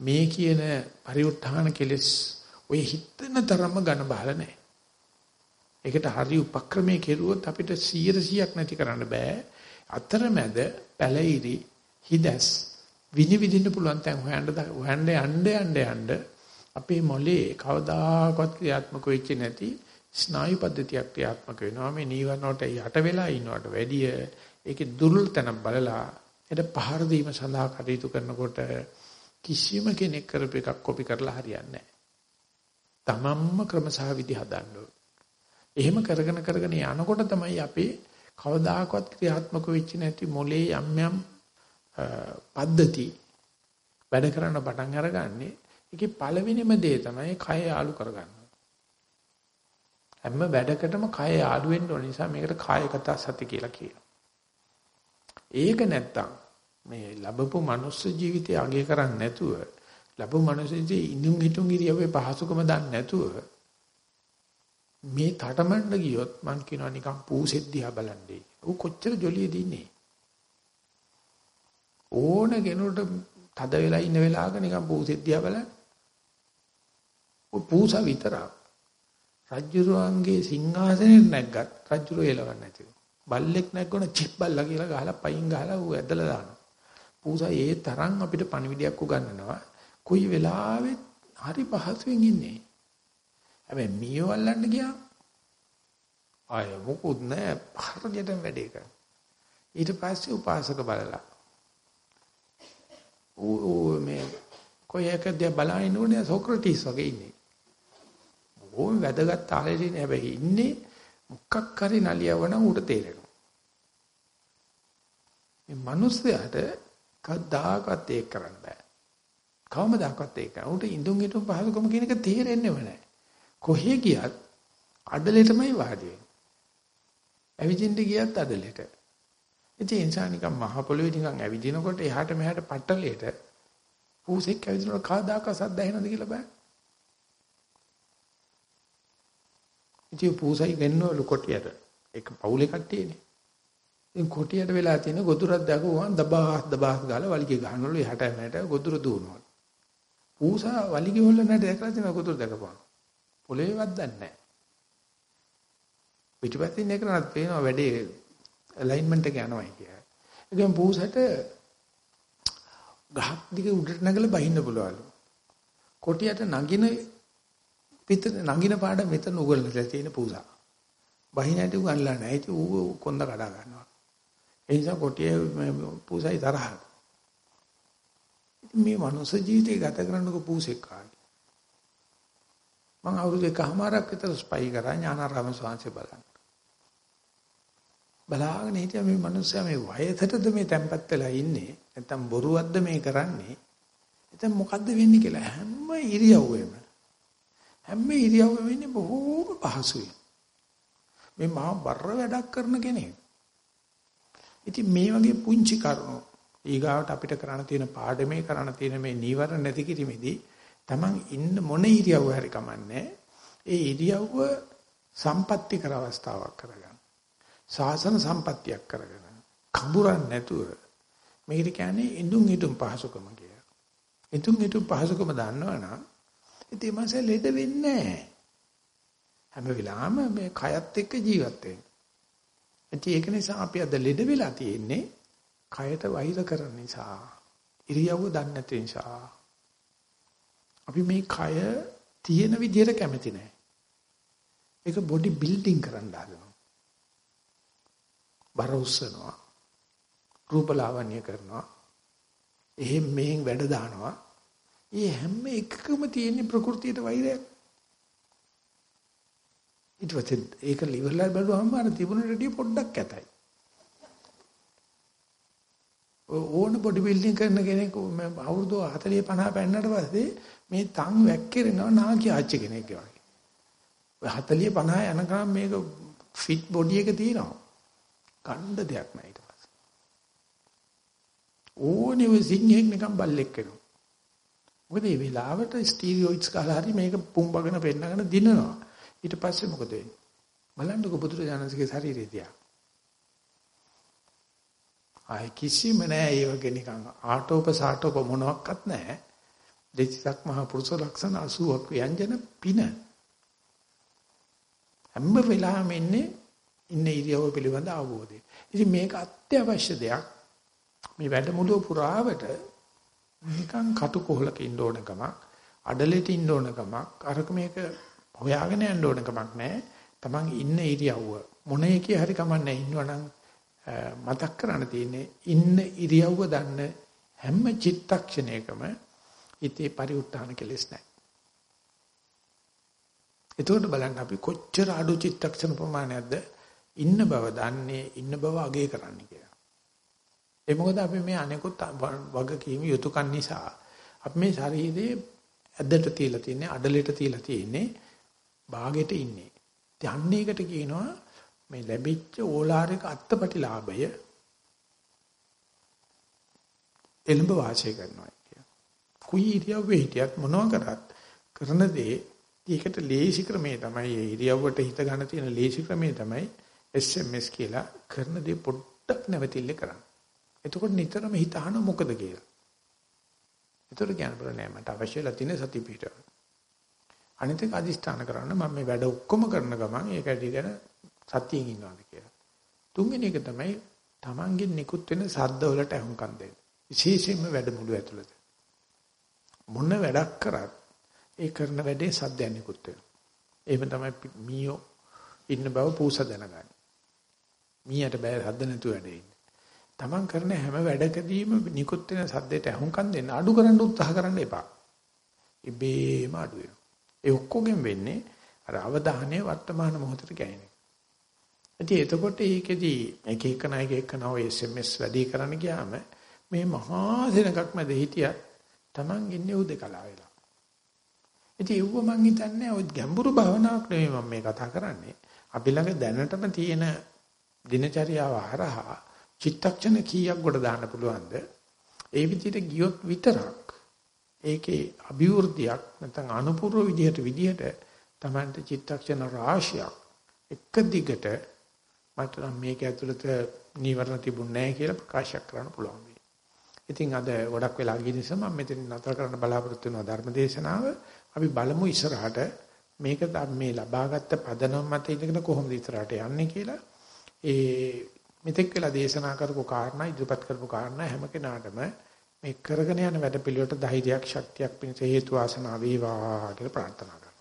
මේ කියන පරිඋත්ථාන කෙලෙස් ඔය හිතන තරම්ම ඝන බහල නැහැ. ඒකට හරි උපක්‍රමයේ කෙරුවොත් අපිට 100%ක් නැති කරන්න බෑ. අතරමැද පැලිරි හිදස් විනිවිදින්න පුළුවන් තැන් හොයන්න හොයන්න යන්න යන්න යන්න අපේ මොලේ කවදාකවත් ක්‍රියාත්මක වෙච්ච නැති ස්නායු පද්ධතියක් ක්‍රියාත්මක වෙනවා මේ නීවරණට යට වෙලා ඉන්නවට වැඩිය ඒකේ දුර්වලතන බලලා ඒකට පහර දීම සඳහා කටයුතු කරනකොට කිසිම කෙනෙක් කරපු එකක් කොපි කරලා හරියන්නේ නැහැ. තමන්ම ක්‍රම සහ විදි හදන්න එහෙම කරගෙන කරගෙන යනකොට තමයි අපේ කවදාකවත් ක්‍රියාත්මක වෙච්ච නැති මොලේ යම් යම් පද්ධති වැඩ කරන්න පටන් අරගන්නේ ඒකේ පළවෙනිම දේ තමයි කය යාලු කරගන්න. හැම වැඩකටම කය යාලු වෙන්න ඕන නිසා මේකට කායගත සති කියලා කියනවා. ඒක නැත්තම් මේ ලැබපු මනුස්ස ජීවිතය අගය කරන්නේ නැතුව ලැබු මනුස්ස ජීවිතේ ඉඳුන් හිටුන් ඉරියවේ පහසුකම දන්නේ නැතුව මේ තටමඬ ගියොත් මං කියනවා නිකන් පූසෙත් දිහා බලන්නේ. ඌ කොච්චර ජොලියද ඉන්නේ. ඕන කෙනෙකුට තද වෙලා ඉන්න වෙලාවක නිකන් පූසෙත් දිහා බලන්න. ඌ පූසා විතරක්. රජ්ජුරුවන්ගේ සිංහාසනේ නැග්ගත් රජ්ජුරුව එලවන්නේ නැතිව. බල්ලෙක් නැග්ගොන චිප් බල්ලා කියලා ගහලා පයින් ගහලා ඌ ඇදලා දානවා. පූසා ඒ තරම් අපිට පණිවිඩයක් උගන්වනවා. කොයි වෙලාවෙත් හරි පහසුවෙන් ඉන්නේ. හැබැයි මීයෝ අල්ලන්න ගියා ආය මොකුත් නැහැ හරියටම වැඩේ කරා. ඊට පස්සේ උපාසක බලලා ඌ මේ කොයකද බලන්නේ නෝනේ සොක්‍රටිස් වගේ ඉන්නේ. ඕම වැදගත් තාලෙදී නේ හැබැයි ඉන්නේ මොකක් හරි නලියවන ඌට තේරෙනවා. මේ මිනිස්යාට කවදාකවත් ඒක කරන්න බෑ. කවමදාකවත් ඒක. ඌට ඉඳුන් හිටුන් පහසුකම කියන එක තේරෙන්නේම නැහැ. කොහේ ගියත් අඩලෙටමයි වාඩි වෙන්නේ. ඇවිදින්න ගියත් අඩලෙට. ඉතින් ඒ නිසා නිකන් මහ පොළොවේ නිකන් ඇවිදිනකොට එහාට මෙහාට පට්ටලෙට පූසෙක් ඇවිදිනකොට කවදාක සද්ද ඇහෙනවද කියලා බෑ. ඉතින් පූසයි ගෙන්නවලු කොටියට. ඒක පවුලේ කට්ටියනේ. ඉතින් කොටියට වෙලා තියෙන ගොදුරක් දැකුවා දබාස් දබාස් ගාලා වලිගේ ගහනවලු එහාට මෙහාට ගොදුර දුවනවා. පූසා වලිගේ වල නැට දැකලා තියෙන ගොදුර දැකපුවා. පොළවේ වද්දන්නේ නැහැ. පිටිපස්සින් එක නත් පේනවා වැඩේ ඇලයින්මන්ට් එක යනවා කියලා. ඒකෙන් පූසට ගහක් දිගේ උඩට නැගලා බහින්න පුළුවන්ලු. කොටියට නගින පිට නගින පාඩ මෙතන උගලලා තියෙන පූසා. බහිනට උගන්ලා නැහැ. ඉතින් ඌ කොන්ද කඩා ගන්නවා. ඒ නිසා කොටියේ පූසයි තරහ. ඉතින් මේ මනුස්ස ජීවිතය ගත කරන්නකො පූසෙක් කාගේ. මම අවුරුදු එකමාරක් විතර ස්පයි කරා ඥානාරාම ස්වාමීන් බලන්න. බලාගෙන හිටියා මේ මිනිස්සයා මේ වයසටද මේ තැම්පත් වෙලා ඉන්නේ නැත්තම් බොරුවක්ද මේ කරන්නේ එතන මොකද්ද වෙන්නේ කියලා හැම ඉරියව්වෙම හැම ඉරියව්වෙම ඉන්නේ බොහෝම පහසුයි මේ මහා බර වැඩක් කරන කෙනෙක් ඉතින් මේ වගේ පුංචි කරුණු ඊගාවට අපිට කරන්න තියෙන පාඩමේ කරන්න තියෙන මේ නීවරණ නැති කිරීමේදී Taman ඉන්න මොන ඉරියව්ව හරි කමන්නේ ඒ ඉරියව්ව සම්පත්‍ති කර අවස්ථාවක් කරගන්න සාසන සම්පත්තියක් කරගෙන කඹුරන් නැතුව මේකට කියන්නේ ඉදුම් හිටුම් පහසුකම කියලා. ඉදුම් හිටුම් පහසුකම දන්නවනම් ඉතින් මාසේ ලෙඩ වෙන්නේ නැහැ. හැම වෙලාවෙම මේ කයත් එක්ක ජීවත් වෙන්නේ. ඉතින් ඒක නිසා අපි අද ලෙඩ වෙලා තියෙන්නේ කයට වෛර කරන නිසා. ඉරියව්ව දන්නේ නැති නිසා. අපි මේ කය තියෙන විදිහට කැමති නැහැ. ඒක බොඩි බිල්ඩින් කරන්න හදනවා. බර උස්සනවා. රූපලාවන්‍ය කරනවා. එහෙන් මෙහෙන් වැඩ දානවා. ඒ හැම එකකම තියෙන ප්‍රകൃතියට වෛරයක්. ඊට පස්සේ ඒක liverලා බලුවම අර තිබුණ රෙඩිය පොඩ්ඩක් ඇතයි. ඕන බොඩි බිල්ඩින් කරන කෙනෙක් අවුරුදු 40 50 පෙන්නට පස්සේ මේ තන් වැක්කිරෙනවා නාකි ආච්චි කෙනෙක් වගේ. 40 50 යනකම් මේක ෆිට බොඩි එක තියෙනවා. ගන්න දෙයක් නැහැ ඊට පස්සේ. ඕනෙව සිංහෙක් නිකන් බල්ලෙක් වෙනවා. මොකද මේ වෙලාවට ස්ටීරියොයිඩ්ස් කාලා හරි මේක පුම්බගෙන පෙන්නගෙන දිනනවා. ඊට පස්සේ මොකද වෙන්නේ? බලන්නකො බුදුරජාණන්සේගේ ශරීරය දිහා. ආයි කිසිම නෑ ඒ වගේ නිකන් ආටෝප සාටෝප මොනවත් නැහැ. දෙචිසක් මහ පුරුෂ ලක්ෂණ 80ක් ව්‍යංජන පින. හැම වෙලාවෙම ඉන්නේ ඉන්න ඉරියව්ව පිළිබඳ අවබෝධය. ඉතින් මේක අත්‍යවශ්‍ය දෙයක්. මේ වැඩමුළුව පුරාවට නිකන් කටුකොහලක ඉන්න ඕන කමක්, අඩලෙට ඉන්න ඕන කමක්, අරක මේක හොයාගෙන යන්න ඕන කමක් නැහැ. Taman ඉන්න ඉරියව්ව මොන එකේ හරි කමන්නේ ඉන්නවනම් මතක් කරන්න තියෙන්නේ ඉන්න ඉරියව්ව දන්න හැම චිත්තක්ෂණයකම හිතේ පරිඋත්ථාන කෙලෙස් නැහැ. එතකොට බලන්න අපි කොච්චර අඩු චිත්තක්ෂණ ප්‍රමාණයක්ද ඉන්න බව දන්නේ ඉන්න බව අගය කරන්නේ කියලා. ඒ මොකද අපි මේ අනෙකුත් වගකීම් යුතුයකන් නිසා අපි මේ ශරීරයේ ඇද්දට තියලා තින්නේ අඩලෙට තියලා තින්නේ භාගෙට ඉන්නේ. යන්නේකට කියනවා මේ ලැබිච්ච ඕලාරික අත්පටිලාභය එළඹ වාසය කරනවා කිය. කුයි ඉරියව්වේ හිටියත් මොනවා කරත් කරන දේ ඒකට ලේසි ක්‍රමේ තමයි ඒ ඉරියව්වට හිත ගන්න තියෙන ලේසි ක්‍රමේ තමයි SMS කියලා කරන දේ පොඩ්ඩක් නැවතිල්ල කරන්න. එතකොට නිතරම හිත අහන මොකද කියලා. එතකොට කියන්න බෑ නෑ මට අවශ්‍යලා තියෙන සති පිටව. අනිත් එක අදිස්ථාන කරන්න මම මේ වැඩ ඔක්කොම කරන ගමන් ඒක ඇටි ගැන සතියෙන් ඉන්නවාද කියලා. තුන්වෙනි එක තමයි Tamanගෙන් නිකුත් වෙන සද්ද වලට අහුම්කම් දෙන්න. විශේෂයෙන්ම වැඩමුළු ඇතුළත. මොන වැඩක් කරත් ඒ කරන වැඩේ සද්දයක් නිකුත් වෙනවා. එහෙම තමයි මීයෝ ඉන්න බව පූස දැනගන්නේ. මීයට බෑ සද්ද නැතුව වැඩේ ඉන්නේ. Taman කරන හැම වැඩකදීම නිකුත් වෙන සද්දයට අහුම්කම් දෙන්න අඩු කරන්න උත්සාහ කරන්න එපා. ඉබේම අඩු වෙනවා. ඒ ඔක්කොගෙන් වෙන්නේ අර අවධානය වර්තමාන මොහොතට ගැනීම. ඉතින් එතකොට ඒකෙදි එක එක නායක එක නෝ SMS වැඩි කරන්න ගියාම මේ මහා සෙනඟක් මැද හිටියත් Taman ඉන්නේ උදේකලා වෙලා. ඉතින් ඒව මං හිතන්නේ ඔය ගැඹුරු භාවනාවක් නෙමෙයි මම මේ කතා කරන්නේ. අපි ළඟ දැනටම තියෙන දිනචරියාව හරහා චිත්තක්ෂණ කීයක් ගොඩ දාන්න පුළුවන්ද? ඒ විදිහට ගියොත් විතරක් ඒකේ අභිවෘද්ධියක් නැත්නම් අනුපූර්ව විදිහට විදිහට Tamante චිත්තක්ෂණ රාශියක් එක දිගට මට නම් මේක ඇතුළත නීවරණ තිබුණේ නැහැ කියලා ප්‍රකාශ කරන්න පුළුවන් වෙයි. ඉතින් අද ගොඩක් වෙලා ගිය නිසා මම මෙතන නතර කරන්න බලාපොරොත්තු වෙනවා ධර්මදේශනාව. අපි බලමු ඉස්සරහට මේක මේ ලබාගත් පදනම මත ඉඳගෙන කොහොමද ඉස්සරහට යන්නේ කියලා. ඒ මෙතෙක් වෙලා දේශනා කරපු කාරණා ඉදිරිපත් කරපු කාරණා හැම කෙනාටම මේ කරගෙන යන වැඩ පිළිවෙලට ධෛර්යයක් ශක්තියක් පිණිස හේතු වාසනා වේවා කියලා ප්‍රාර්ථනා කරනවා.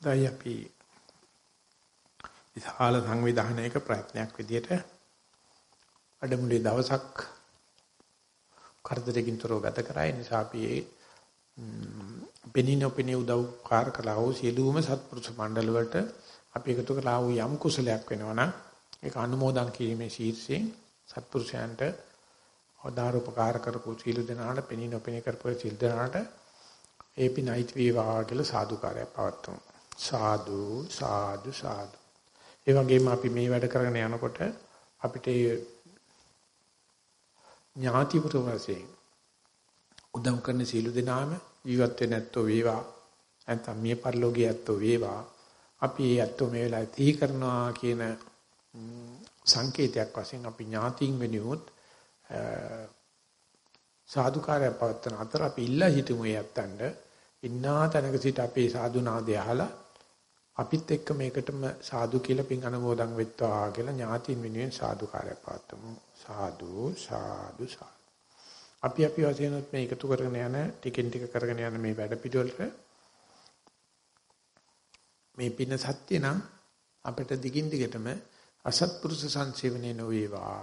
දැන් අපි විශාල සංවිධානයක ප්‍රයත්නයක් විදිහට වැඩමුළුවේ දවසක් කරදරකින් තොරව ගත කරා. ඒ නිසා අපි ඒ බෙනිනොපිනේ උදව් කාර කළා වූ සියලුම සත්පුරුෂ මණ්ඩල වලට අපි එකතු කළා වූ යම් කුසලයක් වෙනවනම් ඒක අනුමෝදන් කිරීමේ ශීර්ෂයෙන් සත්පුරුෂයන්ට අවදාරෝපකාර කරපු සීල දනාට පෙනිනොපිනේ කරපු සීල් දනාට ඒ පිනයිත් වේවා කියලා සාදුකාරයක් පවත්වමු. සාදු සාදු සාදු. ඒ වගේම අපි මේ වැඩ කරගෙන යනකොට අපිට ඥාතිපුර වශයෙන්. උදව් කරන සීල දෙනාම ජීවත් වෙන්නේ නැත්තෝ වේවා. නැත්නම් මිය පරලෝකයේ ඇත්තෝ වේවා. අපි ඒ ඇත්තෝ මේ වෙලාවේ තී කරනවා කියන සංකේතයක් වශයෙන් අපි ඥාතින් වෙනුවොත් සාදුකාරය පවත්තන අතර අපි ඉල්ලා හිටමු ඒ ඇත්තන්ට. ඉන්නා තැනක සිට අපේ සාදු නාදය අහලා අපිත් එක්ක මේකටම සාදු කියලා පින් අනුමෝදන් වෙත්වා කියලා ඥාතින් වෙනුවෙන් සාදුකාරය පවත්වමු. සාදු සාදු සාදු. අපි අපි වශයෙන් මේ එකතු කරගෙන යන ටිකෙන් ටික කරගෙන යන මේ වැඩ පිළිවෙලට මේ පින සත්‍ය නම් අපිට දිගින් දිගටම අසත්පුරුෂ සංසේවනයේ නොවේවා.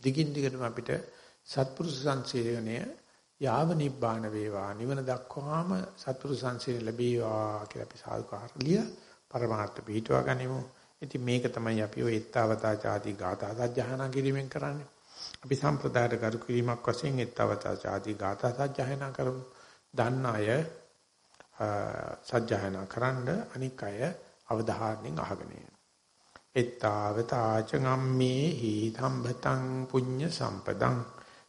දිගින් දිගටම අපිට සත්පුරුෂ සංසේවනය යාව නිබ්බාන වේවා. නිවන දක්වාම සත්පුරුෂ සංසේවනය ලැබේවා කියලා අපි සාදුකාර ලිය පරමාර්ථ පිටවා ගනිමු. ඉතින් මේක තමයි අපි ඔය ඊත්තාවතා ආදී ගාථා සජ්ජහානා කිරීමෙන් කරන්නේ. අපි සම්ප්‍රදායට කරු කිරීමක් වශයෙන් ඊත්තාවතා ආදී ගාථා සජ්ජහානා කරමු. දන්න අය සජ්ජහානා කරන්න අනික් අය අවධානයෙන් අහගෙන ඉන්න. ඊත්තාවතා චගම්මේ හි ධම්බතං පුඤ්ඤ සම්පදං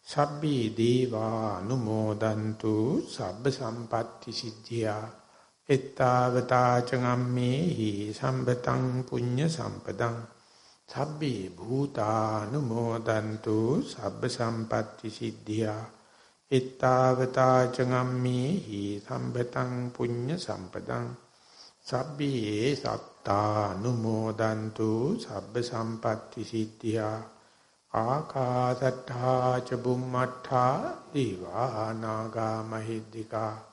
සබ්බී දීවා අනුමෝදන්තු සබ්බ සම්පatti සිද්ධියා එත්තාවතා චගම්මේහි සම්බතං පුඤ්ඤ සම්පදං සබ්බේ භූතානුමෝදන්තු සබ්බ සම්පatti සිද්ධියා. එත්තාවතා චගම්මේහි සම්බතං පුඤ්ඤ සම්පදං සබ්බේ සත්තානුමෝදන්තු සබ්බ සම්පatti සිද්ධියා. ආකාසට්ඨා ච බුම්මට්ඨා දීවා නාග මහිද්దికා.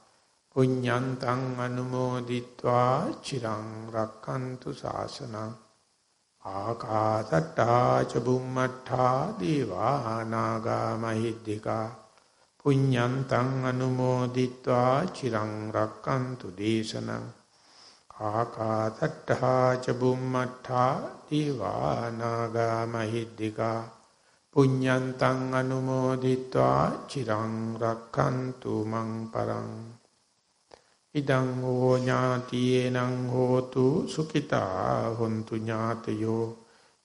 පුඤ්ඤන්තං අනුමෝදිत्वा චිරං රක්칸තු ශාසනං ආකාසට්ටා ච බුම්මට්ටා දීවානාගා මහිද්దికා පුඤ්ඤන්තං අනුමෝදිत्वा චිරං රක්칸තු දේශනං ආකාසට්ටා ච බුම්මට්ටා දීවානාගා මහිද්దికා පුඤ්ඤන්තං අනුමෝදිत्वा චිරං රක්칸තු මං පරං ඉදං හෝ ඥාතියේනං හෝතු සුඛිතා හොන්තු ඥාතයෝ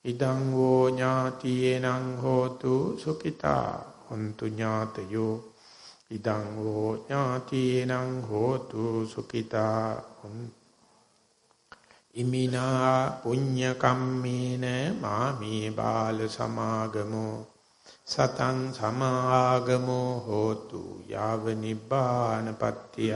ඉදං හෝ ඥාතියේනං හෝතු සුඛිතා හොන්තු ඥාතයෝ ඉදං හෝ ඥාතියේනං හෝතු සුඛිතා හොන්තු ඉමිනා පුඤ්ඤ කම්මේන මාමේ බාල සමාගමෝ සතං සමාගමෝ හෝතු යාව නිබ්බානපත්තිය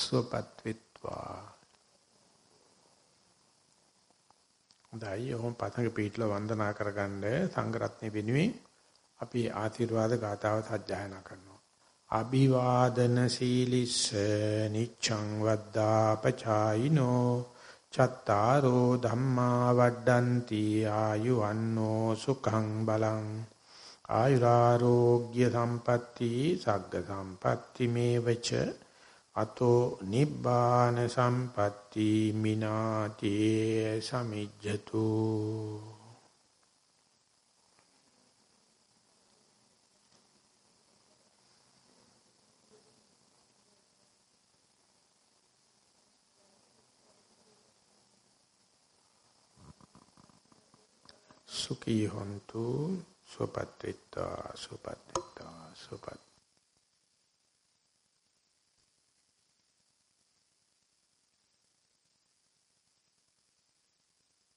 සුවපත්විත්වා. සුවපත්විත්වා දැයි ඔහොම පතංග පීඨල වන්දනා කරගන්න සංඝ රත්නේ වෙනුවෙන් අපි ආශිර්වාද ගාතාව සජ්ජායනා කරනවා. අභිවාදන සීලිස්ස නිච්ඡං වද්දාපචායිනෝ චත්තාරෝ ධම්මා වඩ්ඩಂತಿ ආයුවන්නෝ සුඛං බලං ආයුරාෝග්‍ය සම්පatti සග්ග සම්පatti මේවච අතෝ නිබ්බාන සම්පatti මිනාතේ සමිජ්ජතු සුඛී හොන්තු සුපත්ත්‍වා සුපත්ත්වා සුපත්